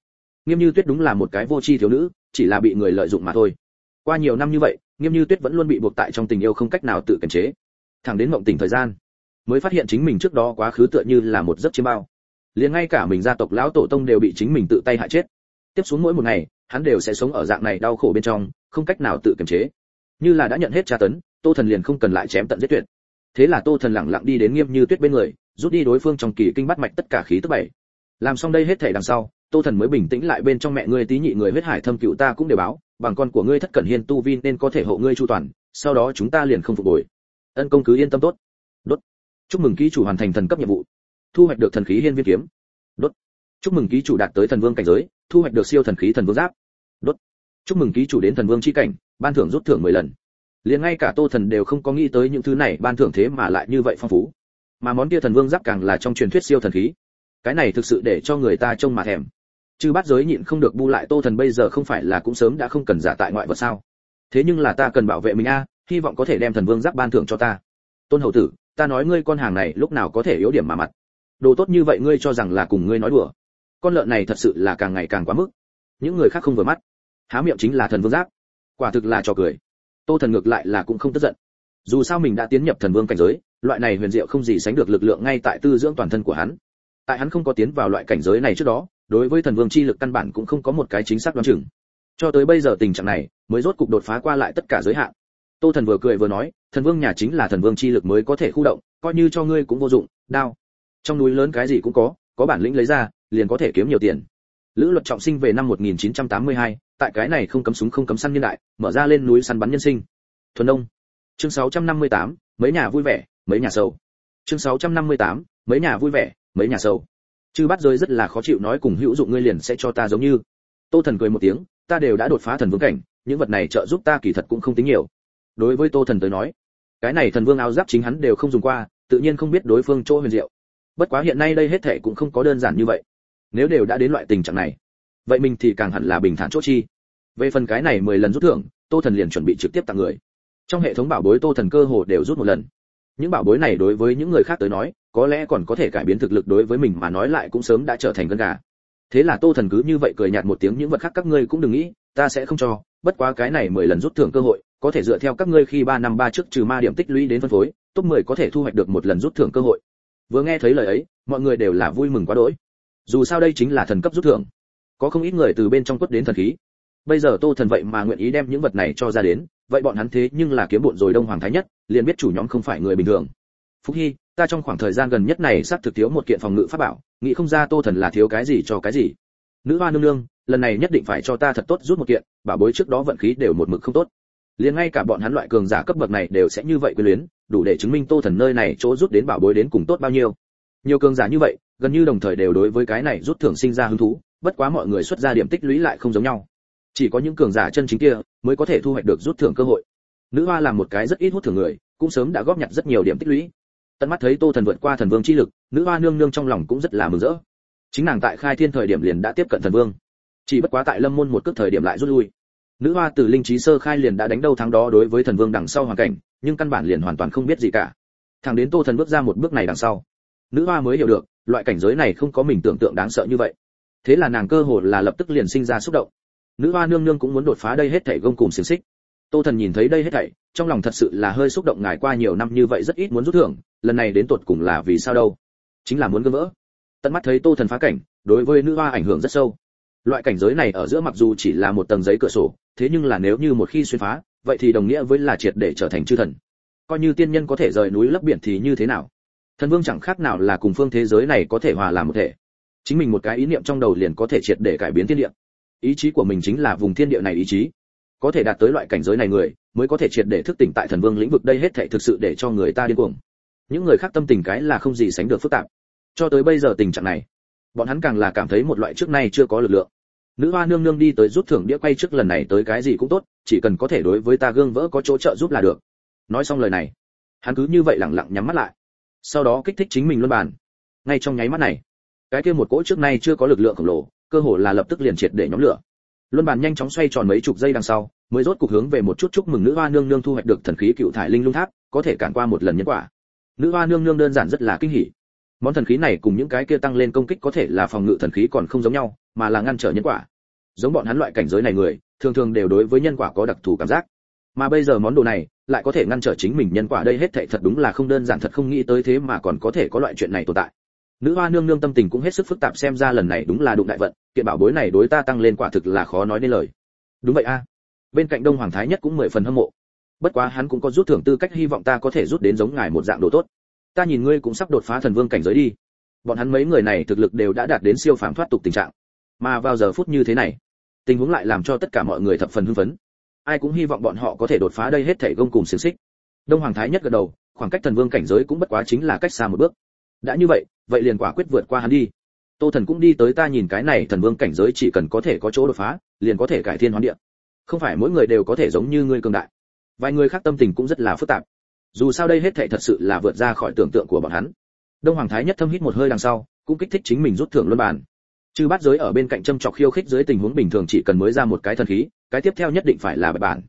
Nghiêm như tuyết đúng là một cái vô tri thiếu nữ, chỉ là bị người lợi dụng mà thôi. Qua nhiều năm như vậy, nghiêm như tuyết vẫn luôn bị buộc tại trong tình yêu không cách nào tự kiềm chế. Thẳng đến mộng tình thời gian, mới phát hiện chính mình trước đó quá khứ tựa như là một giấc chiêm bao. Liền ngay cả mình gia tộc lão tổ tông đều bị chính mình tự tay hại chết. Tiếp xuống mỗi một ngày, hắn đều sẽ sống ở dạng này đau khổ bên trong, không cách nào tự kiềm chế như là đã nhận hết tra tấn, tô thần liền không cần lại chém tận giết tuyệt. Thế là tô thần lặng lặng đi đến nghiêm như tuyết bên người, rút đi đối phương trong kỳ kinh bắt mạch tất cả khí tức bảy. Làm xong đây hết thể đằng sau, tô thần mới bình tĩnh lại bên trong mẹ ngươi tí nhị người huyết hải thâm cựu ta cũng đều báo, bằng con của ngươi thất cẩn hiên tu vi nên có thể hộ ngươi chu toàn, sau đó chúng ta liền không phục hồi. Ân công cứ yên tâm tốt. Đốt. Chúc mừng ký chủ hoàn thành thần cấp nhiệm vụ. Thu hoạch được thần khí hiên viên kiếm. Đốt. Chúc mừng ký chủ đạt tới thần vương cảnh giới, thu hoạch được siêu thần khí thần vương giáp. Đốt. Chúc mừng ký chủ đến thần vương chi cảnh ban thưởng rút thưởng 10 lần. Liền ngay cả tô thần đều không có nghĩ tới những thứ này ban thưởng thế mà lại như vậy phong phú. Mà món kia thần vương giáp càng là trong truyền thuyết siêu thần khí. Cái này thực sự để cho người ta trông mà thèm. Chư bát giới nhịn không được bu lại tô thần bây giờ không phải là cũng sớm đã không cần giả tại ngoại vật sao. Thế nhưng là ta cần bảo vệ mình a, hy vọng có thể đem thần vương giáp ban thưởng cho ta. Tôn hậu tử, ta nói ngươi con hàng này lúc nào có thể yếu điểm mà mặt. Đồ tốt như vậy ngươi cho rằng là cùng ngươi nói đùa. Con lợn này thật sự là càng ngày càng quá mức. Những người khác không vừa mắt. Há miệng chính là thần vương giáp quả thực là trò cười. Tô thần ngược lại là cũng không tức giận. Dù sao mình đã tiến nhập thần vương cảnh giới loại này huyền diệu không gì sánh được lực lượng ngay tại tư dưỡng toàn thân của hắn. Tại hắn không có tiến vào loại cảnh giới này trước đó đối với thần vương chi lực căn bản cũng không có một cái chính xác đoán chừng. Cho tới bây giờ tình trạng này mới rốt cục đột phá qua lại tất cả giới hạn. Tô thần vừa cười vừa nói thần vương nhà chính là thần vương chi lực mới có thể khu động coi như cho ngươi cũng vô dụng đao. Trong núi lớn cái gì cũng có có bản lĩnh lấy ra liền có thể kiếm nhiều tiền. Lữ luật trọng sinh về năm 1982, tại cái này không cấm súng không cấm săn nhân đại mở ra lên núi săn bắn nhân sinh. Thuần đông chương 658, mấy nhà vui vẻ mấy nhà sầu. Chương 658, mấy nhà vui vẻ mấy nhà sầu. Chư bắt rơi rất là khó chịu nói cùng hữu dụng ngươi liền sẽ cho ta giống như. Tô thần cười một tiếng ta đều đã đột phá thần vương cảnh những vật này trợ giúp ta kỳ thật cũng không tính nhiều. Đối với tô thần tới nói cái này thần vương áo giáp chính hắn đều không dùng qua tự nhiên không biết đối phương chỗ huyền diệu. Bất quá hiện nay đây hết thảy cũng không có đơn giản như vậy. Nếu đều đã đến loại tình trạng này vậy mình thì càng hẳn là bình thản chỗ chi. Về phần cái này mười lần rút thưởng, tô thần liền chuẩn bị trực tiếp tặng người. Trong hệ thống bảo bối tô thần cơ hồ đều rút một lần. Những bảo bối này đối với những người khác tới nói, có lẽ còn có thể cải biến thực lực đối với mình mà nói lại cũng sớm đã trở thành gân gà. Thế là tô thần cứ như vậy cười nhạt một tiếng, những vật khác các ngươi cũng đừng nghĩ, ta sẽ không cho. Bất quá cái này mười lần rút thưởng cơ hội, có thể dựa theo các ngươi khi ba năm ba trước trừ ma điểm tích lũy đến phân phối, top 10 có thể thu hoạch được một lần rút thưởng cơ hội. Vừa nghe thấy lời ấy, mọi người đều là vui mừng quá đỗi. Dù sao đây chính là thần cấp rút thưởng có không ít người từ bên trong quất đến thần khí. Bây giờ tô thần vậy mà nguyện ý đem những vật này cho ra đến, vậy bọn hắn thế nhưng là kiếm bộn rồi đông hoàng thái nhất, liền biết chủ nhóm không phải người bình thường. Phúc hy, ta trong khoảng thời gian gần nhất này sắp thực thiếu một kiện phòng ngự pháp bảo, nghĩ không ra tô thần là thiếu cái gì cho cái gì. Nữ hoa nương nương, lần này nhất định phải cho ta thật tốt rút một kiện, bảo bối trước đó vận khí đều một mực không tốt. Liền ngay cả bọn hắn loại cường giả cấp bậc này đều sẽ như vậy quyến luyến, đủ để chứng minh tô thần nơi này chỗ rút đến bảo bối đến cùng tốt bao nhiêu. Nhiều cường giả như vậy, gần như đồng thời đều đối với cái này rút thưởng sinh ra hứng thú bất quá mọi người xuất ra điểm tích lũy lại không giống nhau. Chỉ có những cường giả chân chính kia mới có thể thu hoạch được rút thưởng cơ hội. Nữ hoa làm một cái rất ít hút thưởng người, cũng sớm đã góp nhặt rất nhiều điểm tích lũy. Tận mắt thấy tô thần vượt qua thần vương chi lực, nữ hoa nương nương trong lòng cũng rất là mừng rỡ. Chính nàng tại khai thiên thời điểm liền đã tiếp cận thần vương. Chỉ bất quá tại lâm môn một cước thời điểm lại rút lui. Nữ hoa từ linh trí sơ khai liền đã đánh đâu thắng đó đối với thần vương đằng sau hoàn cảnh, nhưng căn bản liền hoàn toàn không biết gì cả. Thằng đến tô thần bước ra một bước này đằng sau. Nữ hoa mới hiểu được, loại cảnh giới này không có mình tưởng tượng đáng sợ như vậy thế là nàng cơ hồ là lập tức liền sinh ra xúc động. Nữ hoa nương nương cũng muốn đột phá đây hết thảy gông cùng xiềng xích. Tô thần nhìn thấy đây hết thảy, trong lòng thật sự là hơi xúc động ngài qua nhiều năm như vậy rất ít muốn rút thưởng, lần này đến tột cùng là vì sao đâu? Chính là muốn gỡ vỡ. Tận mắt thấy tô thần phá cảnh, đối với nữ hoa ảnh hưởng rất sâu. Loại cảnh giới này ở giữa mặc dù chỉ là một tầng giấy cửa sổ, thế nhưng là nếu như một khi xuyên phá, vậy thì đồng nghĩa với là triệt để trở thành chư thần. Coi như tiên nhân có thể rời núi lấp biển thì như thế nào? Thần vương chẳng khác nào là cùng phương thế giới này có thể hòa làm một thể chính mình một cái ý niệm trong đầu liền có thể triệt để cải biến thiên địa. Ý chí của mình chính là vùng thiên địa này ý chí. Có thể đạt tới loại cảnh giới này người, mới có thể triệt để thức tỉnh tại thần vương lĩnh vực đây hết thảy thực sự để cho người ta điên cuồng. Những người khác tâm tình cái là không gì sánh được phức tạp. Cho tới bây giờ tình trạng này, bọn hắn càng là cảm thấy một loại trước nay chưa có lực lượng. Nữ hoa nương nương đi tới rút thưởng đĩa quay trước lần này tới cái gì cũng tốt, chỉ cần có thể đối với ta gương vỡ có chỗ trợ giúp là được. Nói xong lời này, hắn cứ như vậy lặng lặng nhắm mắt lại. Sau đó kích thích chính mình luân bàn. Ngay trong nháy mắt này cái kia một cỗ trước nay chưa có lực lượng khổng lồ, cơ hồ là lập tức liền triệt để nhóm lửa. Luân bàn nhanh chóng xoay tròn mấy chục giây đằng sau, mới rốt cục hướng về một chút chúc mừng nữ hoa nương nương thu hoạch được thần khí cựu thải linh lung tháp, có thể cản qua một lần nhân quả. Nữ hoa nương nương đơn giản rất là kinh hỉ. Món thần khí này cùng những cái kia tăng lên công kích có thể là phòng ngự thần khí còn không giống nhau, mà là ngăn trở nhân quả. Giống bọn hắn loại cảnh giới này người, thường thường đều đối với nhân quả có đặc thù cảm giác. Mà bây giờ món đồ này lại có thể ngăn trở chính mình nhân quả đây hết thảy thật đúng là không đơn giản, thật không nghĩ tới thế mà còn có thể có loại chuyện này tồn tại nữ hoa nương nương tâm tình cũng hết sức phức tạp xem ra lần này đúng là đụng đại vận, kiện bảo bối này đối ta tăng lên quả thực là khó nói nên lời. Đúng vậy a. Bên cạnh đông hoàng thái nhất cũng mười phần hâm mộ. Bất quá hắn cũng có rút thưởng tư cách hy vọng ta có thể rút đến giống ngài một dạng đồ tốt. Ta nhìn ngươi cũng sắp đột phá thần vương cảnh giới đi. Bọn hắn mấy người này thực lực đều đã đạt đến siêu phàm thoát tục tình trạng. Mà vào giờ phút như thế này, tình huống lại làm cho tất cả mọi người thập phần hưng phấn. Ai cũng hy vọng bọn họ có thể đột phá đây hết thể gông cùng xiềng xích. Đông hoàng thái nhất gật đầu, khoảng cách thần vương cảnh giới cũng bất quá chính là cách xa một bước đã như vậy vậy liền quả quyết vượt qua hắn đi. Tô thần cũng đi tới ta nhìn cái này thần vương cảnh giới chỉ cần có thể có chỗ đột phá, liền có thể cải thiên hoán địa. Không phải mỗi người đều có thể giống như ngươi cường đại. Vài người khác tâm tình cũng rất là phức tạp. Dù sao đây hết thảy thật sự là vượt ra khỏi tưởng tượng của bọn hắn. Đông hoàng thái nhất thâm hít một hơi đằng sau, cũng kích thích chính mình rút thưởng luân bàn. Chư bát giới ở bên cạnh châm chọc khiêu khích dưới tình huống bình thường chỉ cần mới ra một cái thần khí, cái tiếp theo nhất định phải là bài bản.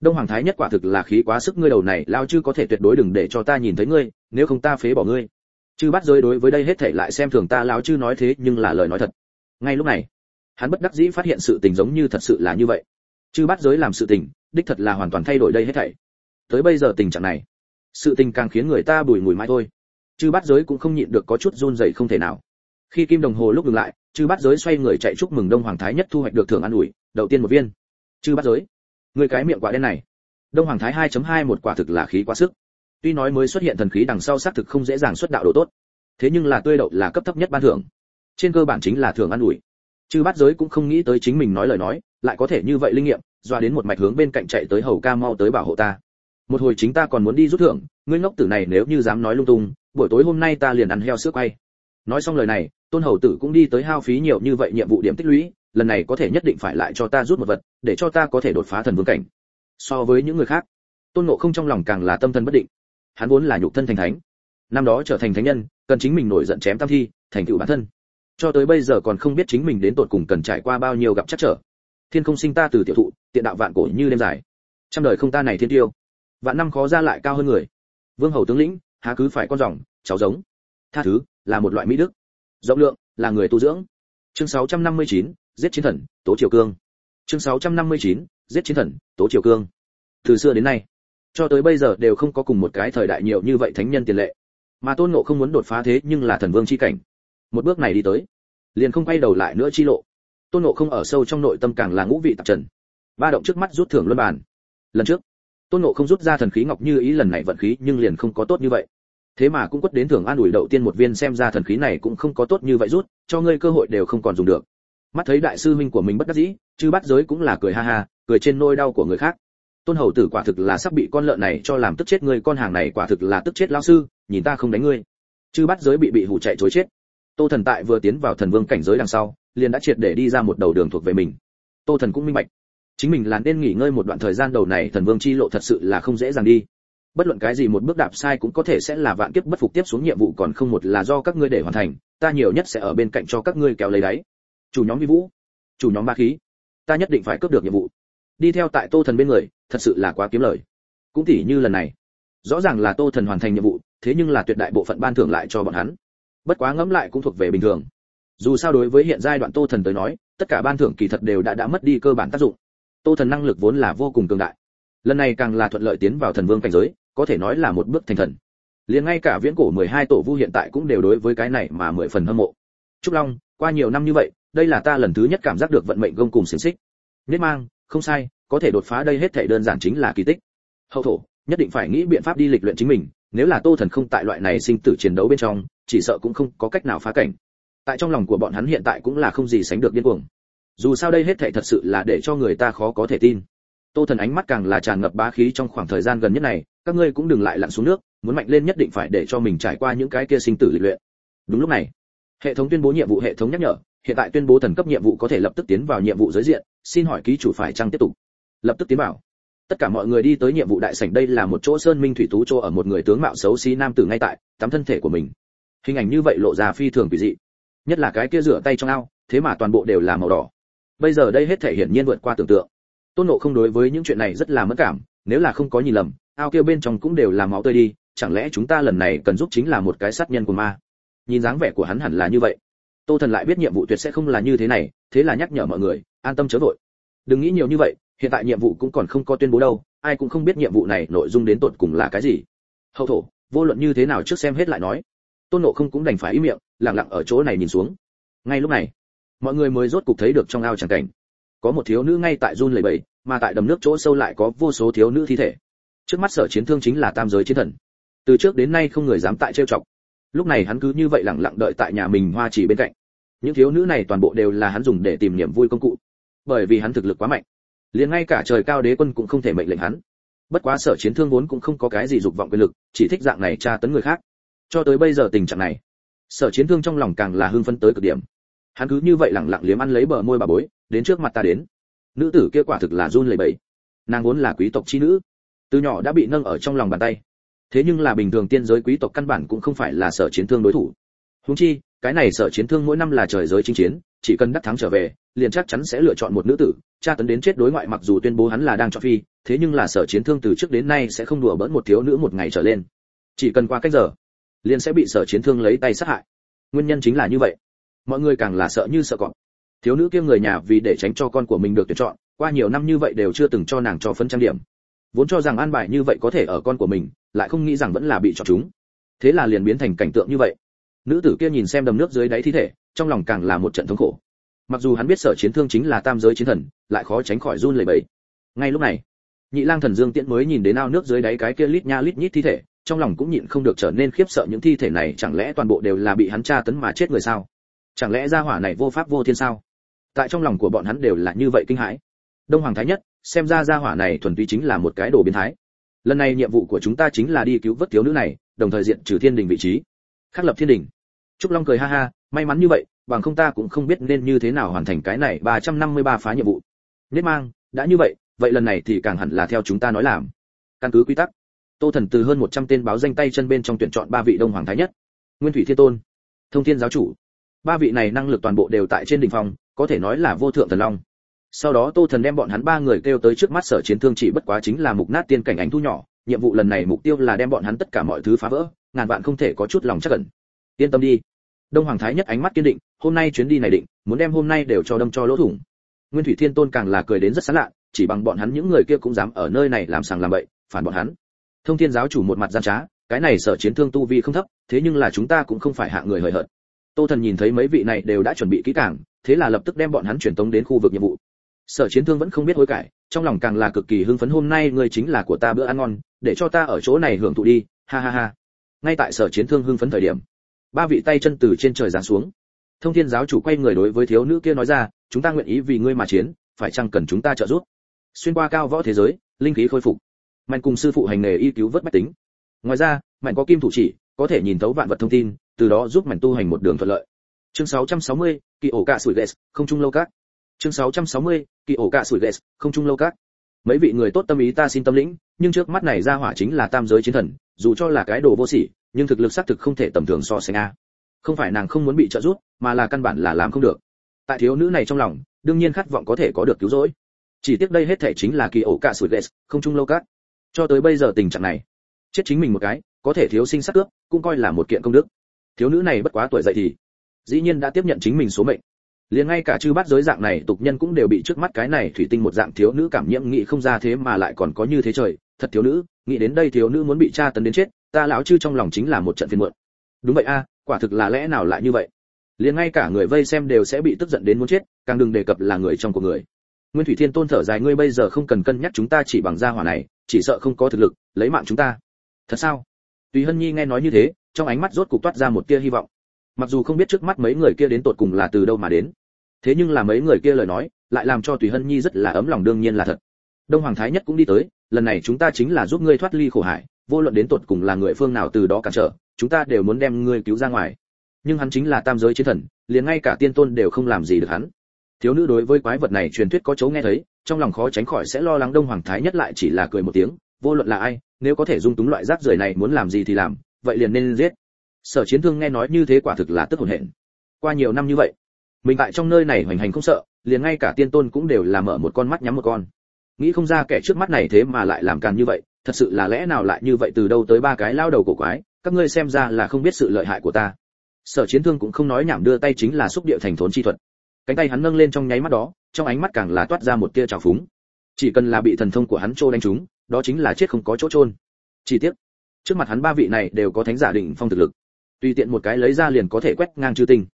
Đông hoàng thái nhất quả thực là khí quá sức ngươi đầu này, lao chư có thể tuyệt đối đừng để cho ta nhìn thấy ngươi, nếu không ta phế bỏ ngươi chư bát giới đối với đây hết thảy lại xem thường ta lão chư nói thế nhưng là lời nói thật. Ngay lúc này, hắn bất đắc dĩ phát hiện sự tình giống như thật sự là như vậy. Chư bát giới làm sự tình, đích thật là hoàn toàn thay đổi đây hết thảy. Tới bây giờ tình trạng này, sự tình càng khiến người ta bùi ngùi mãi thôi. Chư bát giới cũng không nhịn được có chút run rẩy không thể nào. Khi kim đồng hồ lúc ngừng lại, chư bát giới xoay người chạy chúc mừng đông hoàng thái nhất thu hoạch được thưởng ăn ủi, đầu tiên một viên. Chư bát giới, người cái miệng quả đen này. Đông hoàng thái 2.2 một quả thực là khí quá sức tuy nói mới xuất hiện thần khí đằng sau xác thực không dễ dàng xuất đạo độ tốt, thế nhưng là tươi đậu là cấp thấp nhất ban thưởng. Trên cơ bản chính là thường ăn ủi. Chư bát giới cũng không nghĩ tới chính mình nói lời nói, lại có thể như vậy linh nghiệm doa đến một mạch hướng bên cạnh chạy tới hầu ca mau tới bảo hộ ta. Một hồi chính ta còn muốn đi rút thưởng, ngươi ngốc tử này nếu như dám nói lung tung, buổi tối hôm nay ta liền ăn heo sữa quay. Nói xong lời này, tôn hầu tử cũng đi tới hao phí nhiều như vậy nhiệm vụ điểm tích lũy, lần này có thể nhất định phải lại cho ta rút một vật, để cho ta có thể đột phá thần vương cảnh. So với những người khác, tôn ngộ không trong lòng càng là tâm thần bất định hắn vốn là nhục thân thành thánh. Năm đó trở thành thánh nhân cần chính mình nổi giận chém tam thi thành tựu bản thân. Cho tới bây giờ còn không biết chính mình đến tột cùng cần trải qua bao nhiêu gặp chắc trở. Thiên không sinh ta từ tiểu thụ tiện đạo vạn cổ như đêm dài. Trăm đời không ta này thiên tiêu. Vạn năm khó ra lại cao hơn người. Vương hầu tướng lĩnh há cứ phải con rồng cháu giống. Tha thứ là một loại mỹ đức. Rộng lượng là người tu dưỡng. Chương 659, giết chiến thần tố triều cương. Chương 659, giết chiến thần tố triều cương. Từ xưa đến nay cho tới bây giờ đều không có cùng một cái thời đại nhiều như vậy thánh nhân tiền lệ. Mà tôn ngộ không muốn đột phá thế nhưng là thần vương chi cảnh. Một bước này đi tới, liền không quay đầu lại nữa chi lộ. Tôn ngộ không ở sâu trong nội tâm càng là ngũ vị tạp trần. Ba động trước mắt rút thưởng luân bàn. Lần trước, tôn ngộ không rút ra thần khí ngọc như ý lần này vận khí nhưng liền không có tốt như vậy. Thế mà cũng quất đến thưởng an ủi đầu tiên một viên xem ra thần khí này cũng không có tốt như vậy rút, cho ngươi cơ hội đều không còn dùng được. Mắt thấy đại sư huynh của mình bất đắc dĩ chứ bắt giới cũng là cười ha ha, cười trên nôi đau của người khác tôn hầu tử quả thực là sắp bị con lợn này cho làm tức chết ngươi, con hàng này quả thực là tức chết lão sư, nhìn ta không đánh ngươi. Chứ bắt giới bị bị hủ chạy chối chết. Tô thần tại vừa tiến vào thần vương cảnh giới đằng sau, liền đã triệt để đi ra một đầu đường thuộc về mình. Tô thần cũng minh bạch. Chính mình là nên nghỉ ngơi một đoạn thời gian đầu này, thần vương chi lộ thật sự là không dễ dàng đi. Bất luận cái gì một bước đạp sai cũng có thể sẽ là vạn kiếp bất phục tiếp xuống nhiệm vụ còn không một là do các ngươi để hoàn thành, ta nhiều nhất sẽ ở bên cạnh cho các ngươi kéo lấy đáy. Chủ nhóm vi vũ. Chủ nhóm ba khí. Ta nhất định phải cướp được nhiệm vụ. Đi theo tại tô thần bên người thật sự là quá kiếm lời. Cũng tỉ như lần này, rõ ràng là tô thần hoàn thành nhiệm vụ, thế nhưng là tuyệt đại bộ phận ban thưởng lại cho bọn hắn. Bất quá ngẫm lại cũng thuộc về bình thường. Dù sao đối với hiện giai đoạn tô thần tới nói, tất cả ban thưởng kỳ thật đều đã đã mất đi cơ bản tác dụng. Tô thần năng lực vốn là vô cùng cường đại. Lần này càng là thuận lợi tiến vào thần vương cảnh giới, có thể nói là một bước thành thần. Liền ngay cả viễn cổ 12 tổ vu hiện tại cũng đều đối với cái này mà mười phần hâm mộ. Trúc long, qua nhiều năm như vậy, đây là ta lần thứ nhất cảm giác được vận mệnh gông cùng xiềng xích. Nết mang, không sai có thể đột phá đây hết thể đơn giản chính là kỳ tích. Hậu thổ, nhất định phải nghĩ biện pháp đi lịch luyện chính mình, nếu là tô thần không tại loại này sinh tử chiến đấu bên trong, chỉ sợ cũng không có cách nào phá cảnh. Tại trong lòng của bọn hắn hiện tại cũng là không gì sánh được điên cuồng. Dù sao đây hết thảy thật sự là để cho người ta khó có thể tin. Tô thần ánh mắt càng là tràn ngập bá khí trong khoảng thời gian gần nhất này, các ngươi cũng đừng lại lặn xuống nước, muốn mạnh lên nhất định phải để cho mình trải qua những cái kia sinh tử lịch luyện. Đúng lúc này, hệ thống tuyên bố nhiệm vụ hệ thống nhắc nhở, hiện tại tuyên bố thần cấp nhiệm vụ có thể lập tức tiến vào nhiệm vụ giới diện, xin hỏi ký chủ phải chăng tiếp tục? Lập tức tiến vào. Tất cả mọi người đi tới nhiệm vụ đại sảnh, đây là một chỗ sơn minh thủy tú chỗ ở một người tướng mạo xấu xí nam tử ngay tại, tắm thân thể của mình. Hình ảnh như vậy lộ ra phi thường kỳ dị. Nhất là cái kia rửa tay trong ao, thế mà toàn bộ đều là màu đỏ. Bây giờ đây hết thể hiển nhiên vượt qua tưởng tượng. Tôn nộ không đối với những chuyện này rất là mất cảm, nếu là không có nhìn lầm, ao kia bên trong cũng đều là máu tươi đi, chẳng lẽ chúng ta lần này cần giúp chính là một cái sát nhân của ma? Nhìn dáng vẻ của hắn hẳn là như vậy. Tô thần lại biết nhiệm vụ tuyệt sẽ không là như thế này, thế là nhắc nhở mọi người, an tâm chớ vội. Đừng nghĩ nhiều như vậy hiện tại nhiệm vụ cũng còn không có tuyên bố đâu, ai cũng không biết nhiệm vụ này nội dung đến tột cùng là cái gì. Hậu thổ, vô luận như thế nào trước xem hết lại nói. Tôn nộ không cũng đành phải ý miệng, lặng lặng ở chỗ này nhìn xuống. Ngay lúc này, mọi người mới rốt cục thấy được trong ao chẳng cảnh. Có một thiếu nữ ngay tại run lẩy bẩy, mà tại đầm nước chỗ sâu lại có vô số thiếu nữ thi thể. Trước mắt sở chiến thương chính là tam giới chiến thần. Từ trước đến nay không người dám tại trêu chọc. Lúc này hắn cứ như vậy lặng lặng đợi tại nhà mình hoa chỉ bên cạnh. Những thiếu nữ này toàn bộ đều là hắn dùng để tìm niềm vui công cụ. Bởi vì hắn thực lực quá mạnh liền ngay cả trời cao đế quân cũng không thể mệnh lệnh hắn. Bất quá sở chiến thương vốn cũng không có cái gì dục vọng quyền lực, chỉ thích dạng này tra tấn người khác. Cho tới bây giờ tình trạng này, sở chiến thương trong lòng càng là hưng phấn tới cực điểm. Hắn cứ như vậy lẳng lặng liếm ăn lấy bờ môi bà bối, đến trước mặt ta đến. Nữ tử kia quả thực là run lẩy bẩy. Nàng vốn là quý tộc chi nữ, từ nhỏ đã bị nâng ở trong lòng bàn tay. Thế nhưng là bình thường tiên giới quý tộc căn bản cũng không phải là sở chiến thương đối thủ. Huống chi, cái này sở chiến thương mỗi năm là trời giới chinh chiến, chỉ cần đắc thắng trở về, liền chắc chắn sẽ lựa chọn một nữ tử. Cha tấn đến chết đối ngoại mặc dù tuyên bố hắn là đang chọn phi, thế nhưng là sở chiến thương từ trước đến nay sẽ không đùa bỡn một thiếu nữ một ngày trở lên. Chỉ cần qua cách giờ, liền sẽ bị sở chiến thương lấy tay sát hại. Nguyên nhân chính là như vậy. Mọi người càng là sợ như sợ cọp. Thiếu nữ kia người nhà vì để tránh cho con của mình được tuyển chọn, qua nhiều năm như vậy đều chưa từng cho nàng cho phân trang điểm. Vốn cho rằng an bài như vậy có thể ở con của mình, lại không nghĩ rằng vẫn là bị chọn chúng. Thế là liền biến thành cảnh tượng như vậy nữ tử kia nhìn xem đầm nước dưới đáy thi thể, trong lòng càng là một trận thống khổ. Mặc dù hắn biết sở chiến thương chính là tam giới chiến thần, lại khó tránh khỏi run lẩy bẩy. Ngay lúc này, nhị lang thần dương tiễn mới nhìn đến ao nước dưới đáy cái kia lít nha lít nhít thi thể, trong lòng cũng nhịn không được trở nên khiếp sợ những thi thể này chẳng lẽ toàn bộ đều là bị hắn tra tấn mà chết người sao? Chẳng lẽ gia hỏa này vô pháp vô thiên sao? Tại trong lòng của bọn hắn đều là như vậy kinh hãi. Đông hoàng thái nhất, xem ra gia hỏa này thuần túy chính là một cái đồ biến thái. Lần này nhiệm vụ của chúng ta chính là đi cứu vớt thiếu nữ này, đồng thời diện trừ thiên đình vị trí. Khắc lập thiên đình trúc long cười ha ha, may mắn như vậy, bằng không ta cũng không biết nên như thế nào hoàn thành cái này 353 phá nhiệm vụ. Nết mang, đã như vậy vậy lần này thì càng hẳn là theo chúng ta nói làm. Căn cứ quy tắc, tô thần từ hơn 100 tên báo danh tay chân bên trong tuyển chọn ba vị đông hoàng thái nhất. Nguyên thủy thiên tôn, thông thiên giáo chủ. Ba vị này năng lực toàn bộ đều tại trên đỉnh phong, có thể nói là vô thượng thần long. Sau đó tô thần đem bọn hắn ba người kêu tới trước mắt sở chiến thương chỉ bất quá chính là mục nát tiên cảnh ánh thu nhỏ, nhiệm vụ lần này mục tiêu là đem bọn hắn tất cả mọi thứ phá vỡ, ngàn vạn không thể có chút lòng chắc ẩn yên tâm đi. Đông hoàng thái nhất ánh mắt kiên định, hôm nay chuyến đi này định, muốn đem hôm nay đều cho đâm cho lỗ thủng. Nguyên thủy thiên tôn càng là cười đến rất sán lạ, chỉ bằng bọn hắn những người kia cũng dám ở nơi này làm sàng làm bậy, phản bọn hắn. Thông thiên giáo chủ một mặt gian trá, cái này sở chiến thương tu vi không thấp, thế nhưng là chúng ta cũng không phải hạ người hời hợt. Tô thần nhìn thấy mấy vị này đều đã chuẩn bị kỹ càng, thế là lập tức đem bọn hắn chuyển tống đến khu vực nhiệm vụ. Sở chiến thương vẫn không biết hối cải, trong lòng càng là cực kỳ hưng phấn hôm nay ngươi chính là của ta bữa ăn ngon, để cho ta ở chỗ này hưởng thụ đi, ha ha ha. Ngay tại sở chiến thương hưng phấn thời điểm ba vị tay chân từ trên trời giáng xuống. Thông thiên giáo chủ quay người đối với thiếu nữ kia nói ra chúng ta nguyện ý vì ngươi mà chiến phải chăng cần chúng ta trợ giúp? Xuyên qua cao võ thế giới linh khí khôi phục. Mạnh cùng sư phụ hành nghề y cứu vớt bách tính. Ngoài ra mạnh có kim thủ chỉ có thể nhìn thấu vạn vật thông tin từ đó giúp mạnh tu hành một đường thuận lợi. Chương 660, kỳ ổ cạ sủi ghét không trung lâu các. Chương 660, kỳ ổ cạ sủi ghét không trung lâu các. Mấy vị người tốt tâm ý ta xin tâm lĩnh nhưng trước mắt này ra hỏa chính là tam giới chiến thần dù cho là cái đồ vô sỉ, nhưng thực lực xác thực không thể tầm thường so sánh a. Không phải nàng không muốn bị trợ giúp, mà là căn bản là làm không được. Tại thiếu nữ này trong lòng, đương nhiên khát vọng có thể có được cứu rỗi. Chỉ tiếc đây hết thể chính là kỳ ổ cả sủi lệ không trung lâu cát. Cho tới bây giờ tình trạng này, chết chính mình một cái, có thể thiếu sinh sắc cướp, cũng coi là một kiện công đức. Thiếu nữ này bất quá tuổi dậy thì, dĩ nhiên đã tiếp nhận chính mình số mệnh liền ngay cả chư bát giới dạng này tục nhân cũng đều bị trước mắt cái này thủy tinh một dạng thiếu nữ cảm nhiễm nghĩ không ra thế mà lại còn có như thế trời. Thật thiếu nữ, nghĩ đến đây thiếu nữ muốn bị tra tấn đến chết, ta lão chư trong lòng chính là một trận phiền muộn. Đúng vậy a, quả thực là lẽ nào lại như vậy? Liền ngay cả người vây xem đều sẽ bị tức giận đến muốn chết, càng đừng đề cập là người trong của người. Nguyên thủy thiên tôn thở dài, ngươi bây giờ không cần cân nhắc chúng ta chỉ bằng gia hỏa này, chỉ sợ không có thực lực, lấy mạng chúng ta. Thật sao? Tùy hân nhi nghe nói như thế, trong ánh mắt rốt cục toát ra một tia hy vọng mặc dù không biết trước mắt mấy người kia đến tột cùng là từ đâu mà đến, thế nhưng là mấy người kia lời nói lại làm cho tùy hân nhi rất là ấm lòng đương nhiên là thật. Đông hoàng thái nhất cũng đi tới, lần này chúng ta chính là giúp ngươi thoát ly khổ hải, vô luận đến tột cùng là người phương nào từ đó cản trở, chúng ta đều muốn đem ngươi cứu ra ngoài. Nhưng hắn chính là tam giới chiến thần, liền ngay cả tiên tôn đều không làm gì được hắn. Thiếu nữ đối với quái vật này truyền thuyết có chấu nghe thấy, trong lòng khó tránh khỏi sẽ lo lắng đông hoàng thái nhất lại chỉ là cười một tiếng, vô luận là ai, nếu có thể dung túng loại rác rưởi này muốn làm gì thì làm, vậy liền nên giết sở chiến thương nghe nói như thế quả thực là tức hồn hển. Qua nhiều năm như vậy, mình tại trong nơi này hoành hành không sợ, liền ngay cả tiên tôn cũng đều là mở một con mắt nhắm một con. Nghĩ không ra kẻ trước mắt này thế mà lại làm càn như vậy, thật sự là lẽ nào lại như vậy từ đâu tới ba cái lao đầu cổ quái, các ngươi xem ra là không biết sự lợi hại của ta. Sở chiến thương cũng không nói nhảm đưa tay chính là xúc địa thành thốn chi thuật. Cánh tay hắn nâng lên trong nháy mắt đó, trong ánh mắt càng là toát ra một tia trào phúng. Chỉ cần là bị thần thông của hắn trô đánh trúng, đó chính là chết không có chỗ trôn chi tiết trước mặt hắn ba vị này đều có thánh giả định phong thực lực tùy tiện một cái lấy ra liền có thể quét ngang chư tinh.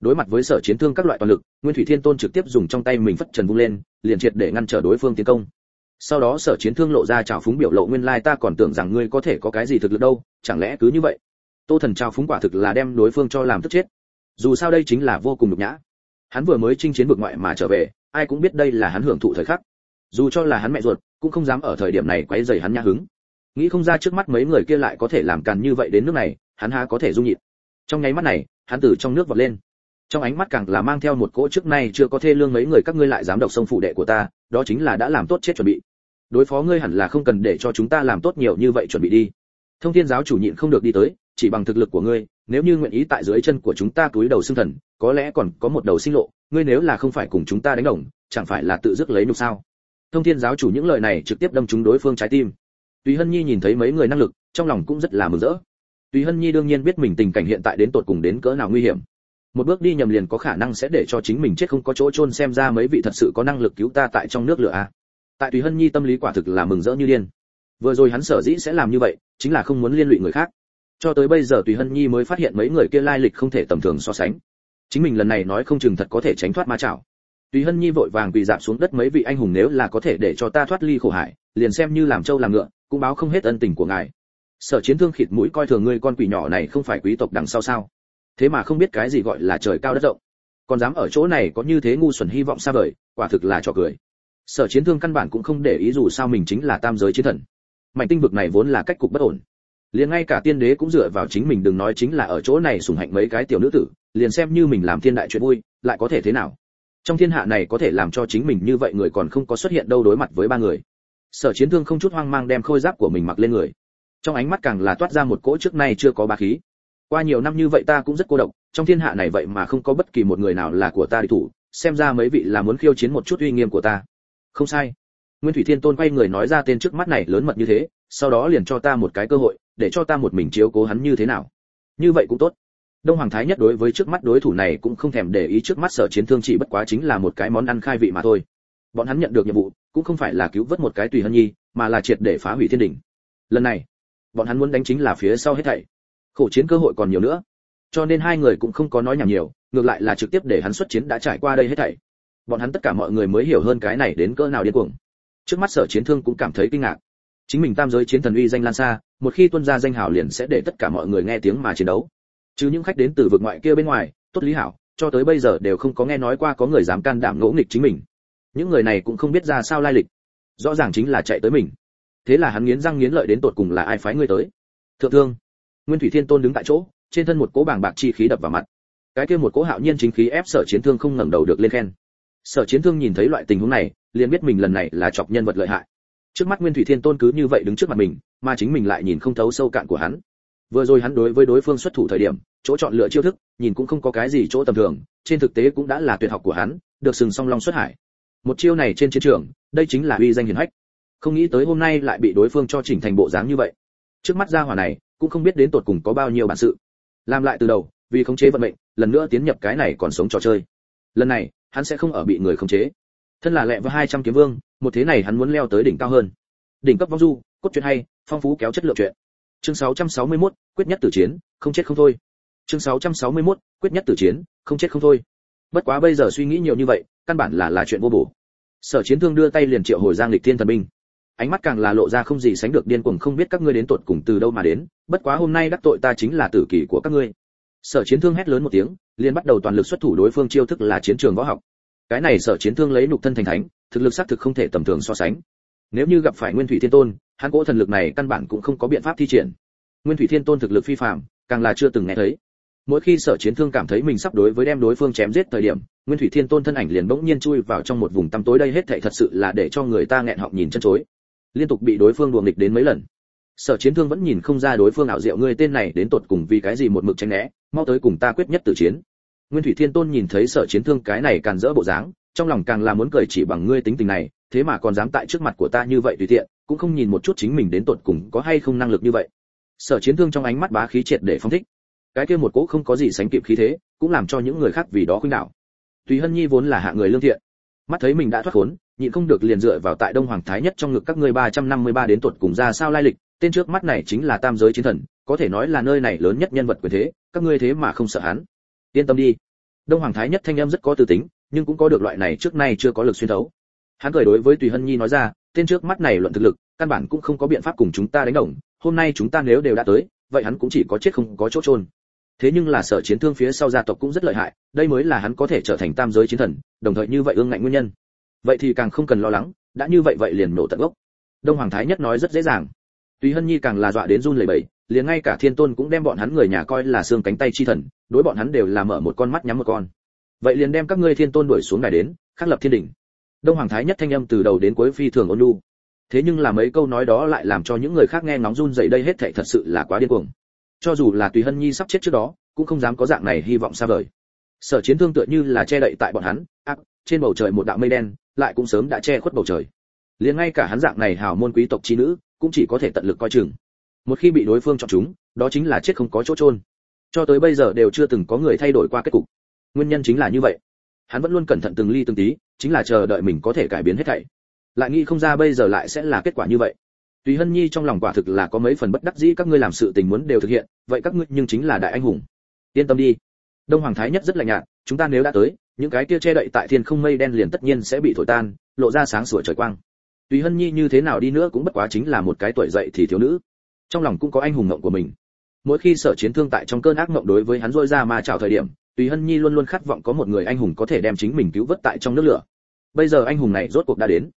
Đối mặt với sở chiến thương các loại toàn lực, nguyên thủy thiên tôn trực tiếp dùng trong tay mình phất trần vung lên, liền triệt để ngăn trở đối phương tiến công. Sau đó sở chiến thương lộ ra trào phúng biểu lộ nguyên lai ta còn tưởng rằng ngươi có thể có cái gì thực lực đâu, chẳng lẽ cứ như vậy? Tô thần trào phúng quả thực là đem đối phương cho làm tức chết. Dù sao đây chính là vô cùng nhục nhã. Hắn vừa mới chinh chiến vực ngoại mà trở về, ai cũng biết đây là hắn hưởng thụ thời khắc. Dù cho là hắn mẹ ruột, cũng không dám ở thời điểm này quấy rầy hắn nhã hứng nghĩ không ra trước mắt mấy người kia lại có thể làm càn như vậy đến nước này, hắn há có thể dung nhịn. Trong nháy mắt này, hắn từ trong nước vọt lên. Trong ánh mắt càng là mang theo một cỗ trước nay chưa có thê lương mấy người các ngươi lại dám độc sông phụ đệ của ta, đó chính là đã làm tốt chết chuẩn bị. Đối phó ngươi hẳn là không cần để cho chúng ta làm tốt nhiều như vậy chuẩn bị đi. Thông thiên giáo chủ nhịn không được đi tới, chỉ bằng thực lực của ngươi, nếu như nguyện ý tại dưới chân của chúng ta túi đầu xương thần, có lẽ còn có một đầu sinh lộ, ngươi nếu là không phải cùng chúng ta đánh đồng, chẳng phải là tự dứt lấy nhục sao? Thông thiên giáo chủ những lời này trực tiếp đâm trúng đối phương trái tim tùy hân nhi nhìn thấy mấy người năng lực, trong lòng cũng rất là mừng rỡ. Tùy hân nhi đương nhiên biết mình tình cảnh hiện tại đến tột cùng đến cỡ nào nguy hiểm. Một bước đi nhầm liền có khả năng sẽ để cho chính mình chết không có chỗ chôn xem ra mấy vị thật sự có năng lực cứu ta tại trong nước lửa a à. tại tùy hân nhi tâm lý quả thực là mừng rỡ như điên. Vừa rồi hắn sở dĩ sẽ làm như vậy, chính là không muốn liên lụy người khác. Cho tới bây giờ tùy hân nhi mới phát hiện mấy người kia lai lịch không thể tầm thường so sánh. Chính mình lần này nói không chừng thật có thể tránh thoát ma chảo tùy hân nhi vội vàng quỳ dạp xuống đất mấy vị anh hùng nếu là có thể để cho ta thoát ly khổ hải, liền xem như làm trâu làm ngựa, cũng báo không hết ân tình của ngài. Sở chiến thương khịt mũi coi thường ngươi con quỷ nhỏ này không phải quý tộc đằng sau sao? Thế mà không biết cái gì gọi là trời cao đất rộng. Còn dám ở chỗ này có như thế ngu xuẩn hy vọng xa vời, quả thực là trò cười. Sở chiến thương căn bản cũng không để ý dù sao mình chính là tam giới chiến thần. Mạnh tinh vực này vốn là cách cục bất ổn. Liền ngay cả tiên đế cũng dựa vào chính mình đừng nói chính là ở chỗ này sủng hạnh mấy cái tiểu nữ tử, liền xem như mình làm thiên đại chuyện vui, lại có thể thế nào? Trong thiên hạ này có thể làm cho chính mình như vậy người còn không có xuất hiện đâu đối mặt với ba người. Sở chiến thương không chút hoang mang đem khôi giáp của mình mặc lên người. Trong ánh mắt càng là toát ra một cỗ trước nay chưa có ba khí. Qua nhiều năm như vậy ta cũng rất cô độc, trong thiên hạ này vậy mà không có bất kỳ một người nào là của ta địch thủ, xem ra mấy vị là muốn khiêu chiến một chút uy nghiêm của ta. Không sai. Nguyên thủy thiên tôn quay người nói ra tên trước mắt này lớn mật như thế, sau đó liền cho ta một cái cơ hội, để cho ta một mình chiếu cố hắn như thế nào. Như vậy cũng tốt đông hoàng thái nhất đối với trước mắt đối thủ này cũng không thèm để ý trước mắt sở chiến thương chỉ bất quá chính là một cái món ăn khai vị mà thôi. Bọn hắn nhận được nhiệm vụ, cũng không phải là cứu vớt một cái tùy hân nhi, mà là triệt để phá hủy thiên đỉnh. Lần này, bọn hắn muốn đánh chính là phía sau hết thảy. Khổ chiến cơ hội còn nhiều nữa. Cho nên hai người cũng không có nói nhảm nhiều, ngược lại là trực tiếp để hắn xuất chiến đã trải qua đây hết thảy. Bọn hắn tất cả mọi người mới hiểu hơn cái này đến cỡ nào điên cuồng. Trước mắt sở chiến thương cũng cảm thấy kinh ngạc. Chính mình tam giới chiến thần uy danh lan xa, một khi tuân ra danh hào liền sẽ để tất cả mọi người nghe tiếng mà chiến đấu chứ những khách đến từ vực ngoại kia bên ngoài, tốt lý hảo, cho tới bây giờ đều không có nghe nói qua có người dám can đảm ngỗ nghịch chính mình. Những người này cũng không biết ra sao lai lịch. Rõ ràng chính là chạy tới mình. Thế là hắn nghiến răng nghiến lợi đến tột cùng là ai phái ngươi tới? Thượng thương. Nguyên thủy thiên tôn đứng tại chỗ, trên thân một cỗ bàng bạc chi khí đập vào mặt. Cái kia một cỗ hạo nhiên chính khí ép sở chiến thương không ngẩng đầu được lên khen. Sở chiến thương nhìn thấy loại tình huống này, liền biết mình lần này là chọc nhân vật lợi hại. Trước mắt nguyên thủy thiên tôn cứ như vậy đứng trước mặt mình, mà chính mình lại nhìn không thấu sâu cạn của hắn vừa rồi hắn đối với đối phương xuất thủ thời điểm, chỗ chọn lựa chiêu thức, nhìn cũng không có cái gì chỗ tầm thường, trên thực tế cũng đã là tuyệt học của hắn, được sừng song long xuất hải. Một chiêu này trên chiến trường, đây chính là uy danh hiển hách. Không nghĩ tới hôm nay lại bị đối phương cho chỉnh thành bộ dáng như vậy. Trước mắt gia hỏa này, cũng không biết đến tột cùng có bao nhiêu bản sự. Làm lại từ đầu, vì khống chế vận mệnh, lần nữa tiến nhập cái này còn sống trò chơi. Lần này, hắn sẽ không ở bị người khống chế. Thân là lẹ với 200 kiếm vương, một thế này hắn muốn leo tới đỉnh cao hơn. Đỉnh cấp vong du, cốt truyện hay, phong phú kéo chất lượng truyện chương 661, quyết nhất tử chiến không chết không thôi. Chương 661, quyết nhất tử chiến không chết không thôi. Bất quá bây giờ suy nghĩ nhiều như vậy căn bản là là chuyện vô bổ. Sở chiến thương đưa tay liền triệu hồi giang lịch thiên thần binh. Ánh mắt càng là lộ ra không gì sánh được điên cuồng không biết các ngươi đến tuột cùng từ đâu mà đến bất quá hôm nay đắc tội ta chính là tử kỳ của các ngươi. Sở chiến thương hét lớn một tiếng liền bắt đầu toàn lực xuất thủ đối phương chiêu thức là chiến trường võ học. Cái này sở chiến thương lấy nhục thân thành thánh thực lực xác thực không thể tầm thường so sánh nếu như gặp phải nguyên thủy thiên tôn, hắn cỗ thần lực này căn bản cũng không có biện pháp thi triển. Nguyên thủy thiên tôn thực lực phi phàm, càng là chưa từng nghe thấy. Mỗi khi sở chiến thương cảm thấy mình sắp đối với đem đối phương chém giết thời điểm, nguyên thủy thiên tôn thân ảnh liền bỗng nhiên chui vào trong một vùng tăm tối đây hết thảy thật sự là để cho người ta nghẹn họng nhìn chân chối. Liên tục bị đối phương đuổi nghịch đến mấy lần. Sở chiến thương vẫn nhìn không ra đối phương ảo diệu ngươi tên này đến tột cùng vì cái gì một mực tránh né, mau tới cùng ta quyết nhất tử chiến. Nguyên thủy thiên tôn nhìn thấy sở chiến thương cái này càng dỡ bộ dáng, trong lòng càng là muốn cười chỉ bằng ngươi tính tình này thế mà còn dám tại trước mặt của ta như vậy tùy tiện, cũng không nhìn một chút chính mình đến tột cùng có hay không năng lực như vậy. Sở chiến thương trong ánh mắt bá khí triệt để phong thích. Cái kia một cỗ không có gì sánh kịp khí thế, cũng làm cho những người khác vì đó khuynh đảo. Tùy hân nhi vốn là hạ người lương thiện, mắt thấy mình đã thoát khốn, nhịn không được liền dựa vào tại đông hoàng thái nhất trong ngực các ngươi 353 đến tuột cùng ra sao lai lịch, tên trước mắt này chính là tam giới chiến thần, có thể nói là nơi này lớn nhất nhân vật quyền thế, các ngươi thế mà không sợ hắn. Yên tâm đi. Đông hoàng thái nhất thanh em rất có tư tính, nhưng cũng có được loại này trước nay chưa có lực xuyên thấu hắn cười đối với tùy hân nhi nói ra, tên trước mắt này luận thực lực, căn bản cũng không có biện pháp cùng chúng ta đánh đồng, hôm nay chúng ta nếu đều đã tới, vậy hắn cũng chỉ có chết không có chỗ trôn thế nhưng là sở chiến thương phía sau gia tộc cũng rất lợi hại, đây mới là hắn có thể trở thành tam giới chiến thần, đồng thời như vậy ương ngạnh nguyên nhân. Vậy thì càng không cần lo lắng, đã như vậy vậy liền nổ tận gốc. Đông hoàng thái nhất nói rất dễ dàng. Tùy hân nhi càng là dọa đến run lẩy bẩy, liền ngay cả thiên tôn cũng đem bọn hắn người nhà coi là xương cánh tay chi thần, đối bọn hắn đều là mở một con mắt nhắm một con. Vậy liền đem các ngươi thiên tôn đuổi xuống đài đến, khắc lập thiên đỉnh đông hoàng thái nhất thanh âm từ đầu đến cuối phi thường ôn nhu. Thế nhưng là mấy câu nói đó lại làm cho những người khác nghe ngóng run dậy đây hết thảy thật sự là quá điên cuồng. Cho dù là tùy hân nhi sắp chết trước đó, cũng không dám có dạng này hy vọng xa vời. Sở chiến thương tựa như là che đậy tại bọn hắn, ác, trên bầu trời một đạo mây đen, lại cũng sớm đã che khuất bầu trời. Liền ngay cả hắn dạng này hào môn quý tộc trí nữ, cũng chỉ có thể tận lực coi chừng. Một khi bị đối phương chọn chúng, đó chính là chết không có chỗ trôn cho tới bây giờ đều chưa từng có người thay đổi qua kết cục. Nguyên nhân chính là như vậy hắn vẫn luôn cẩn thận từng ly từng tí, chính là chờ đợi mình có thể cải biến hết thảy. Lại nghĩ không ra bây giờ lại sẽ là kết quả như vậy. Tùy hân nhi trong lòng quả thực là có mấy phần bất đắc dĩ, các ngươi làm sự tình muốn đều thực hiện, vậy các ngươi nhưng chính là đại anh hùng. Yên tâm đi. Đông hoàng thái nhất rất lạnh nhạt, chúng ta nếu đã tới, những cái kia che đậy tại thiên không mây đen liền tất nhiên sẽ bị thổi tan, lộ ra sáng sủa trời quang. Tùy hân nhi như thế nào đi nữa cũng bất quá chính là một cái tuổi dậy thì thiếu nữ. Trong lòng cũng có anh hùng ngộng của mình. Mỗi khi sở chiến thương tại trong cơn ác mộng đối với hắn rôi ra mà chào thời điểm tùy hân nhi luôn luôn khát vọng có một người anh hùng có thể đem chính mình cứu vớt tại trong nước lửa. Bây giờ anh hùng này rốt cuộc đã đến.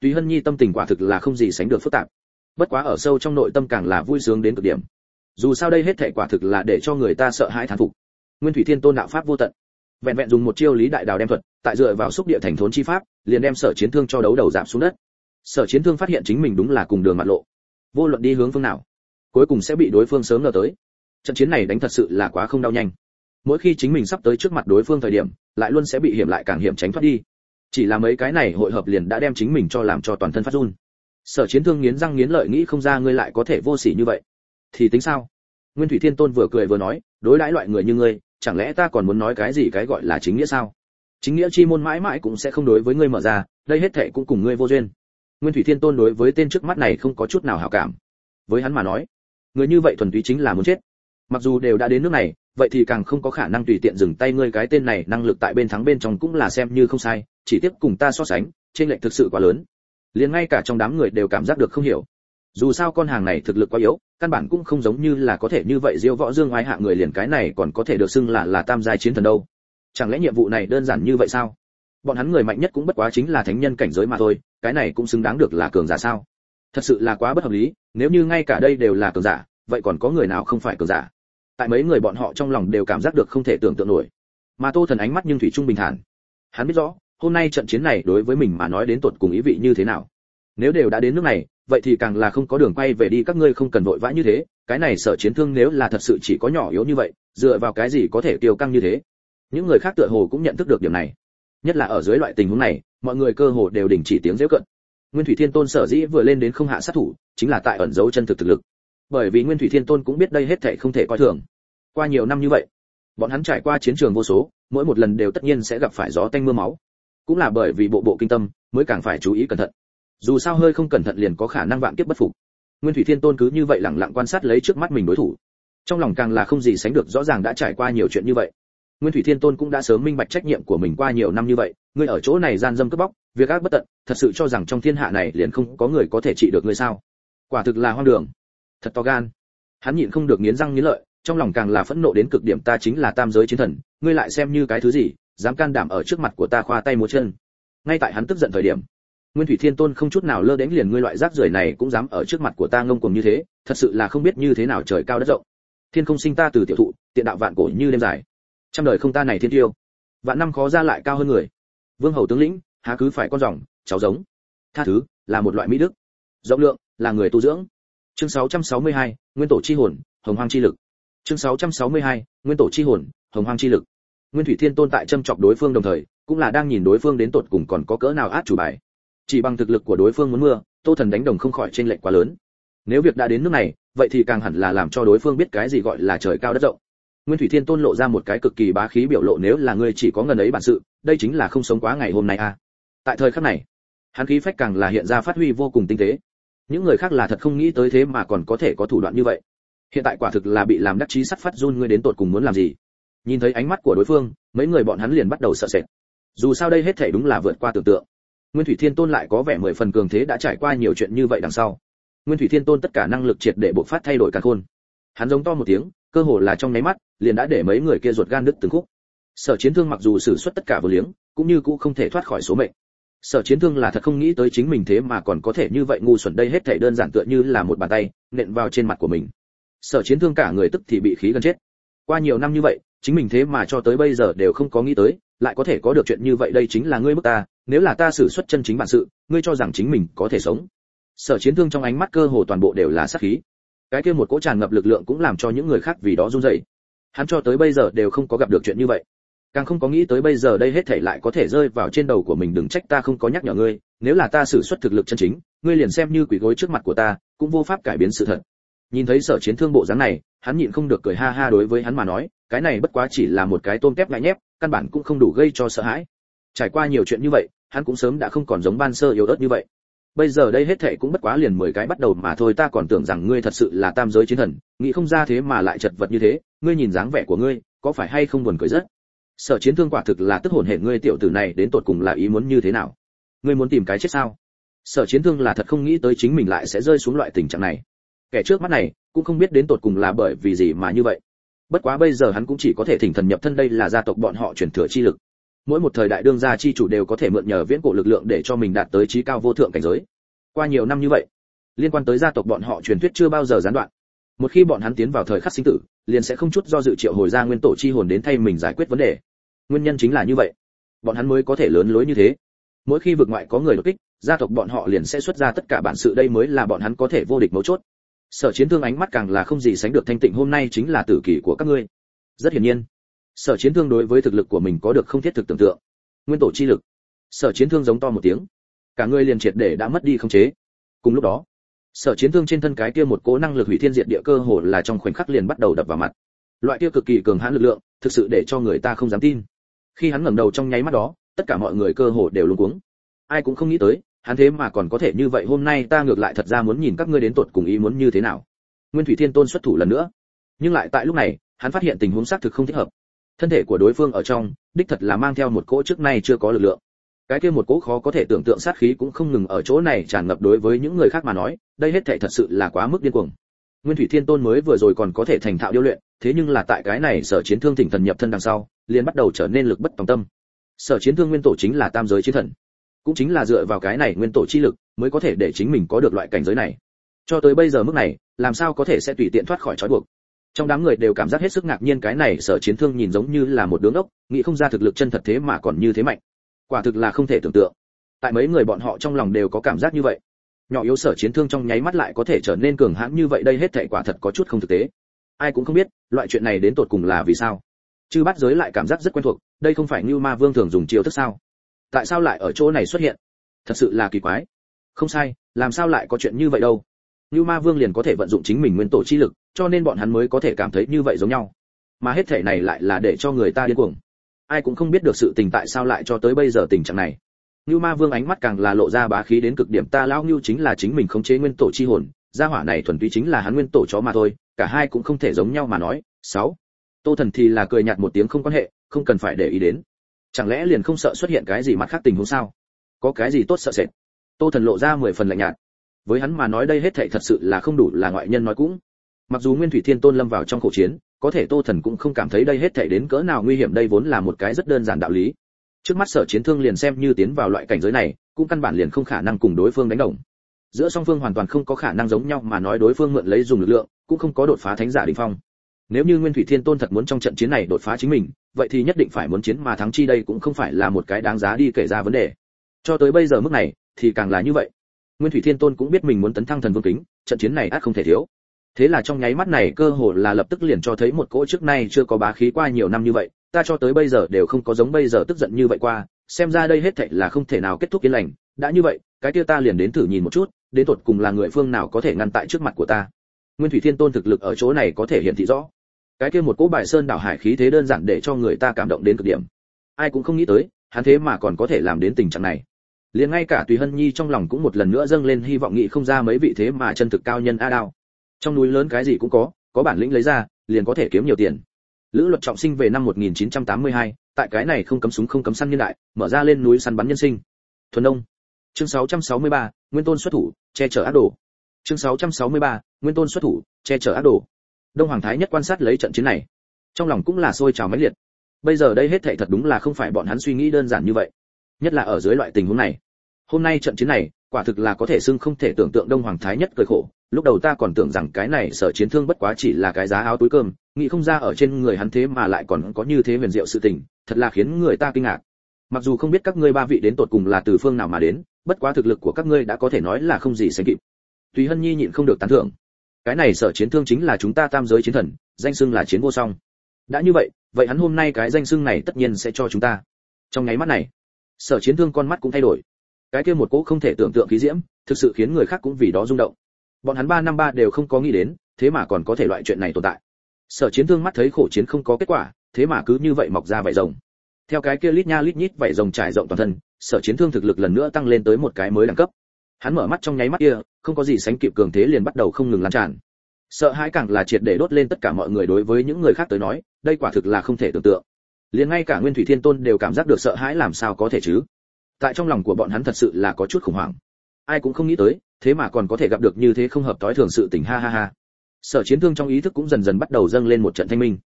Tùy hân nhi tâm tình quả thực là không gì sánh được phức tạp. Bất quá ở sâu trong nội tâm càng là vui sướng đến cực điểm. Dù sao đây hết thảy quả thực là để cho người ta sợ hãi thán phục. Nguyên thủy thiên tôn đạo pháp vô tận. Vẹn vẹn dùng một chiêu lý đại đào đem thuật, tại dựa vào xúc địa thành thốn chi pháp, liền đem sở chiến thương cho đấu đầu giảm xuống đất. Sở chiến thương phát hiện chính mình đúng là cùng đường mặt lộ. Vô luận đi hướng phương nào, cuối cùng sẽ bị đối phương sớm ngờ tới. Trận chiến này đánh thật sự là quá không đau nhanh mỗi khi chính mình sắp tới trước mặt đối phương thời điểm, lại luôn sẽ bị hiểm lại càng hiểm tránh thoát đi. Chỉ là mấy cái này hội hợp liền đã đem chính mình cho làm cho toàn thân phát run. Sở chiến thương nghiến răng nghiến lợi nghĩ không ra ngươi lại có thể vô sỉ như vậy. Thì tính sao? Nguyên thủy thiên tôn vừa cười vừa nói, đối đãi loại người như ngươi, chẳng lẽ ta còn muốn nói cái gì cái gọi là chính nghĩa sao? Chính nghĩa chi môn mãi mãi cũng sẽ không đối với ngươi mở ra, đây hết thệ cũng cùng ngươi vô duyên. Nguyên thủy thiên tôn đối với tên trước mắt này không có chút nào hảo cảm. Với hắn mà nói, người như vậy thuần túy chính là muốn chết. Mặc dù đều đã đến nước này vậy thì càng không có khả năng tùy tiện dừng tay ngươi cái tên này, năng lực tại bên thắng bên trong cũng là xem như không sai, chỉ tiếp cùng ta so sánh trên lệnh thực sự quá lớn. Liền ngay cả trong đám người đều cảm giác được không hiểu. Dù sao con hàng này thực lực quá yếu, căn bản cũng không giống như là có thể như vậy diêu võ dương oai hạ người liền cái này còn có thể được xưng là là tam giai chiến thần đâu. Chẳng lẽ nhiệm vụ này đơn giản như vậy sao? Bọn hắn người mạnh nhất cũng bất quá chính là thánh nhân cảnh giới mà thôi, cái này cũng xứng đáng được là cường giả sao? Thật sự là quá bất hợp lý, nếu như ngay cả đây đều là cường giả, vậy còn có người nào không phải cường giả? Tại mấy người bọn họ trong lòng đều cảm giác được không thể tưởng tượng nổi. Mà tô thần ánh mắt nhưng thủy trung bình thản. Hắn biết rõ, hôm nay trận chiến này đối với mình mà nói đến tột cùng ý vị như thế nào. Nếu đều đã đến nước này, vậy thì càng là không có đường quay về đi, các ngươi không cần vội vã như thế. Cái này sợ chiến thương nếu là thật sự chỉ có nhỏ yếu như vậy, dựa vào cái gì có thể tiêu căng như thế? Những người khác tựa hồ cũng nhận thức được điểm này. Nhất là ở dưới loại tình huống này, mọi người cơ hồ đều đình chỉ tiếng dễ cận. Nguyên thủy thiên tôn sở dĩ vừa lên đến không hạ sát thủ, chính là tại ẩn giấu chân thực thực lực bởi vì nguyên thủy thiên tôn cũng biết đây hết thảy không thể coi thường. Qua nhiều năm như vậy, bọn hắn trải qua chiến trường vô số, mỗi một lần đều tất nhiên sẽ gặp phải gió tanh mưa máu. Cũng là bởi vì bộ bộ kinh tâm mới càng phải chú ý cẩn thận. Dù sao hơi không cẩn thận liền có khả năng vạn kiếp bất phục. Nguyên thủy thiên tôn cứ như vậy lặng lặng quan sát lấy trước mắt mình đối thủ. Trong lòng càng là không gì sánh được rõ ràng đã trải qua nhiều chuyện như vậy. Nguyên thủy thiên tôn cũng đã sớm minh bạch trách nhiệm của mình qua nhiều năm như vậy, ngươi ở chỗ này gian dâm cướp bóc, việc ác bất tận, thật sự cho rằng trong thiên hạ này liền không có người có thể trị được ngươi sao? Quả thực là hoang đường thật to gan. Hắn nhịn không được nghiến răng nghiến lợi, trong lòng càng là phẫn nộ đến cực điểm ta chính là tam giới chiến thần, ngươi lại xem như cái thứ gì, dám can đảm ở trước mặt của ta khoa tay múa chân. Ngay tại hắn tức giận thời điểm, nguyên thủy thiên tôn không chút nào lơ đánh liền ngươi loại rác rưởi này cũng dám ở trước mặt của ta ngông cuồng như thế, thật sự là không biết như thế nào trời cao đất rộng. Thiên không sinh ta từ tiểu thụ, tiện đạo vạn cổ như đêm dài. Trăm đời không ta này thiên tiêu. Vạn năm khó ra lại cao hơn người. Vương hầu tướng lĩnh, há cứ phải con rồng, cháu giống. Tha thứ, là một loại mỹ đức. Rộng lượng, là người tu dưỡng chương 662, nguyên tổ chi hồn hồng hoang chi lực. Chương 662, nguyên tổ chi hồn hồng hoang chi lực. Nguyên thủy thiên tôn tại châm chọc đối phương đồng thời cũng là đang nhìn đối phương đến tột cùng còn có cỡ nào át chủ bài. Chỉ bằng thực lực của đối phương muốn mưa tô thần đánh đồng không khỏi trên lệnh quá lớn. Nếu việc đã đến nước này vậy thì càng hẳn là làm cho đối phương biết cái gì gọi là trời cao đất rộng. Nguyên thủy thiên tôn lộ ra một cái cực kỳ bá khí biểu lộ nếu là ngươi chỉ có ngần ấy bản sự đây chính là không sống quá ngày hôm nay a à. tại thời khắc này hắn khí phách càng là hiện ra phát huy vô cùng tinh tế những người khác là thật không nghĩ tới thế mà còn có thể có thủ đoạn như vậy. Hiện tại quả thực là bị làm đắc chí sắt phát run ngươi đến tột cùng muốn làm gì? Nhìn thấy ánh mắt của đối phương, mấy người bọn hắn liền bắt đầu sợ sệt. Dù sao đây hết thể đúng là vượt qua tưởng tượng. Nguyên thủy thiên tôn lại có vẻ mười phần cường thế đã trải qua nhiều chuyện như vậy đằng sau. Nguyên thủy thiên tôn tất cả năng lực triệt để bộc phát thay đổi cả khôn. Hắn giống to một tiếng, cơ hồ là trong nháy mắt, liền đã để mấy người kia ruột gan đứt từng khúc. Sở chiến thương mặc dù sử xuất tất cả vô liếng, cũng như cũng không thể thoát khỏi số mệnh sở chiến thương là thật không nghĩ tới chính mình thế mà còn có thể như vậy ngu xuẩn đây hết thảy đơn giản tựa như là một bàn tay, nện vào trên mặt của mình. Sở chiến thương cả người tức thì bị khí gần chết. Qua nhiều năm như vậy, chính mình thế mà cho tới bây giờ đều không có nghĩ tới, lại có thể có được chuyện như vậy đây chính là ngươi bức ta, nếu là ta xử xuất chân chính bản sự, ngươi cho rằng chính mình có thể sống. Sở chiến thương trong ánh mắt cơ hồ toàn bộ đều là sát khí. Cái kia một cỗ tràn ngập lực lượng cũng làm cho những người khác vì đó run rẩy. Hắn cho tới bây giờ đều không có gặp được chuyện như vậy càng không có nghĩ tới bây giờ đây hết thảy lại có thể rơi vào trên đầu của mình, đừng trách ta không có nhắc nhở ngươi, nếu là ta sử xuất thực lực chân chính, ngươi liền xem như quỷ gối trước mặt của ta, cũng vô pháp cải biến sự thật. Nhìn thấy sở chiến thương bộ dáng này, hắn nhịn không được cười ha ha đối với hắn mà nói, cái này bất quá chỉ là một cái tôm tép ngại nhép, căn bản cũng không đủ gây cho sợ hãi. Trải qua nhiều chuyện như vậy, hắn cũng sớm đã không còn giống ban sơ yếu ớt như vậy. Bây giờ đây hết thảy cũng bất quá liền mười cái bắt đầu mà thôi, ta còn tưởng rằng ngươi thật sự là tam giới chiến thần, nghĩ không ra thế mà lại chật vật như thế, ngươi nhìn dáng vẻ của ngươi, có phải hay không buồn cười rất? Sở chiến thương quả thực là tức hồn hệ ngươi tiểu tử này đến tột cùng là ý muốn như thế nào? Ngươi muốn tìm cái chết sao? Sở chiến thương là thật không nghĩ tới chính mình lại sẽ rơi xuống loại tình trạng này. Kẻ trước mắt này, cũng không biết đến tột cùng là bởi vì gì mà như vậy. Bất quá bây giờ hắn cũng chỉ có thể thỉnh thần nhập thân đây là gia tộc bọn họ truyền thừa chi lực. Mỗi một thời đại đương gia chi chủ đều có thể mượn nhờ viễn cổ lực lượng để cho mình đạt tới trí cao vô thượng cảnh giới. Qua nhiều năm như vậy, liên quan tới gia tộc bọn họ truyền thuyết chưa bao giờ gián đoạn. Một khi bọn hắn tiến vào thời khắc sinh tử, liền sẽ không chút do dự triệu hồi ra nguyên tổ chi hồn đến thay mình giải quyết vấn đề nguyên nhân chính là như vậy. Bọn hắn mới có thể lớn lối như thế. Mỗi khi vực ngoại có người đột kích, gia tộc bọn họ liền sẽ xuất ra tất cả bản sự đây mới là bọn hắn có thể vô địch mấu chốt. Sở chiến thương ánh mắt càng là không gì sánh được thanh tịnh, hôm nay chính là tử kỷ của các ngươi. Rất hiển nhiên, sở chiến thương đối với thực lực của mình có được không thiết thực tưởng tượng. Nguyên tổ chi lực. Sở chiến thương giống to một tiếng. Cả người liền triệt để đã mất đi không chế. Cùng lúc đó, sở chiến thương trên thân cái kia một cố năng lực hủy thiên diệt địa cơ hồ là trong khoảnh khắc liền bắt đầu đập vào mặt. Loại kia cực kỳ cường hãn lực lượng, thực sự để cho người ta không dám tin khi hắn ngẩng đầu trong nháy mắt đó, tất cả mọi người cơ hồ đều luống cuống. Ai cũng không nghĩ tới, hắn thế mà còn có thể như vậy, hôm nay ta ngược lại thật ra muốn nhìn các ngươi đến tột cùng ý muốn như thế nào. Nguyên thủy thiên tôn xuất thủ lần nữa. Nhưng lại tại lúc này, hắn phát hiện tình huống xác thực không thích hợp. Thân thể của đối phương ở trong, đích thật là mang theo một cỗ trước nay chưa có lực lượng. Cái kia một cỗ khó có thể tưởng tượng sát khí cũng không ngừng ở chỗ này tràn ngập đối với những người khác mà nói, đây hết thảy thật sự là quá mức điên cuồng nguyên thủy thiên tôn mới vừa rồi còn có thể thành thạo điêu luyện, thế nhưng là tại cái này sở chiến thương thỉnh thần nhập thân đằng sau, liền bắt đầu trở nên lực bất tòng tâm. Sở chiến thương nguyên tổ chính là tam giới chiến thần, cũng chính là dựa vào cái này nguyên tổ chi lực mới có thể để chính mình có được loại cảnh giới này. Cho tới bây giờ mức này, làm sao có thể sẽ tùy tiện thoát khỏi trói buộc? Trong đám người đều cảm giác hết sức ngạc nhiên cái này sở chiến thương nhìn giống như là một đứa ngốc, nghĩ không ra thực lực chân thật thế mà còn như thế mạnh. Quả thực là không thể tưởng tượng. Tại mấy người bọn họ trong lòng đều có cảm giác như vậy nhỏ yếu sở chiến thương trong nháy mắt lại có thể trở nên cường hãn như vậy đây hết thảy quả thật có chút không thực tế ai cũng không biết loại chuyện này đến tột cùng là vì sao chư bắt giới lại cảm giác rất quen thuộc đây không phải như ma vương thường dùng chiêu thức sao tại sao lại ở chỗ này xuất hiện thật sự là kỳ quái không sai làm sao lại có chuyện như vậy đâu Như Ma Vương liền có thể vận dụng chính mình nguyên tổ chi lực, cho nên bọn hắn mới có thể cảm thấy như vậy giống nhau. Mà hết thể này lại là để cho người ta điên cuồng. Ai cũng không biết được sự tình tại sao lại cho tới bây giờ tình trạng này. Nưu Ma Vương ánh mắt càng là lộ ra bá khí đến cực điểm, ta lão Nưu chính là chính mình khống chế nguyên tổ chi hồn, gia hỏa này thuần túy chính là hắn nguyên tổ chó mà thôi, cả hai cũng không thể giống nhau mà nói. 6. Tô Thần thì là cười nhạt một tiếng không quan hệ, không cần phải để ý đến. Chẳng lẽ liền không sợ xuất hiện cái gì mặt khác tình huống sao? Có cái gì tốt sợ sệt? Tô Thần lộ ra mười phần lạnh nhạt. Với hắn mà nói đây hết thảy thật sự là không đủ là ngoại nhân nói cũng. Mặc dù Nguyên Thủy Thiên Tôn lâm vào trong khổ chiến, có thể Tô Thần cũng không cảm thấy đây hết thảy đến cỡ nào nguy hiểm, đây vốn là một cái rất đơn giản đạo lý. Trước mắt Sở Chiến Thương liền xem như tiến vào loại cảnh giới này, cũng căn bản liền không khả năng cùng đối phương đánh đồng. Giữa song phương hoàn toàn không có khả năng giống nhau mà nói đối phương mượn lấy dùng lực lượng cũng không có đột phá thánh giả đỉnh phong. Nếu như nguyên thủy thiên tôn thật muốn trong trận chiến này đột phá chính mình vậy thì nhất định phải muốn chiến mà thắng chi đây cũng không phải là một cái đáng giá đi kể ra vấn đề. Cho tới bây giờ mức này thì càng là như vậy. Nguyên thủy thiên tôn cũng biết mình muốn tấn thăng thần vương kính trận chiến này ắt không thể thiếu. Thế là trong nháy mắt này cơ hồ là lập tức liền cho thấy một cỗ trước nay chưa có bá khí qua nhiều năm như vậy ta cho tới bây giờ đều không có giống bây giờ tức giận như vậy qua, xem ra đây hết thảy là không thể nào kết thúc yên lành. Đã như vậy, cái kia ta liền đến thử nhìn một chút, đến tột cùng là người phương nào có thể ngăn tại trước mặt của ta. Nguyên thủy thiên tôn thực lực ở chỗ này có thể hiện thị rõ. Cái kia một cỗ bài sơn đảo hải khí thế đơn giản để cho người ta cảm động đến cực điểm. Ai cũng không nghĩ tới, hắn thế mà còn có thể làm đến tình trạng này. Liền ngay cả tùy hân nhi trong lòng cũng một lần nữa dâng lên hy vọng nghĩ không ra mấy vị thế mà chân thực cao nhân a đao. Trong núi lớn cái gì cũng có có bản lĩnh lấy ra, liền có thể kiếm nhiều tiền lữ luật trọng sinh về năm 1982, tại cái này không cấm súng không cấm săn nhân đại mở ra lên núi săn bắn nhân sinh. Thuần đông chương 663, nguyên tôn xuất thủ che chở ác đồ. Chương 663, nguyên tôn xuất thủ che chở ác đồ. Đông hoàng thái nhất quan sát lấy trận chiến này. Trong lòng cũng là sôi trào mãnh liệt. Bây giờ đây hết thảy thật đúng là không phải bọn hắn suy nghĩ đơn giản như vậy. Nhất là ở dưới loại tình huống này. Hôm nay trận chiến này quả thực là có thể xưng không thể tưởng tượng đông hoàng thái nhất cười khổ lúc đầu ta còn tưởng rằng cái này sở chiến thương bất quá chỉ là cái giá áo túi cơm, nghĩ không ra ở trên người hắn thế mà lại còn có như thế huyền diệu sự tình, thật là khiến người ta kinh ngạc. Mặc dù không biết các ngươi ba vị đến tột cùng là từ phương nào mà đến, bất quá thực lực của các ngươi đã có thể nói là không gì sánh kịp. Tùy hân nhi nhịn không được tán thưởng. Cái này sở chiến thương chính là chúng ta tam giới chiến thần, danh xưng là chiến vô song. Đã như vậy vậy hắn hôm nay cái danh xưng này tất nhiên sẽ cho chúng ta. Trong nháy mắt này, sở chiến thương con mắt cũng thay đổi. Cái kia một cỗ không thể tưởng tượng khí diễm, thực sự khiến người khác cũng vì đó rung động bọn hắn ba năm ba đều không có nghĩ đến, thế mà còn có thể loại chuyện này tồn tại. Sở chiến thương mắt thấy khổ chiến không có kết quả, thế mà cứ như vậy mọc ra vảy rồng. Theo cái kia lít nha lít nhít vảy rồng trải rộng toàn thân, sở chiến thương thực lực lần nữa tăng lên tới một cái mới đẳng cấp. Hắn mở mắt trong nháy mắt kia, không có gì sánh kịp cường thế liền bắt đầu không ngừng lan tràn. Sợ hãi càng là triệt để đốt lên tất cả mọi người đối với những người khác tới nói, đây quả thực là không thể tưởng tượng. Liền ngay cả nguyên thủy thiên tôn đều cảm giác được sợ hãi làm sao có thể chứ? Tại trong lòng của bọn hắn thật sự là có chút khủng hoảng. Ai cũng không nghĩ tới thế mà còn có thể gặp được như thế không hợp tối thường sự tình, ha ha ha. Sở chiến thương trong ý thức cũng dần dần bắt đầu dâng lên một trận thanh minh.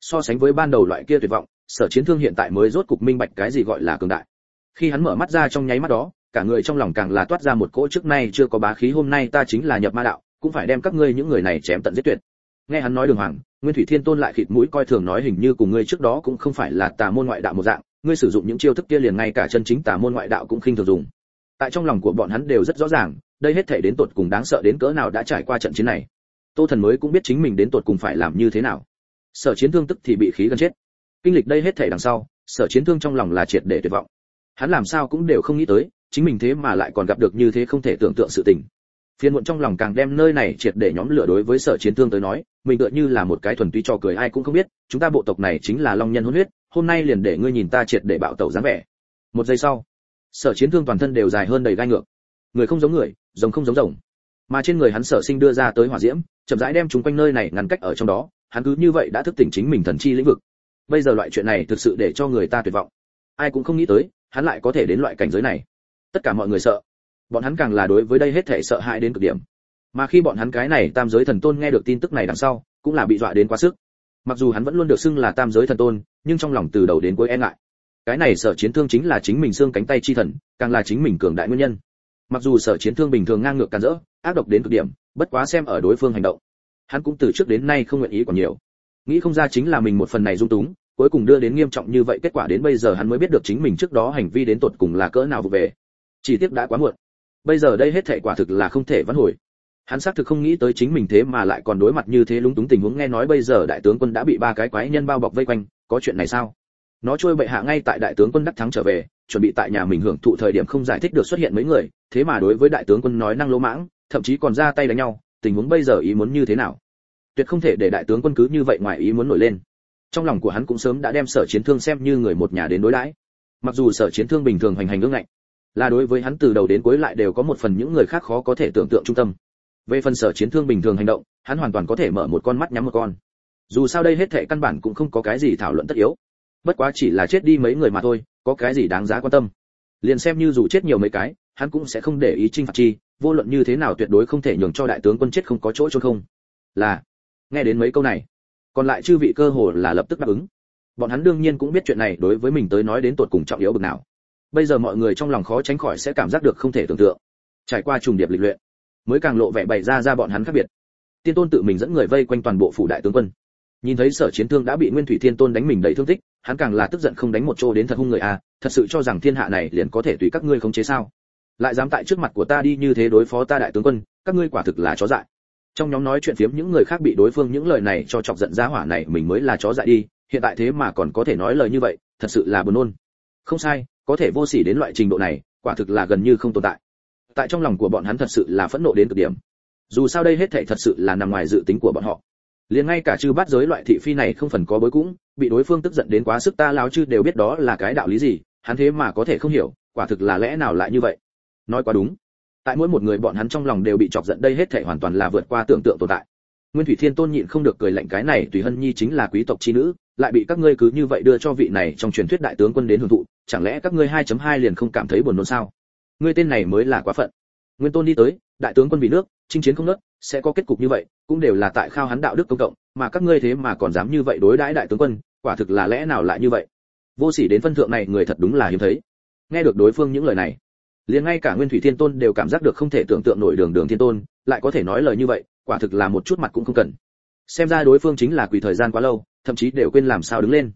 So sánh với ban đầu loại kia tuyệt vọng, sở chiến thương hiện tại mới rốt cục minh bạch cái gì gọi là cường đại. Khi hắn mở mắt ra trong nháy mắt đó, cả người trong lòng càng là toát ra một cỗ trước nay chưa có bá khí, hôm nay ta chính là nhập ma đạo, cũng phải đem các ngươi những người này chém tận giết tuyệt. Nghe hắn nói đường hoàng, nguyên thủy thiên tôn lại khịt mũi coi thường nói hình như cùng ngươi trước đó cũng không phải là tà môn ngoại đạo một dạng, ngươi sử dụng những chiêu thức kia liền ngay cả chân chính tà môn ngoại đạo cũng khinh thường dùng. Tại trong lòng của bọn hắn đều rất rõ ràng đây hết thể đến tột cùng đáng sợ đến cỡ nào đã trải qua trận chiến này. Tô thần mới cũng biết chính mình đến tột cùng phải làm như thế nào. Sở chiến thương tức thì bị khí gần chết. Kinh lịch đây hết thể đằng sau, sở chiến thương trong lòng là triệt để tuyệt vọng. Hắn làm sao cũng đều không nghĩ tới, chính mình thế mà lại còn gặp được như thế không thể tưởng tượng sự tình. Phiền muộn trong lòng càng đem nơi này triệt để nhóm lửa đối với sở chiến thương tới nói, mình tựa như là một cái thuần túy trò cười ai cũng không biết, chúng ta bộ tộc này chính là long nhân hôn huyết, hôm nay liền để ngươi nhìn ta triệt để bạo tẩu dáng vẻ. Một giây sau, sở chiến thương toàn thân đều dài hơn đầy gai ngược. Người không giống người rồng không giống rồng. Mà trên người hắn sở sinh đưa ra tới hỏa diễm, chậm rãi đem chúng quanh nơi này ngăn cách ở trong đó, hắn cứ như vậy đã thức tỉnh chính mình thần chi lĩnh vực. Bây giờ loại chuyện này thực sự để cho người ta tuyệt vọng. Ai cũng không nghĩ tới, hắn lại có thể đến loại cảnh giới này. Tất cả mọi người sợ. Bọn hắn càng là đối với đây hết thể sợ hãi đến cực điểm. Mà khi bọn hắn cái này tam giới thần tôn nghe được tin tức này đằng sau, cũng là bị dọa đến quá sức. Mặc dù hắn vẫn luôn được xưng là tam giới thần tôn, nhưng trong lòng từ đầu đến cuối e ngại. Cái này sợ chiến thương chính là chính mình xương cánh tay chi thần, càng là chính mình cường đại nguyên nhân mặc dù sở chiến thương bình thường ngang ngược càn rỡ, ác độc đến cực điểm, bất quá xem ở đối phương hành động. Hắn cũng từ trước đến nay không nguyện ý còn nhiều. Nghĩ không ra chính là mình một phần này dung túng, cuối cùng đưa đến nghiêm trọng như vậy, kết quả đến bây giờ hắn mới biết được chính mình trước đó hành vi đến tột cùng là cỡ nào vụ về. Chỉ tiếc đã quá muộn. Bây giờ đây hết thảy quả thực là không thể vãn hồi. Hắn xác thực không nghĩ tới chính mình thế mà lại còn đối mặt như thế lúng túng tình huống, nghe nói bây giờ đại tướng quân đã bị ba cái quái nhân bao bọc vây quanh, có chuyện này sao? Nó trôi bệ hạ ngay tại đại tướng quân đắc thắng trở về, chuẩn bị tại nhà mình hưởng thụ thời điểm không giải thích được xuất hiện mấy người, thế mà đối với đại tướng quân nói năng lỗ mãng, thậm chí còn ra tay đánh nhau, tình huống bây giờ ý muốn như thế nào? Tuyệt không thể để đại tướng quân cứ như vậy ngoài ý muốn nổi lên. Trong lòng của hắn cũng sớm đã đem sở chiến thương xem như người một nhà đến đối đãi. Mặc dù sở chiến thương bình thường hành hành ương ngạnh, là đối với hắn từ đầu đến cuối lại đều có một phần những người khác khó có thể tưởng tượng trung tâm. Về phần sở chiến thương bình thường hành động, hắn hoàn toàn có thể mở một con mắt nhắm một con. Dù sao đây hết thệ căn bản cũng không có cái gì thảo luận tất yếu bất quá chỉ là chết đi mấy người mà thôi, có cái gì đáng giá quan tâm? Liền xem như dù chết nhiều mấy cái, hắn cũng sẽ không để ý trinh phạt chi, vô luận như thế nào tuyệt đối không thể nhường cho đại tướng quân chết không có chỗ trốn không. Là, nghe đến mấy câu này, còn lại chư vị cơ hồ là lập tức đáp ứng. Bọn hắn đương nhiên cũng biết chuyện này đối với mình tới nói đến tột cùng trọng yếu bực nào. Bây giờ mọi người trong lòng khó tránh khỏi sẽ cảm giác được không thể tưởng tượng. Trải qua trùng điệp lịch luyện, mới càng lộ vẻ bày ra ra bọn hắn khác biệt. Tiên tôn tự mình dẫn người vây quanh toàn bộ phủ đại tướng quân. Nhìn thấy sở chiến thương đã bị nguyên thủy thiên tôn đánh mình đầy thương tích hắn càng là tức giận không đánh một chỗ đến thật hung người à, thật sự cho rằng thiên hạ này liền có thể tùy các ngươi khống chế sao? Lại dám tại trước mặt của ta đi như thế đối phó ta đại tướng quân các ngươi quả thực là chó dại. Trong nhóm nói chuyện phiếm những người khác bị đối phương những lời này cho chọc giận ra hỏa này mình mới là chó dại đi hiện tại thế mà còn có thể nói lời như vậy thật sự là buồn nôn. Không sai có thể vô sỉ đến loại trình độ này quả thực là gần như không tồn tại. Tại trong lòng của bọn hắn thật sự là phẫn nộ đến cực điểm. Dù sao đây hết thảy thật sự là nằm ngoài dự tính của bọn họ liền ngay cả chư bát giới loại thị phi này không phần có bối cũng, bị đối phương tức giận đến quá sức ta láo chư đều biết đó là cái đạo lý gì, hắn thế mà có thể không hiểu, quả thực là lẽ nào lại như vậy? Nói quá đúng. Tại mỗi một người bọn hắn trong lòng đều bị chọc giận đây hết thảy hoàn toàn là vượt qua tưởng tượng tồn tại. Nguyên thủy thiên tôn nhịn không được cười lạnh cái này, tùy hân nhi chính là quý tộc chi nữ, lại bị các ngươi cứ như vậy đưa cho vị này trong truyền thuyết đại tướng quân đến hưởng thụ, chẳng lẽ các ngươi 2.2 liền không cảm thấy buồn nôn sao? Ngươi tên này mới là quá phận nguyên tôn đi tới, đại tướng quân vì nước, chinh chiến không nớt, sẽ có kết cục như vậy, cũng đều là tại khao hắn đạo đức công cộng, mà các ngươi thế mà còn dám như vậy đối đãi đại tướng quân, quả thực là lẽ nào lại như vậy? Vô sỉ đến phân thượng này người thật đúng là hiếm thấy. Nghe được đối phương những lời này, liền ngay cả nguyên thủy thiên tôn đều cảm giác được không thể tưởng tượng nổi đường đường thiên tôn, lại có thể nói lời như vậy, quả thực là một chút mặt cũng không cần. Xem ra đối phương chính là quỳ thời gian quá lâu, thậm chí đều quên làm sao đứng lên.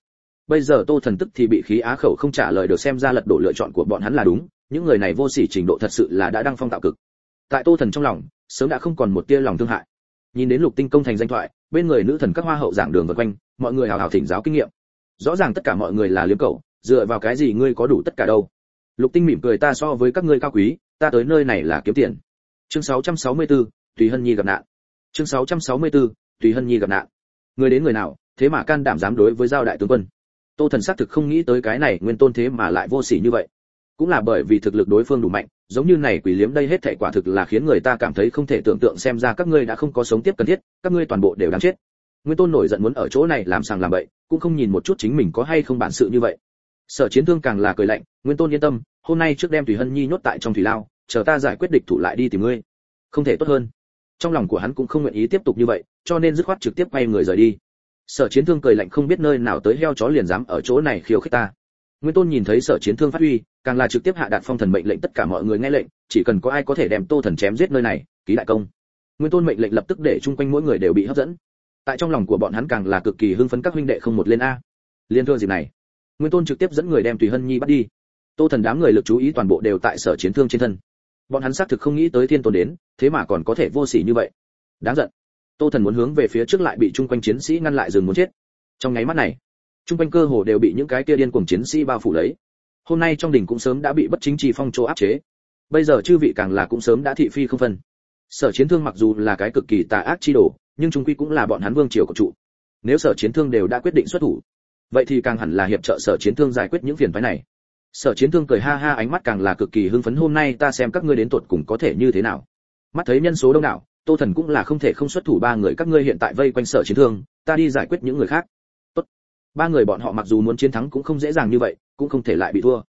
Bây giờ tô thần tức thì bị khí á khẩu không trả lời được xem ra lật đổ lựa chọn của bọn hắn là đúng những người này vô sỉ trình độ thật sự là đã đăng phong tạo cực. Tại tô thần trong lòng sớm đã không còn một tia lòng thương hại. Nhìn đến lục tinh công thành danh thoại bên người nữ thần các hoa hậu giảng đường vân quanh mọi người hào hào thỉnh giáo kinh nghiệm. Rõ ràng tất cả mọi người là liếm cầu dựa vào cái gì ngươi có đủ tất cả đâu? Lục tinh mỉm cười ta so với các ngươi cao quý ta tới nơi này là kiếm tiền. Chương 664, tùy hân nhi gặp nạn. Chương 664, tùy hân nhi gặp nạn. Người đến người nào thế mà can đảm dám đối với giao đại tướng quân? Tô thần xác thực không nghĩ tới cái này nguyên tôn thế mà lại vô sỉ như vậy cũng là bởi vì thực lực đối phương đủ mạnh, giống như này quỷ liếm đây hết thảy quả thực là khiến người ta cảm thấy không thể tưởng tượng xem ra các ngươi đã không có sống tiếp cần thiết, các ngươi toàn bộ đều đáng chết. Nguyên tôn nổi giận muốn ở chỗ này làm sàng làm bậy, cũng không nhìn một chút chính mình có hay không bản sự như vậy. Sở chiến thương càng là cười lạnh, nguyên tôn yên tâm, hôm nay trước đem tùy hân nhi nhốt tại trong thủy lao, chờ ta giải quyết địch thủ lại đi tìm ngươi. Không thể tốt hơn. Trong lòng của hắn cũng không nguyện ý tiếp tục như vậy, cho nên dứt khoát trực tiếp quay người rời đi. Sở chiến thương cười lạnh không biết nơi nào tới heo chó liền dám ở chỗ này khiêu khích ta nguyên tôn nhìn thấy sở chiến thương phát huy, càng là trực tiếp hạ đạt phong thần mệnh lệnh, tất cả mọi người nghe lệnh, chỉ cần có ai có thể đem tô thần chém giết nơi này, ký đại công. Nguyên tôn mệnh lệnh lập tức để chung quanh mỗi người đều bị hấp dẫn. Tại trong lòng của bọn hắn càng là cực kỳ hưng phấn các huynh đệ không một lên a. Liên thưa dịp này, nguyên tôn trực tiếp dẫn người đem tùy hân nhi bắt đi. Tô thần đám người lực chú ý toàn bộ đều tại sở chiến thương trên thân. Bọn hắn xác thực không nghĩ tới thiên tôn đến, thế mà còn có thể vô sỉ như vậy. Đáng giận. Tô thần muốn hướng về phía trước lại bị chung quanh chiến sĩ ngăn lại dừng muốn chết. Trong nháy mắt này Trung quanh cơ hồ đều bị những cái kia điên cuồng chiến sĩ bao phủ lấy. Hôm nay trong đỉnh cũng sớm đã bị bất chính trì phong chỗ áp chế. Bây giờ chư vị càng là cũng sớm đã thị phi không phân. Sở chiến thương mặc dù là cái cực kỳ tà ác chi đồ, nhưng chúng quy cũng là bọn hắn vương triều của trụ nếu sở chiến thương đều đã quyết định xuất thủ, vậy thì càng hẳn là hiệp trợ sở chiến thương giải quyết những phiền phái này. Sở chiến thương cười ha ha ánh mắt càng là cực kỳ hưng phấn, hôm nay ta xem các ngươi đến tuột cùng có thể như thế nào? Mắt thấy nhân số đông đảo, tô thần cũng là không thể không xuất thủ ba người các ngươi hiện tại vây quanh sở chiến thương, ta đi giải quyết những người khác ba người bọn họ mặc dù muốn chiến thắng cũng không dễ dàng như vậy, cũng không thể lại bị thua.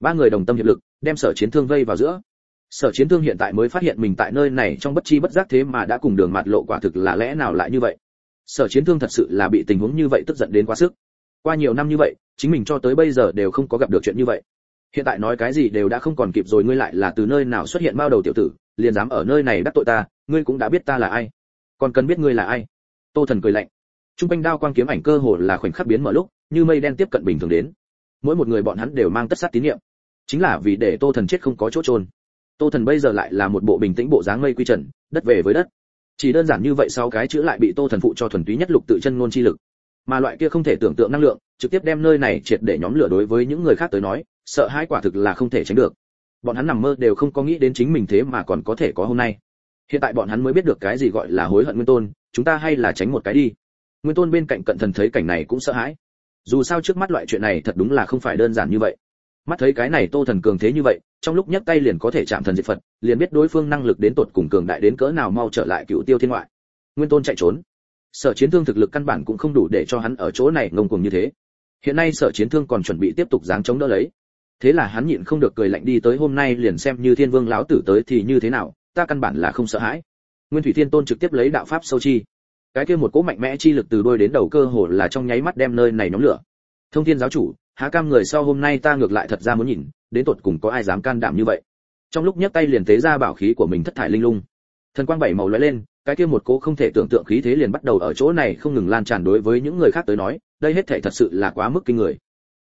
Ba người đồng tâm hiệp lực, đem sở chiến thương vây vào giữa. Sở chiến thương hiện tại mới phát hiện mình tại nơi này trong bất chi bất giác thế mà đã cùng đường mặt lộ quả thực là lẽ nào lại như vậy. Sở chiến thương thật sự là bị tình huống như vậy tức giận đến quá sức. Qua nhiều năm như vậy, chính mình cho tới bây giờ đều không có gặp được chuyện như vậy. Hiện tại nói cái gì đều đã không còn kịp rồi, ngươi lại là từ nơi nào xuất hiện bao đầu tiểu tử, liền dám ở nơi này đắc tội ta, ngươi cũng đã biết ta là ai. Còn cần biết ngươi là ai? Tô thần cười lạnh trung quanh đao quang kiếm ảnh cơ hồ là khoảnh khắc biến mở lúc, như mây đen tiếp cận bình thường đến. Mỗi một người bọn hắn đều mang tất sát tín niệm chính là vì để tô thần chết không có chỗ trôn tô thần bây giờ lại là một bộ bình tĩnh bộ dáng mây quy trần, đất về với đất. Chỉ đơn giản như vậy sau cái chữ lại bị tô thần phụ cho thuần túy nhất lục tự chân ngôn chi lực. Mà loại kia không thể tưởng tượng năng lượng, trực tiếp đem nơi này triệt để nhóm lửa đối với những người khác tới nói, sợ hãi quả thực là không thể tránh được. Bọn hắn nằm mơ đều không có nghĩ đến chính mình thế mà còn có thể có hôm nay. Hiện tại bọn hắn mới biết được cái gì gọi là hối hận nguyên tôn, chúng ta hay là tránh một cái đi nguyên tôn bên cạnh cận thần thấy cảnh này cũng sợ hãi. Dù sao trước mắt loại chuyện này thật đúng là không phải đơn giản như vậy. Mắt thấy cái này tô thần cường thế như vậy, trong lúc nhấc tay liền có thể chạm thần diệt phật, liền biết đối phương năng lực đến tột cùng cường đại đến cỡ nào mau trở lại cựu tiêu thiên ngoại. Nguyên tôn chạy trốn. Sở chiến thương thực lực căn bản cũng không đủ để cho hắn ở chỗ này ngông cuồng như thế. Hiện nay sở chiến thương còn chuẩn bị tiếp tục giáng chống đỡ lấy. Thế là hắn nhịn không được cười lạnh đi tới hôm nay liền xem như thiên vương lão tử tới thì như thế nào, ta căn bản là không sợ hãi. Nguyên thủy thiên tôn trực tiếp lấy đạo pháp sâu chi cái kia một cỗ mạnh mẽ chi lực từ đôi đến đầu cơ hồ là trong nháy mắt đem nơi này nhóm lửa. Thông thiên giáo chủ, há cam người sau hôm nay ta ngược lại thật ra muốn nhìn, đến tột cùng có ai dám can đảm như vậy? Trong lúc nhấc tay liền tế ra bảo khí của mình thất thải linh lung. Thần quang bảy màu lóe lên, cái kia một cỗ không thể tưởng tượng khí thế liền bắt đầu ở chỗ này không ngừng lan tràn đối với những người khác tới nói, đây hết thảy thật sự là quá mức kinh người.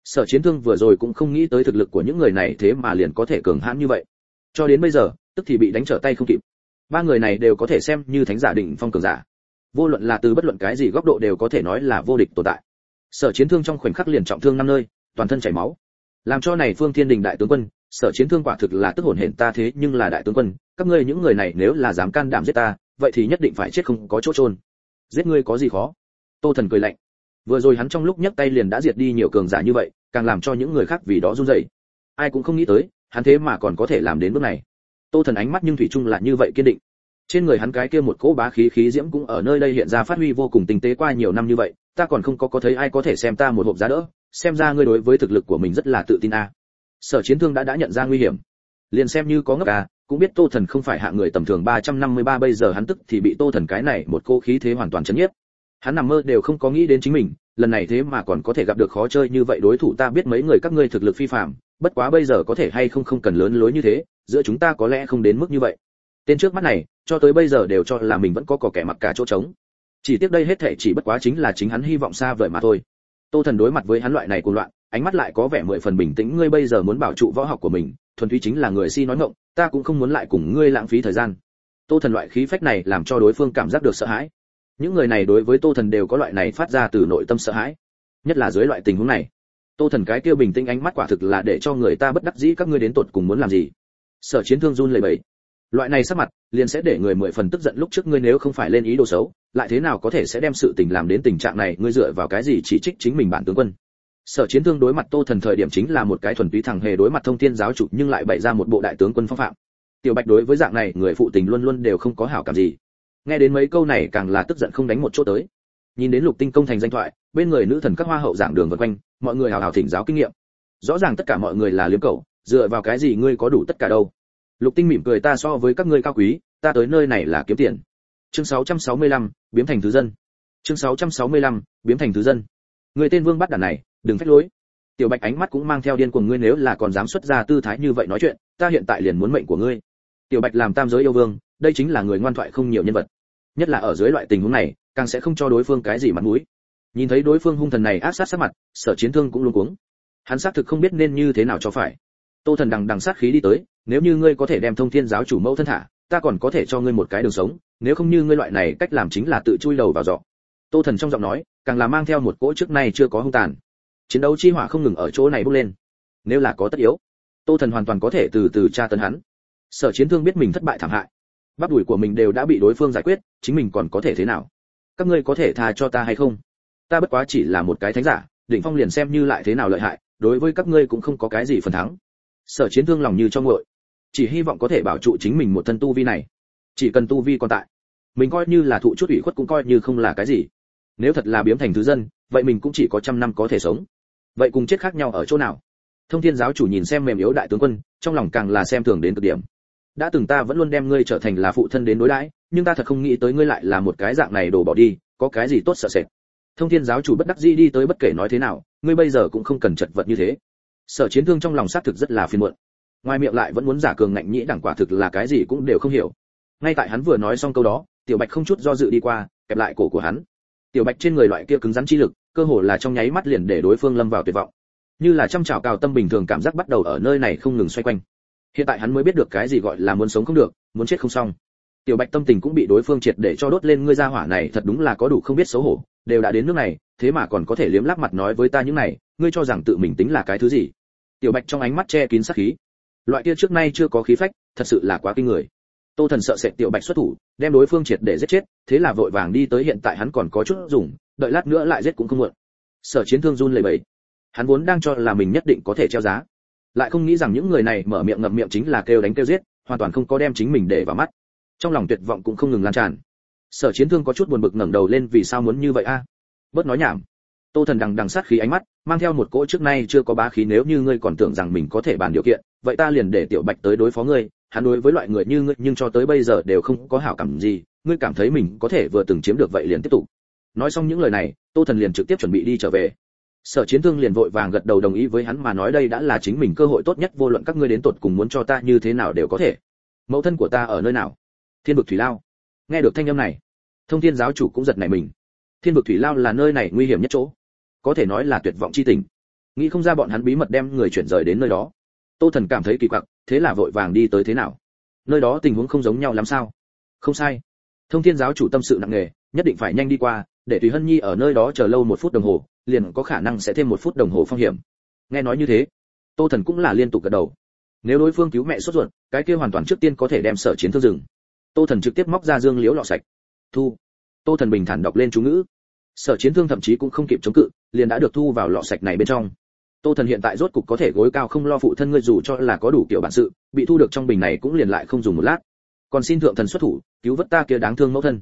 Sở chiến thương vừa rồi cũng không nghĩ tới thực lực của những người này thế mà liền có thể cường hãn như vậy. Cho đến bây giờ, tức thì bị đánh trở tay không kịp. Ba người này đều có thể xem như thánh giả định phong cường giả vô luận là từ bất luận cái gì góc độ đều có thể nói là vô địch tồn tại. Sở chiến thương trong khoảnh khắc liền trọng thương năm nơi, toàn thân chảy máu. Làm cho này phương thiên đình đại tướng quân, sở chiến thương quả thực là tức hồn hển ta thế nhưng là đại tướng quân, các ngươi những người này nếu là dám can đảm giết ta, vậy thì nhất định phải chết không có chỗ trôn giết ngươi có gì khó? Tô thần cười lạnh. Vừa rồi hắn trong lúc nhấc tay liền đã diệt đi nhiều cường giả như vậy, càng làm cho những người khác vì đó run rẩy. Ai cũng không nghĩ tới, hắn thế mà còn có thể làm đến bước này. Tô thần ánh mắt nhưng thủy chung là như vậy kiên định trên người hắn cái kia một cỗ bá khí khí diễm cũng ở nơi đây hiện ra phát huy vô cùng tinh tế qua nhiều năm như vậy, ta còn không có có thấy ai có thể xem ta một hộp giá đỡ, xem ra ngươi đối với thực lực của mình rất là tự tin a. Sở chiến thương đã đã nhận ra nguy hiểm. Liền xem như có ngốc à cũng biết tô thần không phải hạ người tầm thường 353 bây giờ hắn tức thì bị tô thần cái này một cô khí thế hoàn toàn chấn nhiếp. Hắn nằm mơ đều không có nghĩ đến chính mình, lần này thế mà còn có thể gặp được khó chơi như vậy đối thủ ta biết mấy người các ngươi thực lực phi phàm, bất quá bây giờ có thể hay không không cần lớn lối như thế, giữa chúng ta có lẽ không đến mức như vậy tên trước mắt này, cho tới bây giờ đều cho là mình vẫn có cỏ kẻ mặc cả chỗ trống. Chỉ tiếc đây hết thể chỉ bất quá chính là chính hắn hy vọng xa vời mà thôi. Tô thần đối mặt với hắn loại này cuồng loạn, ánh mắt lại có vẻ mười phần bình tĩnh. Ngươi bây giờ muốn bảo trụ võ học của mình, thuần túy chính là người si nói ngọng, ta cũng không muốn lại cùng ngươi lãng phí thời gian. Tô thần loại khí phách này làm cho đối phương cảm giác được sợ hãi. Những người này đối với tô thần đều có loại này phát ra từ nội tâm sợ hãi, nhất là dưới loại tình huống này. Tô thần cái kia bình tĩnh ánh mắt quả thực là để cho người ta bất đắc dĩ, các ngươi đến tột cùng muốn làm gì? Sở chiến thương run lẩy bẩy loại này sắc mặt, liền sẽ để người mười phần tức giận lúc trước ngươi nếu không phải lên ý đồ xấu, lại thế nào có thể sẽ đem sự tình làm đến tình trạng này, ngươi dựa vào cái gì chỉ trích chính mình bản tướng quân? Sở chiến thương đối mặt tô thần thời điểm chính là một cái thuần túy thằng hề đối mặt thông thiên giáo chủ, nhưng lại bày ra một bộ đại tướng quân phong phạm. Tiểu bạch đối với dạng này, người phụ tình luôn luôn đều không có hảo cảm gì. Nghe đến mấy câu này càng là tức giận không đánh một chỗ tới. Nhìn đến lục tinh công thành danh thoại, bên người nữ thần các hoa hậu giảng đường vân quanh, mọi người hào hào thỉnh giáo kinh nghiệm. Rõ ràng tất cả mọi người là liếm cầu dựa vào cái gì ngươi có đủ tất cả đâu? Lục tinh mỉm cười ta so với các ngươi cao quý ta tới nơi này là kiếm tiền. Chương 665, biến thành thứ dân. Chương 665, biến thành thứ dân. Người tên vương bắt đàn này đừng phách lối. Tiểu bạch ánh mắt cũng mang theo điên cuồng ngươi nếu là còn dám xuất ra tư thái như vậy nói chuyện ta hiện tại liền muốn mệnh của ngươi. Tiểu bạch làm tam giới yêu vương đây chính là người ngoan thoại không nhiều nhân vật. Nhất là ở dưới loại tình huống này càng sẽ không cho đối phương cái gì mặt mũi. Nhìn thấy đối phương hung thần này ác sát sát mặt sở chiến thương cũng luống cuống. Hắn xác thực không biết nên như thế nào cho phải tô thần đằng đằng sát khí đi tới, nếu như ngươi có thể đem thông thiên giáo chủ mẫu thân thả, ta còn có thể cho ngươi một cái đường sống, nếu không như ngươi loại này cách làm chính là tự chui đầu vào giọ. Tô thần trong giọng nói, càng là mang theo một cỗ trước nay chưa có hung tàn. Chiến đấu chi hỏa không ngừng ở chỗ này bốc lên. Nếu là có tất yếu, tô thần hoàn toàn có thể từ từ tra tấn hắn. Sở chiến thương biết mình thất bại thảm hại. Bắp đùi của mình đều đã bị đối phương giải quyết, chính mình còn có thể thế nào? Các ngươi có thể tha cho ta hay không? Ta bất quá chỉ là một cái thánh giả, Đỉnh phong liền xem như lại thế nào lợi hại, đối với các ngươi cũng không có cái gì phần thắng sở chiến thương lòng như cho nguội. Chỉ hy vọng có thể bảo trụ chính mình một thân tu vi này. Chỉ cần tu vi còn tại, mình coi như là thụ chút ủy khuất cũng coi như không là cái gì. Nếu thật là biếm thành thứ dân, vậy mình cũng chỉ có trăm năm có thể sống. Vậy cùng chết khác nhau ở chỗ nào? Thông thiên giáo chủ nhìn xem mềm yếu đại tướng quân, trong lòng càng là xem thường đến cực điểm. Đã từng ta vẫn luôn đem ngươi trở thành là phụ thân đến đối đãi, nhưng ta thật không nghĩ tới ngươi lại là một cái dạng này đổ bỏ đi, có cái gì tốt sợ sệt. Thông thiên giáo chủ bất đắc dĩ đi tới bất kể nói thế nào, ngươi bây giờ cũng không cần chật vật như thế sở chiến thương trong lòng xác thực rất là phiền muộn. Ngoài miệng lại vẫn muốn giả cường ngạnh nhĩ đẳng quả thực là cái gì cũng đều không hiểu. Ngay tại hắn vừa nói xong câu đó, tiểu bạch không chút do dự đi qua, kẹp lại cổ của hắn. Tiểu bạch trên người loại kia cứng rắn chi lực, cơ hồ là trong nháy mắt liền để đối phương lâm vào tuyệt vọng. Như là chăm chảo cào tâm bình thường cảm giác bắt đầu ở nơi này không ngừng xoay quanh. Hiện tại hắn mới biết được cái gì gọi là muốn sống không được, muốn chết không xong. Tiểu bạch tâm tình cũng bị đối phương triệt để cho đốt lên, ngươi ra hỏa này thật đúng là có đủ không biết xấu hổ, đều đã đến nước này, thế mà còn có thể liếm láp mặt nói với ta những này, ngươi cho rằng tự mình tính là cái thứ gì? Tiểu bạch trong ánh mắt che kín sát khí. Loại kia trước nay chưa có khí phách, thật sự là quá kinh người. Tô thần sợ sệt tiểu bạch xuất thủ, đem đối phương triệt để giết chết, thế là vội vàng đi tới hiện tại hắn còn có chút dùng, đợi lát nữa lại giết cũng không muộn. Sở chiến thương run lẩy bẩy. Hắn vốn đang cho là mình nhất định có thể treo giá. Lại không nghĩ rằng những người này mở miệng ngậm miệng chính là kêu đánh kêu giết, hoàn toàn không có đem chính mình để vào mắt. Trong lòng tuyệt vọng cũng không ngừng lan tràn. Sở chiến thương có chút buồn bực ngẩng đầu lên, vì sao muốn như vậy a? Bớt nói nhảm tô thần đằng đằng sát khí ánh mắt, mang theo một cỗ trước nay chưa có bá khí nếu như ngươi còn tưởng rằng mình có thể bàn điều kiện, vậy ta liền để tiểu bạch tới đối phó ngươi, hắn đối với loại người như ngươi, nhưng cho tới bây giờ đều không có hảo cảm gì, ngươi cảm thấy mình có thể vừa từng chiếm được vậy liền tiếp tục. Nói xong những lời này, tô thần liền trực tiếp chuẩn bị đi trở về. Sở chiến thương liền vội vàng gật đầu đồng ý với hắn mà nói đây đã là chính mình cơ hội tốt nhất, vô luận các ngươi đến tột cùng muốn cho ta như thế nào đều có thể. Mẫu thân của ta ở nơi nào? Thiên vực thủy lao. Nghe được thanh âm này, thông thiên giáo chủ cũng giật nảy mình. Thiên vực thủy lao là nơi này nguy hiểm nhất chỗ có thể nói là tuyệt vọng chi tình. Nghĩ không ra bọn hắn bí mật đem người chuyển rời đến nơi đó. Tô thần cảm thấy kỳ quặc, thế là vội vàng đi tới thế nào? Nơi đó tình huống không giống nhau lắm sao? Không sai. Thông thiên giáo chủ tâm sự nặng nề, nhất định phải nhanh đi qua, để tùy hân nhi ở nơi đó chờ lâu một phút đồng hồ, liền có khả năng sẽ thêm một phút đồng hồ phong hiểm. Nghe nói như thế, tô thần cũng là liên tục gật đầu. Nếu đối phương cứu mẹ sốt ruột, cái kia hoàn toàn trước tiên có thể đem sở chiến thương rừng tô thần trực tiếp móc ra dương liễu lọ sạch. Thu. Tô thần bình thản đọc lên chú ngữ sở chiến thương thậm chí cũng không kịp chống cự, liền đã được thu vào lọ sạch này bên trong. Tô thần hiện tại rốt cục có thể gối cao không lo phụ thân ngươi dù cho là có đủ kiểu bản sự, bị thu được trong bình này cũng liền lại không dùng một lát. Còn xin thượng thần xuất thủ, cứu vớt ta kia đáng thương mẫu thân.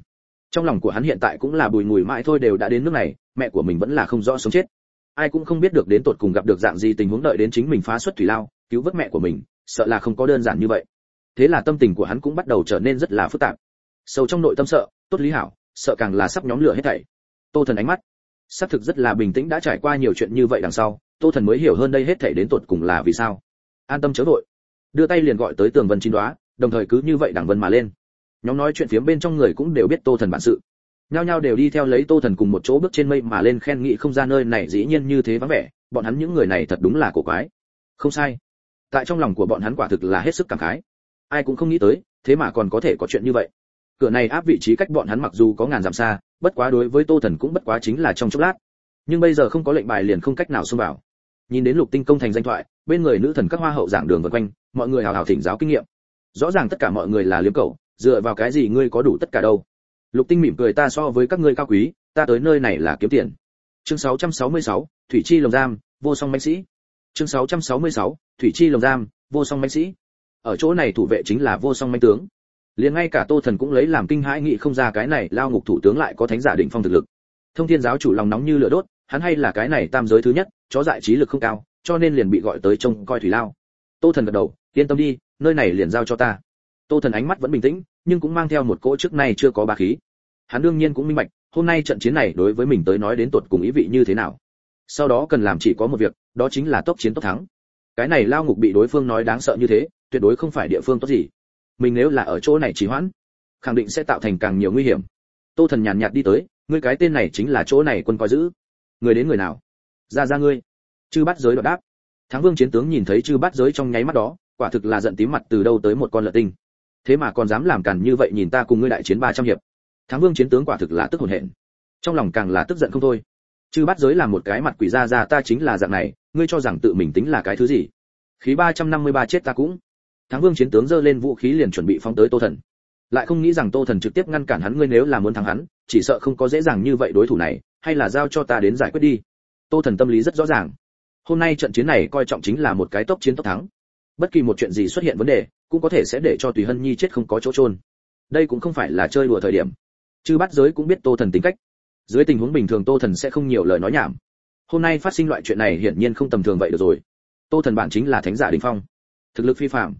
Trong lòng của hắn hiện tại cũng là bùi ngùi mãi thôi đều đã đến nước này, mẹ của mình vẫn là không rõ sống chết. Ai cũng không biết được đến tột cùng gặp được dạng gì tình huống đợi đến chính mình phá xuất thủy lao, cứu vớt mẹ của mình, sợ là không có đơn giản như vậy. Thế là tâm tình của hắn cũng bắt đầu trở nên rất là phức tạp. Sâu trong nội tâm sợ, tốt lý hảo, sợ càng là sắp nhóm lửa hết thảy tô thần ánh mắt. Xác thực rất là bình tĩnh đã trải qua nhiều chuyện như vậy đằng sau, tô thần mới hiểu hơn đây hết thể đến tột cùng là vì sao. An tâm chớ vội. Đưa tay liền gọi tới tường vân chín đoá, đồng thời cứ như vậy đằng vân mà lên. Nhóm nói chuyện phía bên trong người cũng đều biết tô thần bản sự. Nhao nhao đều đi theo lấy tô thần cùng một chỗ bước trên mây mà lên khen nghị không ra nơi này dĩ nhiên như thế vắng vẻ, bọn hắn những người này thật đúng là cổ quái. Không sai. Tại trong lòng của bọn hắn quả thực là hết sức cảm khái. Ai cũng không nghĩ tới, thế mà còn có thể có chuyện như vậy. Cửa này áp vị trí cách bọn hắn mặc dù có ngàn dặm xa bất quá đối với tô thần cũng bất quá chính là trong chốc lát. Nhưng bây giờ không có lệnh bài liền không cách nào xông vào. Nhìn đến lục tinh công thành danh thoại bên người nữ thần các hoa hậu giảng đường vân quanh mọi người hào hào thỉnh giáo kinh nghiệm. Rõ ràng tất cả mọi người là liếm cầu dựa vào cái gì ngươi có đủ tất cả đâu? Lục tinh mỉm cười ta so với các ngươi cao quý ta tới nơi này là kiếm tiền. Chương 666, thủy chi lồng giam vô song binh sĩ. Chương 666, thủy chi lồng giam vô song binh sĩ. Ở chỗ này thủ vệ chính là vô song binh tướng liền ngay cả tô thần cũng lấy làm kinh hãi nghĩ không ra cái này lao ngục thủ tướng lại có thánh giả đỉnh phong thực lực. Thông thiên giáo chủ lòng nóng như lửa đốt, hắn hay là cái này tam giới thứ nhất, chó dại trí lực không cao, cho nên liền bị gọi tới trông coi thủy lao. Tô thần gật đầu, yên tâm đi, nơi này liền giao cho ta. Tô thần ánh mắt vẫn bình tĩnh, nhưng cũng mang theo một cỗ trước nay chưa có ba khí. Hắn đương nhiên cũng minh bạch, hôm nay trận chiến này đối với mình tới nói đến tột cùng ý vị như thế nào. Sau đó cần làm chỉ có một việc, đó chính là tốc chiến tốc thắng. Cái này lao ngục bị đối phương nói đáng sợ như thế, tuyệt đối không phải địa phương tốt gì mình nếu là ở chỗ này trì hoãn, khẳng định sẽ tạo thành càng nhiều nguy hiểm. Tô thần nhàn nhạt đi tới, ngươi cái tên này chính là chỗ này quân coi giữ. Người đến người nào? Ra ra ngươi. Chư bắt giới đột đáp. Thắng vương chiến tướng nhìn thấy chư bắt giới trong nháy mắt đó, quả thực là giận tím mặt từ đâu tới một con lợn tinh. Thế mà còn dám làm càn như vậy nhìn ta cùng ngươi đại chiến ba trăm hiệp. Thắng vương chiến tướng quả thực là tức hồn hển. Trong lòng càng là tức giận không thôi. Chư bắt giới làm một cái mặt quỷ ra ra, ta chính là dạng này, ngươi cho rằng tự mình tính là cái thứ gì? Khí ba trăm năm mươi ba chết ta cũng thắng vương chiến tướng giơ lên vũ khí liền chuẩn bị phóng tới tô thần. Lại không nghĩ rằng tô thần trực tiếp ngăn cản hắn, ngươi nếu là muốn thắng hắn, chỉ sợ không có dễ dàng như vậy đối thủ này, hay là giao cho ta đến giải quyết đi. Tô thần tâm lý rất rõ ràng. Hôm nay trận chiến này coi trọng chính là một cái tốc chiến tốc thắng. Bất kỳ một chuyện gì xuất hiện vấn đề, cũng có thể sẽ để cho tùy hân nhi chết không có chỗ trôn đây cũng không phải là chơi đùa thời điểm. Chư bắt giới cũng biết tô thần tính cách. Dưới tình huống bình thường tô thần sẽ không nhiều lời nói nhảm. Hôm nay phát sinh loại chuyện này hiển nhiên không tầm thường vậy được rồi. Tô thần bản chính là thánh giả đình phong. Thực lực phi phạm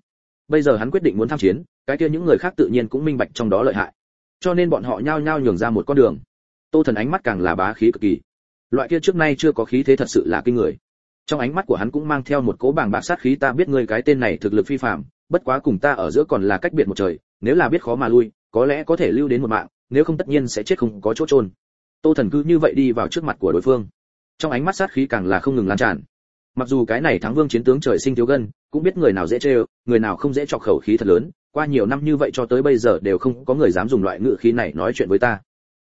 bây giờ hắn quyết định muốn tham chiến, cái kia những người khác tự nhiên cũng minh bạch trong đó lợi hại. Cho nên bọn họ nhao nhao nhường ra một con đường. Tô thần ánh mắt càng là bá khí cực kỳ. Loại kia trước nay chưa có khí thế thật sự là kinh người. Trong ánh mắt của hắn cũng mang theo một cỗ bàng bạc sát khí, ta biết ngươi cái tên này thực lực phi phạm bất quá cùng ta ở giữa còn là cách biệt một trời, nếu là biết khó mà lui, có lẽ có thể lưu đến một mạng, nếu không tất nhiên sẽ chết không có chỗ trôn tô thần cứ như vậy đi vào trước mặt của đối phương. Trong ánh mắt sát khí càng là không ngừng lan tràn mặc dù cái này thắng vương chiến tướng trời sinh thiếu gân, cũng biết người nào dễ chơi người nào không dễ chọc khẩu khí thật lớn, qua nhiều năm như vậy cho tới bây giờ đều không có người dám dùng loại ngữ khí này nói chuyện với ta.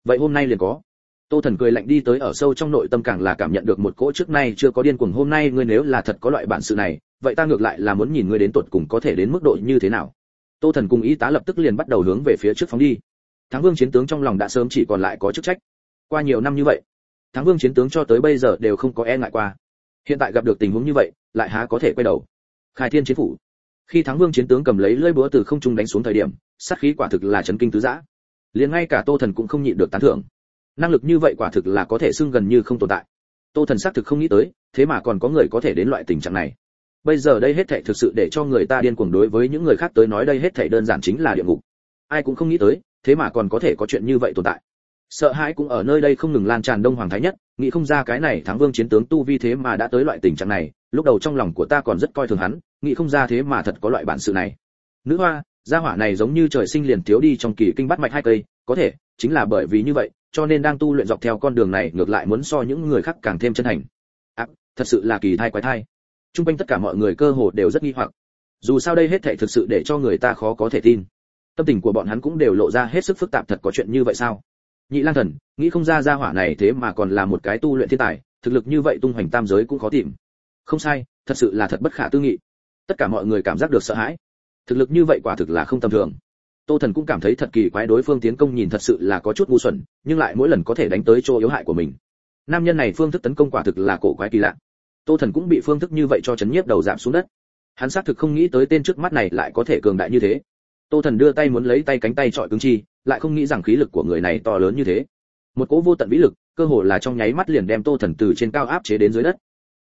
Vậy hôm nay liền có. Tô thần cười lạnh đi tới ở sâu trong nội tâm càng là cảm nhận được một cỗ trước nay chưa có điên cuồng, hôm nay ngươi nếu là thật có loại bản sự này, vậy ta ngược lại là muốn nhìn ngươi đến tột cùng có thể đến mức độ như thế nào. Tô thần cùng y tá lập tức liền bắt đầu hướng về phía trước phóng đi. Thắng vương chiến tướng trong lòng đã sớm chỉ còn lại có chức trách. Qua nhiều năm như vậy, thắng vương chiến tướng cho tới bây giờ đều không có e ngại qua hiện tại gặp được tình huống như vậy, lại há có thể quay đầu. Khai thiên chiến phủ. Khi thắng vương chiến tướng cầm lấy lưỡi búa từ không trung đánh xuống thời điểm, sát khí quả thực là chấn kinh tứ giã. Liền ngay cả tô thần cũng không nhịn được tán thưởng. Năng lực như vậy quả thực là có thể xưng gần như không tồn tại. Tô thần xác thực không nghĩ tới, thế mà còn có người có thể đến loại tình trạng này. Bây giờ đây hết thảy thực sự để cho người ta điên cuồng đối với những người khác tới nói đây hết thảy đơn giản chính là địa ngục. Ai cũng không nghĩ tới, thế mà còn có thể có chuyện như vậy tồn tại sợ hãi cũng ở nơi đây không ngừng lan tràn đông hoàng thái nhất nghĩ không ra cái này thắng vương chiến tướng tu vi thế mà đã tới loại tình trạng này lúc đầu trong lòng của ta còn rất coi thường hắn nghĩ không ra thế mà thật có loại bản sự này. Nữ hoa gia hỏa này giống như trời sinh liền thiếu đi trong kỳ kinh bắt mạch hai cây có thể chính là bởi vì như vậy cho nên đang tu luyện dọc theo con đường này ngược lại muốn so những người khác càng thêm chân thành. À, thật sự là kỳ thai quái thai. Trung quanh tất cả mọi người cơ hồ đều rất nghi hoặc. Dù sao đây hết thảy thực sự để cho người ta khó có thể tin. Tâm tình của bọn hắn cũng đều lộ ra hết sức phức tạp thật có chuyện như vậy sao? Nhị lang thần, nghĩ không ra gia hỏa này thế mà còn là một cái tu luyện thiên tài, thực lực như vậy tung hoành tam giới cũng khó tìm. Không sai, thật sự là thật bất khả tư nghị. Tất cả mọi người cảm giác được sợ hãi. Thực lực như vậy quả thực là không tầm thường. Tô thần cũng cảm thấy thật kỳ quái đối phương tiến công nhìn thật sự là có chút ngu xuẩn, nhưng lại mỗi lần có thể đánh tới chỗ yếu hại của mình. Nam nhân này phương thức tấn công quả thực là cổ quái kỳ lạ. Tô thần cũng bị phương thức như vậy cho chấn nhiếp đầu giảm xuống đất. Hắn xác thực không nghĩ tới tên trước mắt này lại có thể cường đại như thế. Tô thần đưa tay muốn lấy tay cánh tay trọi cứng chi lại không nghĩ rằng khí lực của người này to lớn như thế. Một cỗ vô tận vĩ lực, cơ hồ là trong nháy mắt liền đem tô thần từ trên cao áp chế đến dưới đất.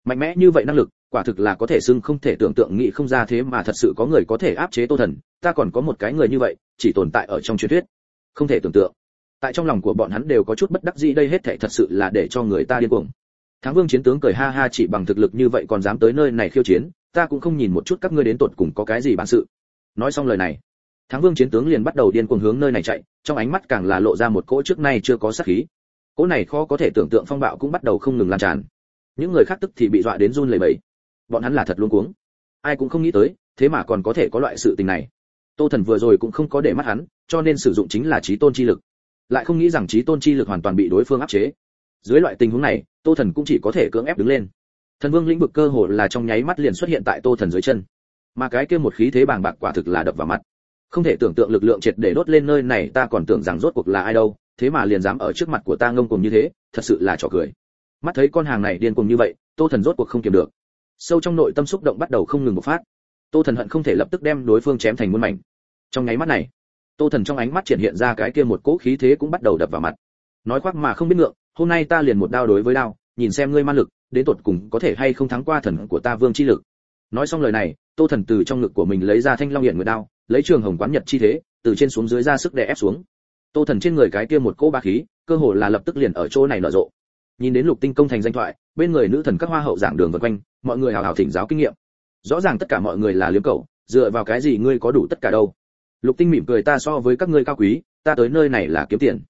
Mạnh mẽ như vậy năng lực, quả thực là có thể xưng không thể tưởng tượng nghĩ không ra thế mà thật sự có người có thể áp chế tô thần, ta còn có một cái người như vậy, chỉ tồn tại ở trong truyền thuyết. Không thể tưởng tượng. Tại trong lòng của bọn hắn đều có chút bất đắc dĩ, đây hết thảy thật sự là để cho người ta điên cuồng. Thắng vương chiến tướng cười ha ha chỉ bằng thực lực như vậy còn dám tới nơi này khiêu chiến, ta cũng không nhìn một chút các ngươi đến tột cùng có cái gì bản sự. Nói xong lời này thắng vương chiến tướng liền bắt đầu điên cuồng hướng nơi này chạy, trong ánh mắt càng là lộ ra một cỗ trước nay chưa có sát khí. Cỗ này khó có thể tưởng tượng phong bạo cũng bắt đầu không ngừng lan tràn. Những người khác tức thì bị dọa đến run lẩy bẩy. Bọn hắn là thật luôn cuống. Ai cũng không nghĩ tới, thế mà còn có thể có loại sự tình này. Tô thần vừa rồi cũng không có để mắt hắn, cho nên sử dụng chính là trí tôn chi lực. Lại không nghĩ rằng trí tôn chi lực hoàn toàn bị đối phương áp chế. Dưới loại tình huống này, tô thần cũng chỉ có thể cưỡng ép đứng lên. Thần vương lĩnh vực cơ hồ là trong nháy mắt liền xuất hiện tại tô thần dưới chân. Mà cái kia một khí thế bàng bạc quả thực là đập vào mắt không thể tưởng tượng lực lượng triệt để đốt lên nơi này, ta còn tưởng rằng rốt cuộc là ai đâu, thế mà liền dám ở trước mặt của ta ngông cuồng như thế, thật sự là trò cười. Mắt thấy con hàng này điên cuồng như vậy, tô thần rốt cuộc không kiềm được. Sâu trong nội tâm xúc động bắt đầu không ngừng bộc phát. Tô thần hận không thể lập tức đem đối phương chém thành muôn mảnh. Trong nháy mắt này, tô thần trong ánh mắt triển hiện ra cái kia một cỗ khí thế cũng bắt đầu đập vào mặt. Nói khoác mà không biết ngượng, hôm nay ta liền một đao đối với đao, nhìn xem ngươi man lực, đến tột cùng có thể hay không thắng qua thần của ta vương chi lực. Nói xong lời này, tô thần từ trong ngực của mình lấy ra thanh long hiện nguyệt đao lấy trường hồng quán nhật chi thế, từ trên xuống dưới ra sức đè ép xuống. Tô thần trên người cái kia một cỗ ba khí, cơ hồ là lập tức liền ở chỗ này nở rộ. Nhìn đến lục tinh công thành danh thoại, bên người nữ thần các hoa hậu giảng đường vân quanh, mọi người hào hào thỉnh giáo kinh nghiệm. Rõ ràng tất cả mọi người là liếm cầu dựa vào cái gì ngươi có đủ tất cả đâu? Lục tinh mỉm cười ta so với các ngươi cao quý, ta tới nơi này là kiếm tiền.